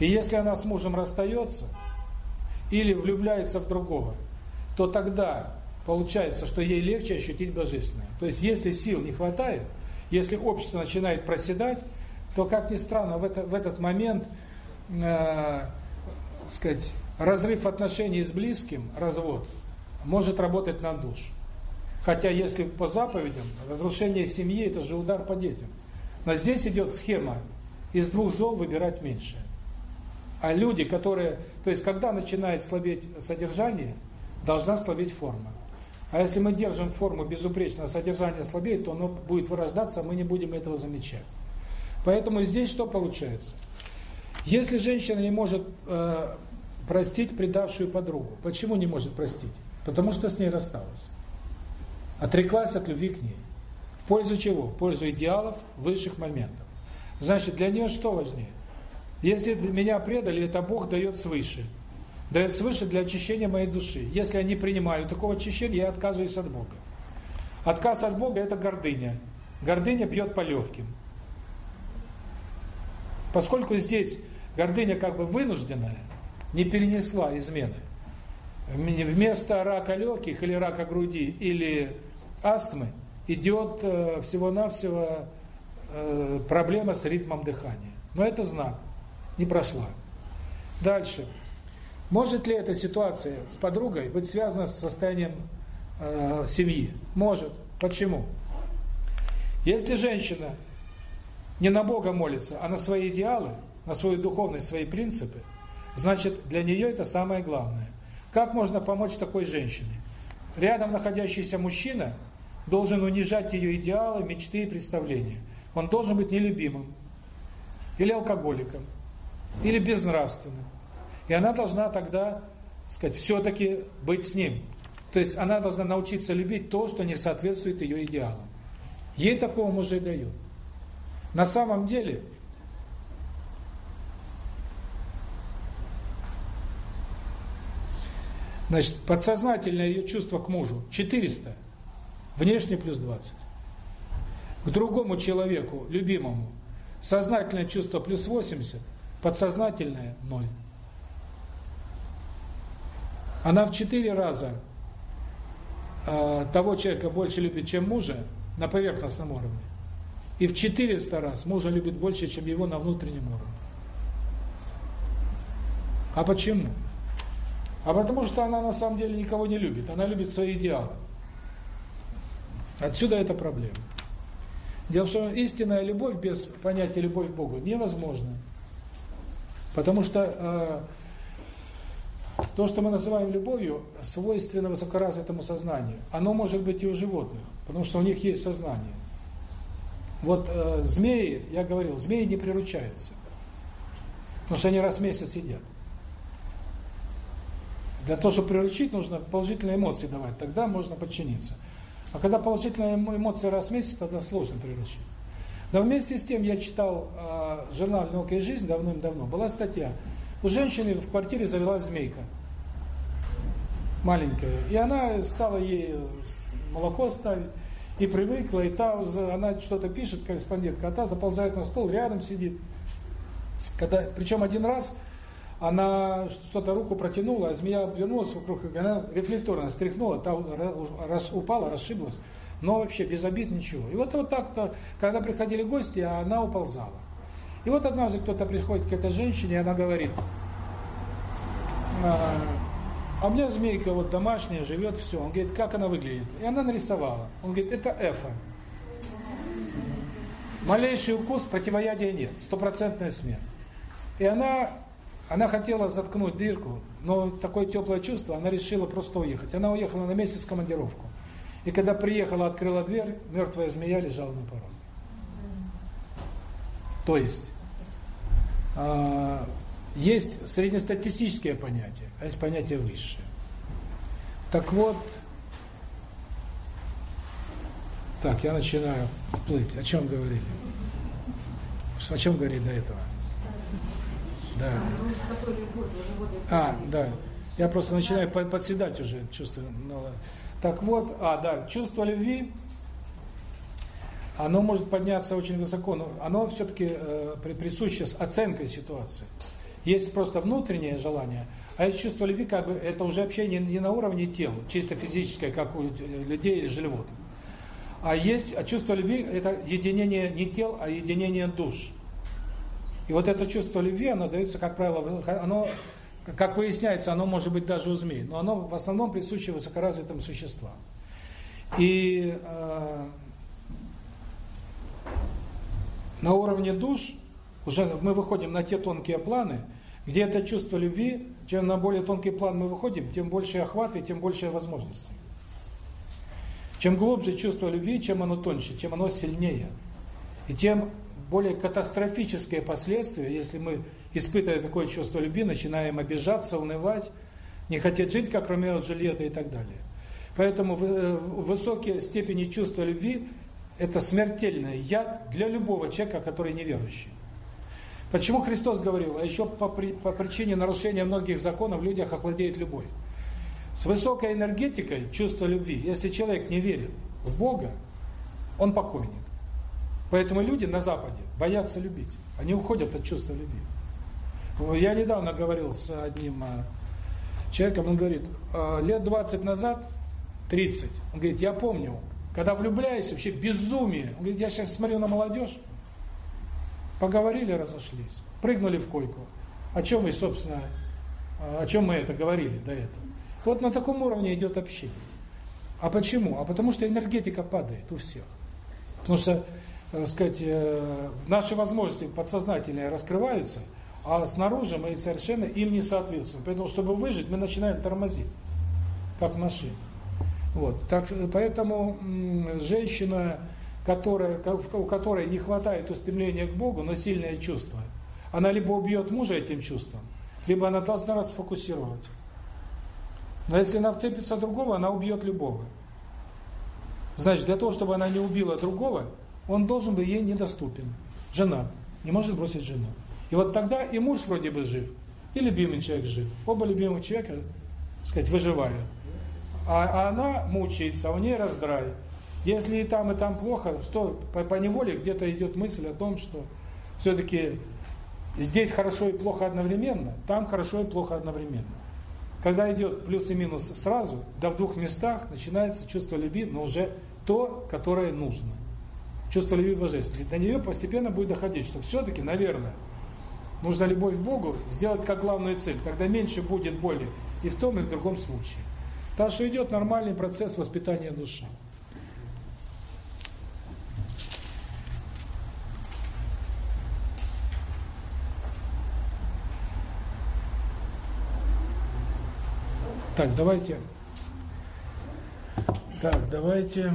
И если она с мужем расстается или влюбляется в другого, то тогда получается, что ей легче ощутить Божественное. То есть если сил не хватает, если общество начинает проседать, то, как ни странно, в, это, в этот момент, э, сказать, разрыв отношений с близким, развод, может работать на душу. Хотя если по заповедям, разрушение семьи – это же удар по детям. Но здесь идет схема из двух зол выбирать меньшее. А люди, которые... То есть, когда начинает слабеть содержание, должна слабеть форма. А если мы держим форму безупречно, а содержание слабеет, то оно будет вырождаться, а мы не будем этого замечать. Поэтому здесь что получается? Если женщина не может э, простить предавшую подругу, почему не может простить? Потому что с ней рассталась. Отреклась от любви к ней. В пользу чего? В пользу идеалов, высших моментов. Значит, для нее что важнее? Если меня предали, это Бог дает свыше. Дает свыше для очищения моей души. Если я не принимаю такого очищения, я отказываюсь от Бога. Отказ от Бога – это гордыня. гордыня бьет по легким. Поскольку здесь гордыня как бы вынужденная, не перенесла измены, вместо рака легких или рака груди или астмы идет э, всего-навсего э, проблема с ритмом дыхания. Но это знак, не прошла. Дальше. Может ли эта ситуация с подругой быть связана с состоянием э, семьи? Может. Почему? Если женщина не на Бога молится, а на свои идеалы, на свою духовность, свои принципы, значит, для нее это самое главное. Как можно помочь такой женщине? Рядом находящийся мужчина должен унижать ее идеалы, мечты и представления. Он должен быть нелюбимым, или алкоголиком, или безнравственным. И она должна тогда, сказать, все-таки быть с ним. То есть она должна научиться любить то, что не соответствует ее идеалам. Ей такого мужа и дают. На самом деле, значит, подсознательное ее чувство к мужу 400, внешне плюс 20. К другому человеку, любимому, сознательное чувство плюс 80, подсознательное 0. Она в 4 раза э, того человека больше любит, чем мужа, на поверхностном уровне. И в 400 раз мужа любит больше, чем его на внутреннем уровне. А почему? А потому что она на самом деле никого не любит. Она любит свои идеалы. Отсюда эта проблема. Дело в том, что истинная любовь без понятия любовь к Богу невозможна. Потому что э, то, что мы называем любовью, свойственно высокоразвитому сознанию. Оно может быть и у животных, потому что у них есть сознание. Вот э, змеи, я говорил, змеи не приручаются. Потому что они раз в месяц едят. Для того, чтобы приручить, нужно положительные эмоции давать, тогда можно подчиниться. А когда положительные эмоции раз в месяц, тогда сложно приручить. Но вместе с тем я читал э, журнал «Наука и жизнь» давным-давно. Была статья. У женщины в квартире завелась змейка. Маленькая. И она стала ей молоко ставить. И привыкла, и та, она что-то пишет, корреспондентка, а та заползает на стол, рядом сидит. Когда, причем один раз она что-то руку протянула, а змея обвернулась вокруг, и она рефлекторно стряхнула, та раз, упала, расшиблась, но вообще без обид ничего. И вот, вот так-то, когда приходили гости, она уползала. И вот однажды кто-то приходит к этой женщине, и она говорит, а, а у меня змейка вот домашняя, живет, все. Он говорит, как она выглядит? И она нарисовала. Он говорит, это эфа. Малейший укус, противоядия нет, стопроцентная смерть. И она она хотела заткнуть дырку, но такое теплое чувство, она решила просто уехать. Она уехала на месяц в командировку. И когда приехала, открыла дверь, мертвая змея лежала на пороге. То есть, есть среднестатистические понятия, а есть понятие высшее. Так вот, так, я начинаю плыть. О чем говорили? О чем говорили до этого? Да. А, да. Я просто начинаю подседать уже, чувство. Ну, так вот, а, да, чувство любви, оно может подняться очень высоко, но оно все-таки э, присуще с оценкой ситуации. Есть просто внутреннее желание, а есть чувство любви, как бы, это уже общение не на уровне тела, чисто физическое, как у людей или животных. А есть, а чувство любви – это единение не тел, а единение душ. И вот это чувство любви, оно дается, как правило, оно, как выясняется, оно может быть даже у змей, но оно в основном присуще высокоразвитым существам. И э, на уровне душ уже мы выходим на те тонкие планы, где это чувство любви, чем на более тонкий план мы выходим, тем больше охват и тем больше возможностей. Чем глубже чувство любви, чем оно тоньше, чем оно сильнее. И тем более катастрофические последствия, если мы, испытывая такое чувство любви, начинаем обижаться, унывать, не хотеть жить, как Ромео Джульетта и так далее. Поэтому э, высокие степени чувства любви – это смертельный яд для любого человека, который неверующий. Почему Христос говорил, а еще по, при, по причине нарушения многих законов в людях охладеет любовь. С высокой энергетикой чувства любви, если человек не верит в Бога, он покойник. Поэтому люди на Западе боятся любить. Они уходят от чувства любви. Я недавно говорил с одним а, человеком, он говорит, «А, лет 20 назад, 30, он говорит, я помню, когда влюбляюсь, вообще безумие. Он говорит, я сейчас смотрю на молодежь, поговорили, разошлись, прыгнули в койку. О чем вы, собственно, о чем мы это говорили до этого? Вот на таком уровне идет общение. А почему? А потому что энергетика падает у всех. Потому что, так сказать, э, наши возможности подсознательные раскрываются, а снаружи мы совершенно им не соответствуем. Поэтому, чтобы выжить, мы начинаем тормозить, как машина. Вот. Так, поэтому женщина, которая, у которой не хватает устремления к Богу, но сильное чувство, она либо убьет мужа этим чувством, либо она должна расфокусировать. Но если она вцепится другого, она убьет любого. Значит, для того, чтобы она не убила другого, он должен быть ей недоступен. Жена не может бросить жену. И вот тогда и муж вроде бы жив, и любимый человек жив. Оба любимых человека, так сказать, выживают. А, а она мучается, а у нее раздрай. Если и там, и там плохо, что по, по неволе где-то идет мысль о том, что все-таки здесь хорошо и плохо одновременно, там хорошо и плохо одновременно. Когда идет плюс и минус сразу, да в двух местах начинается чувство любви, но уже то, которое нужно. Чувство любви божественной. До нее постепенно будет доходить, что все-таки, наверное, нужно любовь к Богу сделать как главную цель. Тогда меньше будет боли и в том, и в другом случае. Так что идет нормальный процесс воспитания души. Так, давайте. Так, давайте.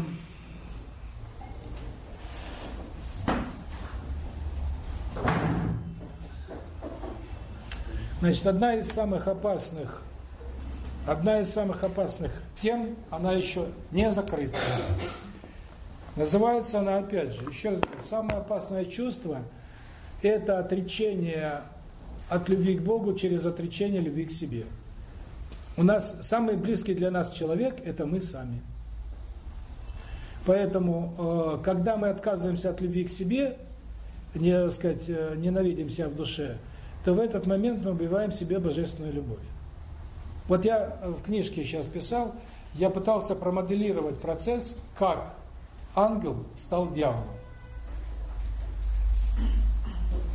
Значит, одна из самых опасных, одна из самых опасных тем, она еще не закрыта. Называется она, опять же, еще раз говорю, самое опасное чувство – это отречение от любви к Богу через отречение любви к себе. У нас самый близкий для нас человек – это мы сами. Поэтому, э, когда мы отказываемся от любви к себе, не сказать, э, ненавидим себя в душе, то в этот момент мы убиваем себе божественную любовь. Вот я в книжке сейчас писал, я пытался промоделировать процесс, как ангел стал дьяволом.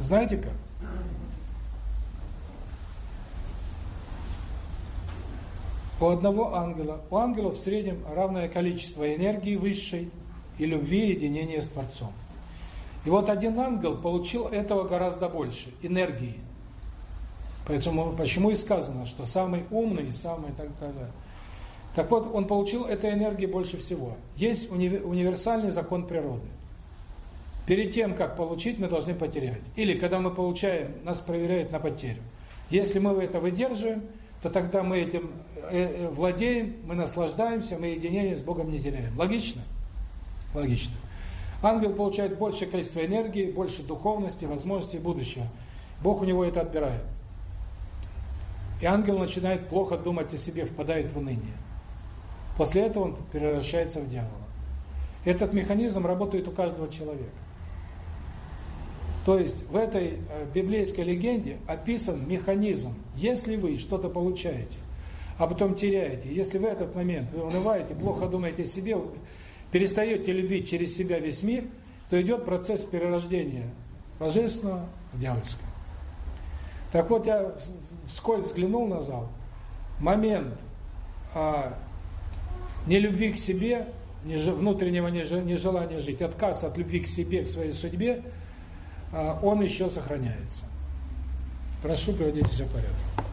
Знаете как? У одного ангела, у ангелов в среднем равное количество энергии высшей и любви единения с Творцом. И вот один ангел получил этого гораздо больше, энергии. Поэтому, почему и сказано, что самый умный, самый так далее. Так вот, он получил этой энергии больше всего. Есть уни универсальный закон природы. Перед тем, как получить, мы должны потерять. Или, когда мы получаем, нас проверяют на потерю. Если мы это выдерживаем, то тогда мы этим э, э, владеем, мы наслаждаемся, мы единение с Богом не теряем. Логично? Логично. Ангел получает большее количество энергии, больше духовности, возможностей будущего. Бог у него это отбирает. И ангел начинает плохо думать о себе, впадает в уныние. После этого он превращается в дьявола. Этот механизм работает у каждого человека. То есть в этой э, библейской легенде описан механизм. Если вы что-то получаете, а потом теряете, если в этот момент вы унываете, плохо думаете о себе, перестаете любить через себя весь мир, то идет процесс перерождения божественного в дьявольское. Так вот, я вскользь взглянул на зал. Момент а, нелюбви к себе, внутреннего нежелания жить, отказ от любви к себе, к своей судьбе – а, он еще сохраняется. Прошу, приводите себя в порядок.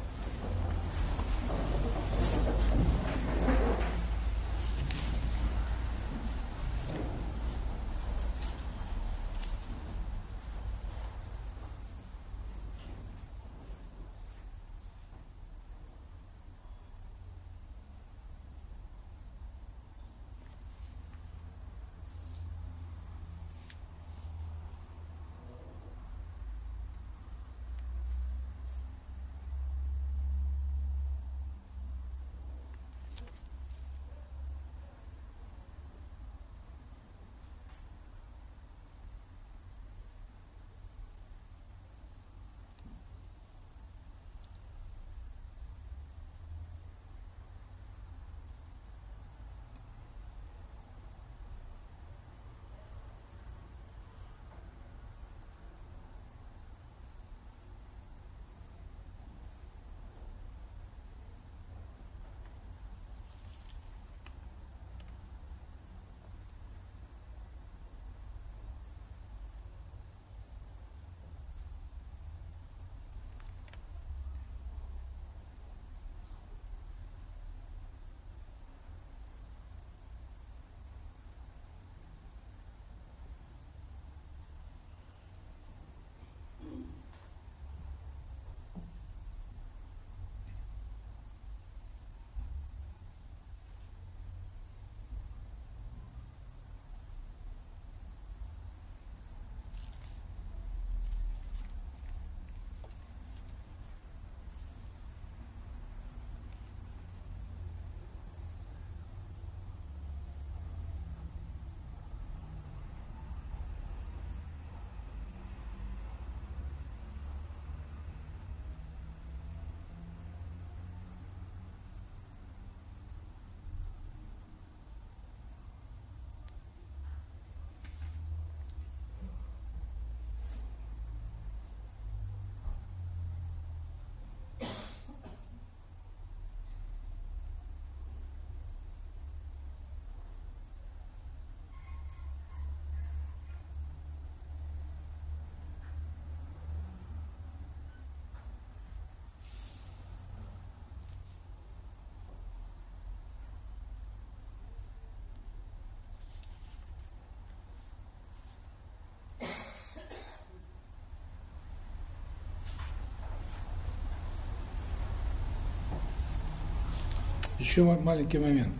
Еще маленький момент.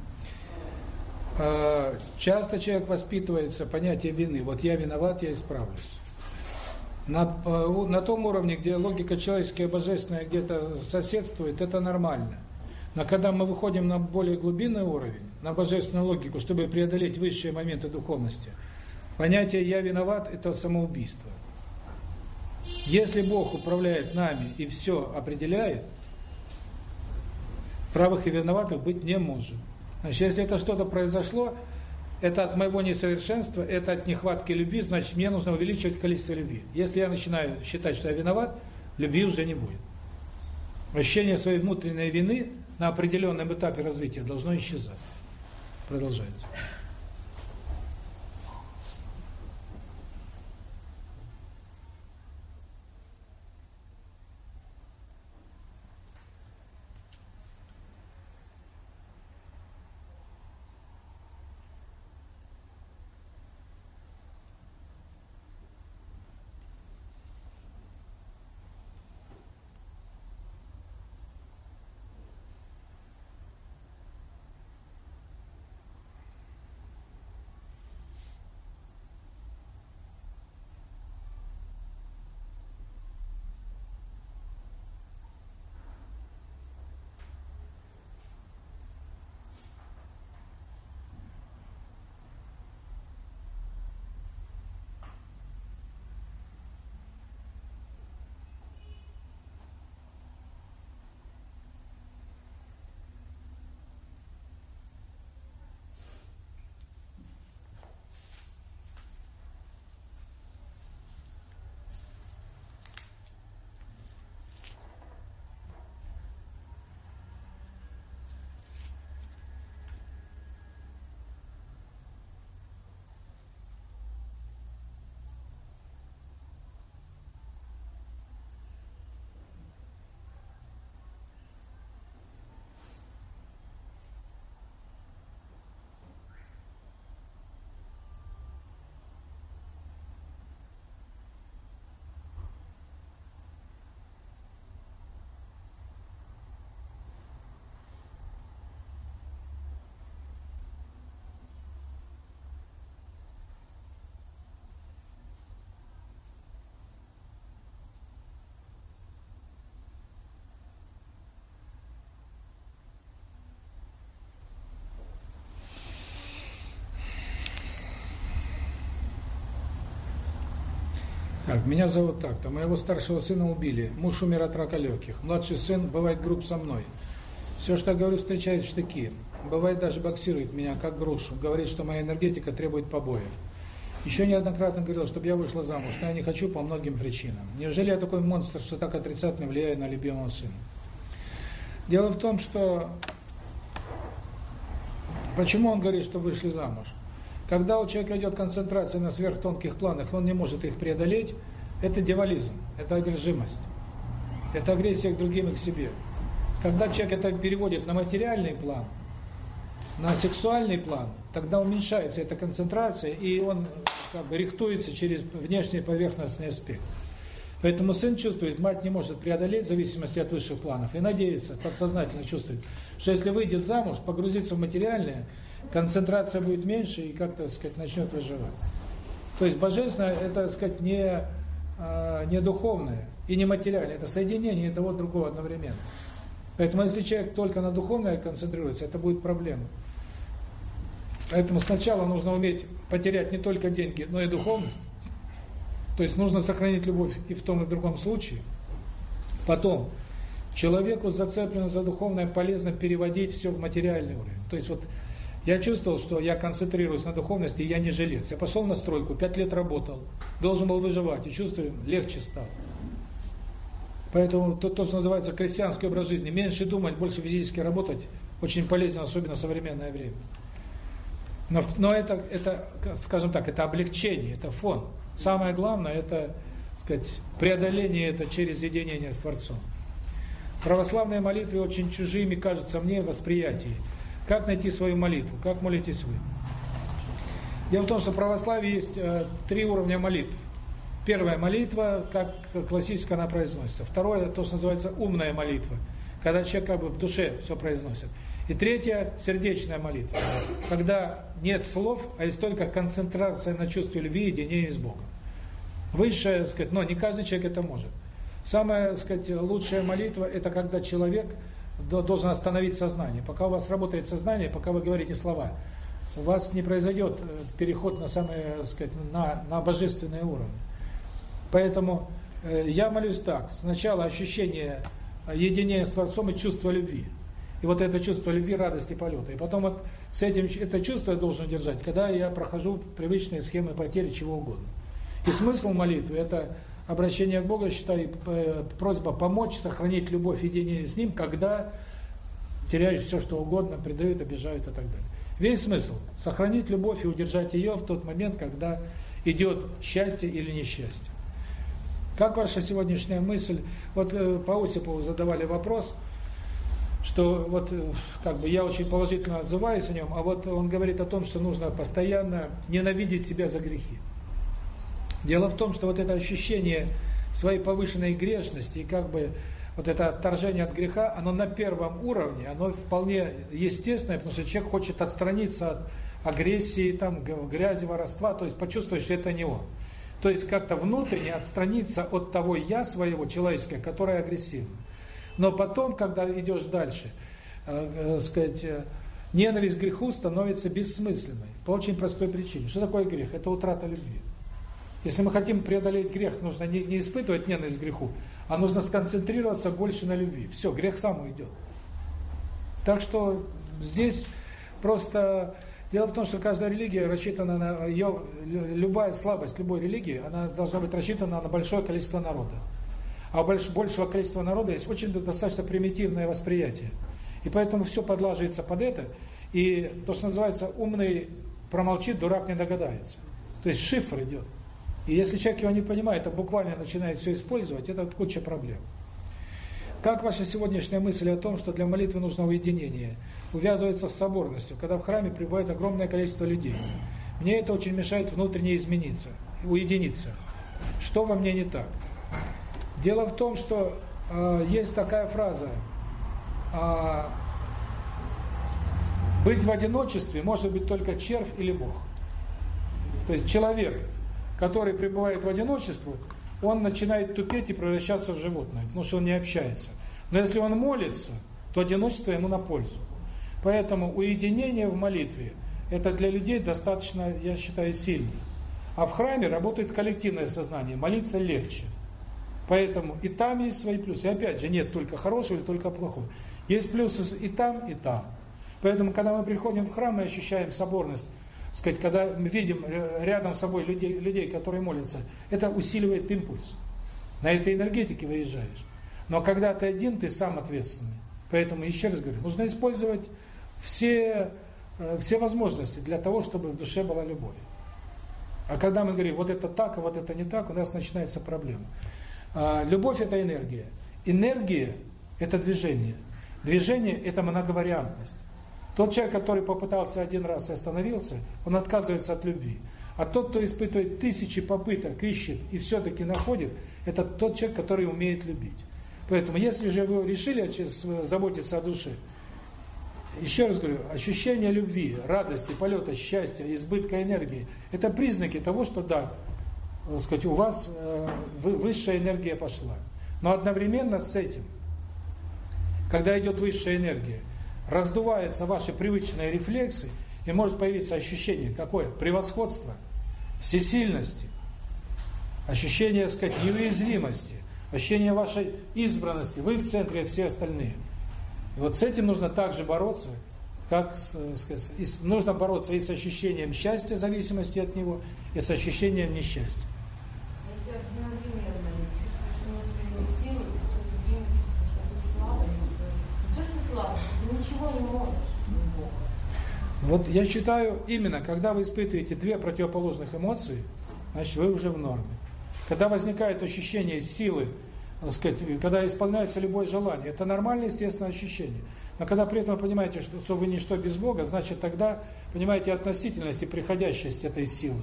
А, часто человек воспитывается понятием вины. Вот я виноват, я исправлюсь. На, э, на том уровне, где логика человеческая божественная где-то соседствует, это нормально. Но когда мы выходим на более глубинный уровень, на божественную логику, чтобы преодолеть высшие моменты духовности, понятие «я виноват» – это самоубийство. Если Бог управляет нами и все определяет, правых и виноватых быть не может. Значит, если это что-то произошло, это от моего несовершенства, это от нехватки любви, значит, мне нужно увеличивать количество любви. Если я начинаю считать, что я виноват, любви уже не будет. Ощущение своей внутренней вины на определенном этапе развития должно исчезать. Продолжается. Так, меня зовут так-то. Моего старшего сына убили. Муж умер от рака легких. Младший сын бывает груб со мной. Все, что я говорю, встречает штыки. Бывает даже боксирует меня, как грушу. Говорит, что моя энергетика требует побоев. Еще неоднократно говорил, чтобы я вышла замуж, но я не хочу по многим причинам. Неужели я такой монстр, что так отрицательно влияю на любимого сына? Дело в том, что... Почему он говорит, что вышли замуж? Когда у человека идет концентрация на сверхтонких планах, он не может их преодолеть, это девализм, это одержимость, это агрессия к другим и к себе. Когда человек это переводит на материальный план, на сексуальный план, тогда уменьшается эта концентрация, и он как бы рихтуется через внешний поверхностный аспект. Поэтому сын чувствует, мать не может преодолеть в зависимости от высших планов, и надеется, подсознательно чувствует, что если выйдет замуж, погрузиться в материальное – концентрация будет меньше и как-то, сказать, начнет выживать. То есть божественное это, так сказать, не а, не духовное и не материальное, это соединение того другого одновременно. Поэтому если человек только на духовное концентрируется, это будет проблема. Поэтому сначала нужно уметь потерять не только деньги, но и духовность. То есть нужно сохранить любовь и в том, и в другом случае. Потом, человеку зацепленному за духовное полезно переводить все в материальный уровень. То есть вот я чувствовал, что я концентрируюсь на духовности, и я не жилец. Я пошел на стройку, пять лет работал, должен был выживать, и чувствую, легче стало. Поэтому то, то, что называется крестьянский образ жизни, меньше думать, больше физически работать, очень полезен, особенно в современное время. Но, но это, это, скажем так, это облегчение, это фон. Самое главное, это, сказать, преодоление это через единение с Творцом. Православные молитвы очень чужими кажутся мне в восприятии. Как найти свою молитву? Как молитесь вы? Дело в том, что в православии есть э, три уровня молитв. Первая молитва, как классическая она произносится. Второе, то, что называется умная молитва, когда человек как бы в душе все произносит. И третье – сердечная молитва. Когда нет слов, а есть только концентрация на чувстве любви и единения с Богом. Высшая, сказать, но не каждый человек это может. Самая, сказать, лучшая молитва – это когда человек должен остановить сознание. Пока у вас работает сознание, пока вы говорите слова, у вас не произойдет э, переход на самые, так сказать, на, на божественные уровни. Поэтому э, я молюсь так. Сначала ощущение единения с Творцом и чувство любви. И вот это чувство любви, радости, полета. И потом вот с этим это чувство я должен держать, когда я прохожу привычные схемы потери чего угодно. И смысл молитвы – это обращение к Богу, я считаю, просьба помочь сохранить любовь единение с Ним, когда теряешь все, что угодно, предают, обижают и так далее. Весь смысл – сохранить любовь и удержать ее в тот момент, когда идет счастье или несчастье. Как ваша сегодняшняя мысль? Вот э, по Осипову задавали вопрос, что вот э, как бы я очень положительно отзываюсь о нем, а вот он говорит о том, что нужно постоянно ненавидеть себя за грехи. Дело в том, что вот это ощущение своей повышенной грешности и как бы вот это отторжение от греха, оно на первом уровне, оно вполне естественное, потому что человек хочет отстраниться от агрессии, там, грязи, воровства, то есть почувствовать, что это не он. То есть как-то внутренне отстраниться от того «я» своего человеческого, которое агрессивно. Но потом, когда идешь дальше, э, э, сказать, э, ненависть к греху становится бессмысленной. По очень простой причине. Что такое грех? Это утрата любви. Если мы хотим преодолеть грех, нужно не, не испытывать ненависть к греху, а нужно сконцентрироваться больше на любви. Все, грех сам уйдет. Так что здесь просто... Дело в том, что каждая религия рассчитана на ее... Любая слабость любой религии, она должна быть рассчитана на большое количество народа. А у больш, большего количества народа есть очень достаточно примитивное восприятие. И поэтому все подлаживается под это. И то, что называется, умный промолчит, дурак не догадается. То есть шифр идет. И если человек его не понимает, а буквально начинает все использовать, это куча проблем. Как ваша сегодняшняя мысль о том, что для молитвы нужно уединение, увязывается с соборностью, когда в храме прибывает огромное количество людей? Мне это очень мешает внутренне измениться, уединиться. Что во мне не так? Дело в том, что э, есть такая фраза э, «Быть в одиночестве может быть только червь или Бог». То есть человек, который пребывает в одиночестве, он начинает тупеть и превращаться в животное, потому что он не общается. Но если он молится, то одиночество ему на пользу. Поэтому уединение в молитве – это для людей достаточно, я считаю, сильно. А в храме работает коллективное сознание, молиться легче. Поэтому и там есть свои плюсы. И опять же, нет только хорошего или только плохого. Есть плюсы и там, и там. Поэтому, когда мы приходим в храм, мы ощущаем соборность сказать, когда мы видим э, рядом с собой людей, людей, которые молятся, это усиливает импульс. На этой энергетике выезжаешь. Но когда ты один, ты сам ответственный. Поэтому, еще раз говорю, нужно использовать все, э, все возможности для того, чтобы в душе была любовь. А когда мы говорим, вот это так, а вот это не так, у нас начинается проблема. А, любовь – это энергия. Энергия – это движение. Движение – это многовариантность. Тот человек, который попытался один раз и остановился, он отказывается от любви. А тот, кто испытывает тысячи попыток, ищет и все-таки находит, это тот человек, который умеет любить. Поэтому, если же вы решили заботиться о душе, еще раз говорю, ощущение любви, радости, полета, счастья, избытка энергии – это признаки того, что да, так сказать, у вас э, высшая энергия пошла. Но одновременно с этим, когда идет высшая энергия – раздуваются ваши привычные рефлексы, и может появиться ощущение какое? Превосходство, всесильности, ощущение, сказать, неуязвимости, ощущение вашей избранности, вы в центре, а все остальные. И вот с этим нужно также бороться, как сказать, нужно бороться и с ощущением счастья, зависимости от него, и с ощущением несчастья. Если одновременно чувствуешь внутренние силы, то в то же чувствуешь, что ты слабый, не то, что слабый, ничего не можешь Вот я считаю, именно когда вы испытываете две противоположных эмоции, значит вы уже в норме. Когда возникает ощущение силы, сказать, когда исполняется любое желание, это нормальное, естественное ощущение. Но когда при этом понимаете, что, вы ничто без Бога, значит тогда понимаете относительность и приходящесть этой силы.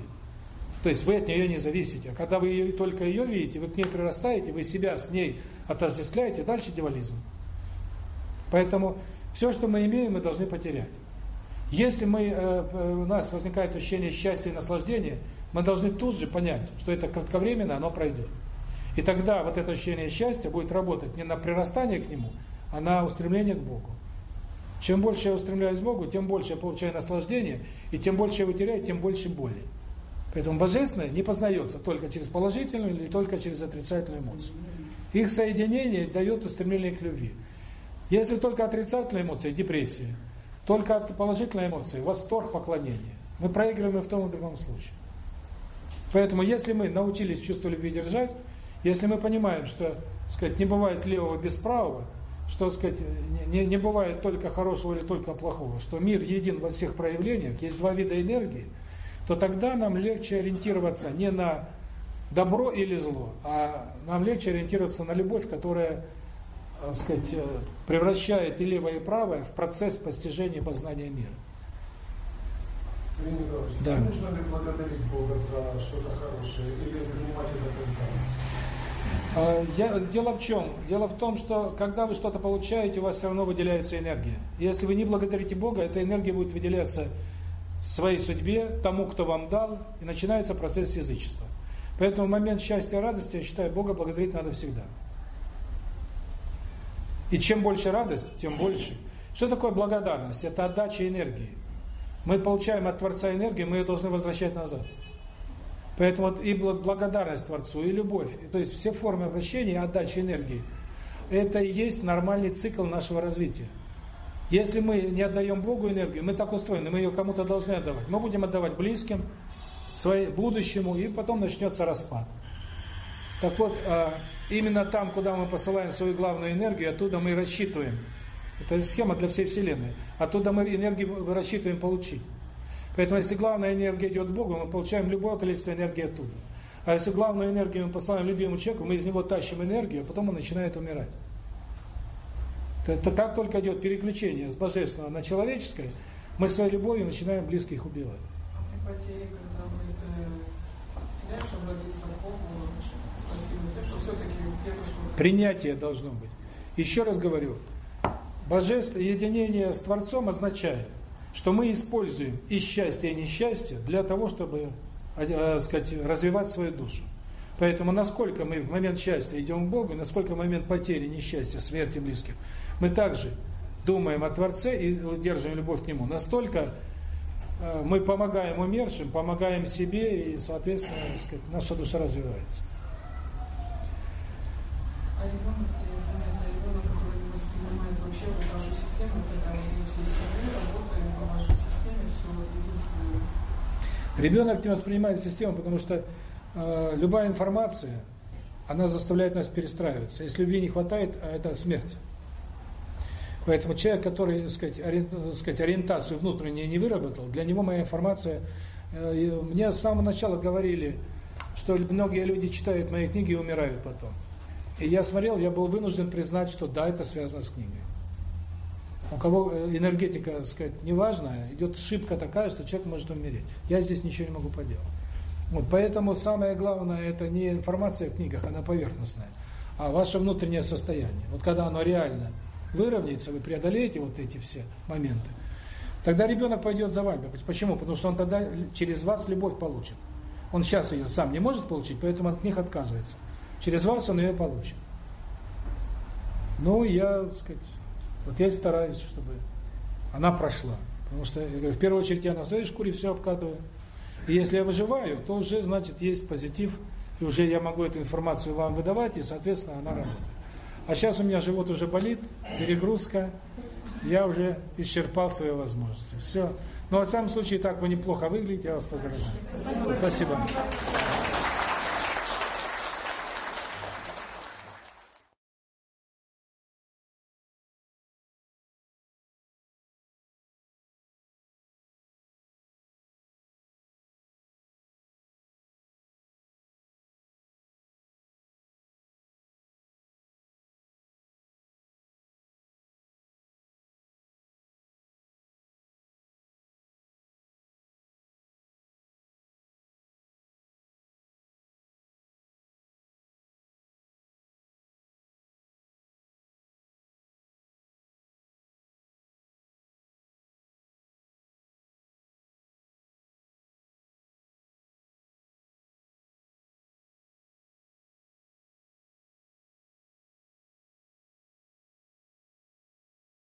То есть вы от нее не зависите. А когда вы ее, только ее видите, вы к ней прирастаете, вы себя с ней отождествляете, дальше дивализм. Поэтому Все, что мы имеем, мы должны потерять. Если мы, э, у нас возникает ощущение счастья и наслаждения, мы должны тут же понять, что это кратковременно, оно пройдет. И тогда вот это ощущение счастья будет работать не на прирастание к нему, а на устремление к Богу. Чем больше я устремляюсь к Богу, тем больше я получаю наслаждение, и тем больше я его теряю, тем больше боли. Поэтому божественное не познается только через положительную или только через отрицательную эмоцию. Их соединение дает устремление к любви. Если только отрицательные эмоции, депрессия, только положительные эмоции, восторг, поклонение, мы проигрываем и в том и в другом случае. Поэтому если мы научились чувство любви держать, если мы понимаем, что, сказать, не бывает левого без правого, что, сказать, не, не бывает только хорошего или только плохого, что мир един во всех проявлениях, есть два вида энергии – то тогда нам легче ориентироваться не на добро или зло, а нам легче ориентироваться на любовь, которая, так сказать, э, превращает и левое, и правое в процесс постижения познания мира. да. нужно ли благодарить Бога за что-то хорошее или принимать это а, я, дело в чем? Дело в том, что когда вы что-то получаете, у вас все равно выделяется энергия. Если вы не благодарите Бога, эта энергия будет выделяться своей судьбе, тому, кто вам дал, и начинается процесс язычества. Поэтому момент счастья и радости, я считаю, Бога благодарить надо всегда. И чем больше радость, тем больше. Что такое благодарность? Это отдача энергии. Мы получаем от Творца энергию, мы ее должны возвращать назад. Поэтому вот и благодарность Творцу, и любовь, то есть все формы обращения и отдачи энергии, это и есть нормальный цикл нашего развития. Если мы не отдаем Богу энергию, мы так устроены, мы ее кому-то должны отдавать. Мы будем отдавать близким, своему будущему, и потом начнется распад. Так вот, а, именно там, куда мы посылаем свою главную энергию, оттуда мы рассчитываем. Это схема для всей Вселенной. Оттуда мы энергию рассчитываем получить. Поэтому, если главная энергия идет к Богу, мы получаем любое количество энергии оттуда. А если главную энергию мы посылаем любимому человеку, мы из него тащим энергию, а потом он начинает умирать. Это как только идет переключение с божественного на человеческое, мы своей любовью начинаем близких убивать. А когда вы э, теряешь, обратиться к Богу, спасибо, что все-таки где-то что Принятие должно быть. Еще раз говорю, божественное единение с Творцом означает, что мы используем и счастье, и несчастье для того, чтобы э, сказать, развивать свою душу. Поэтому насколько мы в момент счастья идем к Богу, насколько в момент потери, несчастья, смерти близких – мы также думаем о Творце и удерживаем любовь к Нему. Настолько э, мы помогаем умершим, помогаем себе, и, соответственно, сказать, наша душа развивается. Ребенок, который не воспринимает вообще систему, потому что э, любая информация, она заставляет нас перестраиваться. Если любви не хватает, а это смерть. Поэтому человек, который, так сказать, ори, так сказать, ориентацию внутреннюю не выработал, для него моя информация... Э, мне с самого начала говорили, что многие люди читают мои книги и умирают потом. И я смотрел, я был вынужден признать, что да, это связано с книгой. У кого э, энергетика, так сказать, неважная, идет ошибка такая, что человек может умереть. Я здесь ничего не могу поделать. Вот поэтому самое главное это не информация в книгах, она поверхностная, а ваше внутреннее состояние. Вот когда оно реально выровняется, вы преодолеете вот эти все моменты, тогда ребенок пойдет за вами. Почему? Потому что он тогда через вас любовь получит. Он сейчас ее сам не может получить, поэтому от них отказывается. Через вас он ее получит. Ну, я, так сказать, вот я стараюсь, чтобы она прошла. Потому что, я говорю, в первую очередь я на своей шкуре все обкатываю. И если я выживаю, то уже, значит, есть позитив, и уже я могу эту информацию вам выдавать, и, соответственно, она работает. А сейчас у меня живот уже болит, перегрузка, я уже исчерпал свои возможности. Все. Но, во всяком случае, так вы неплохо выглядите, я вас поздравляю. Спасибо.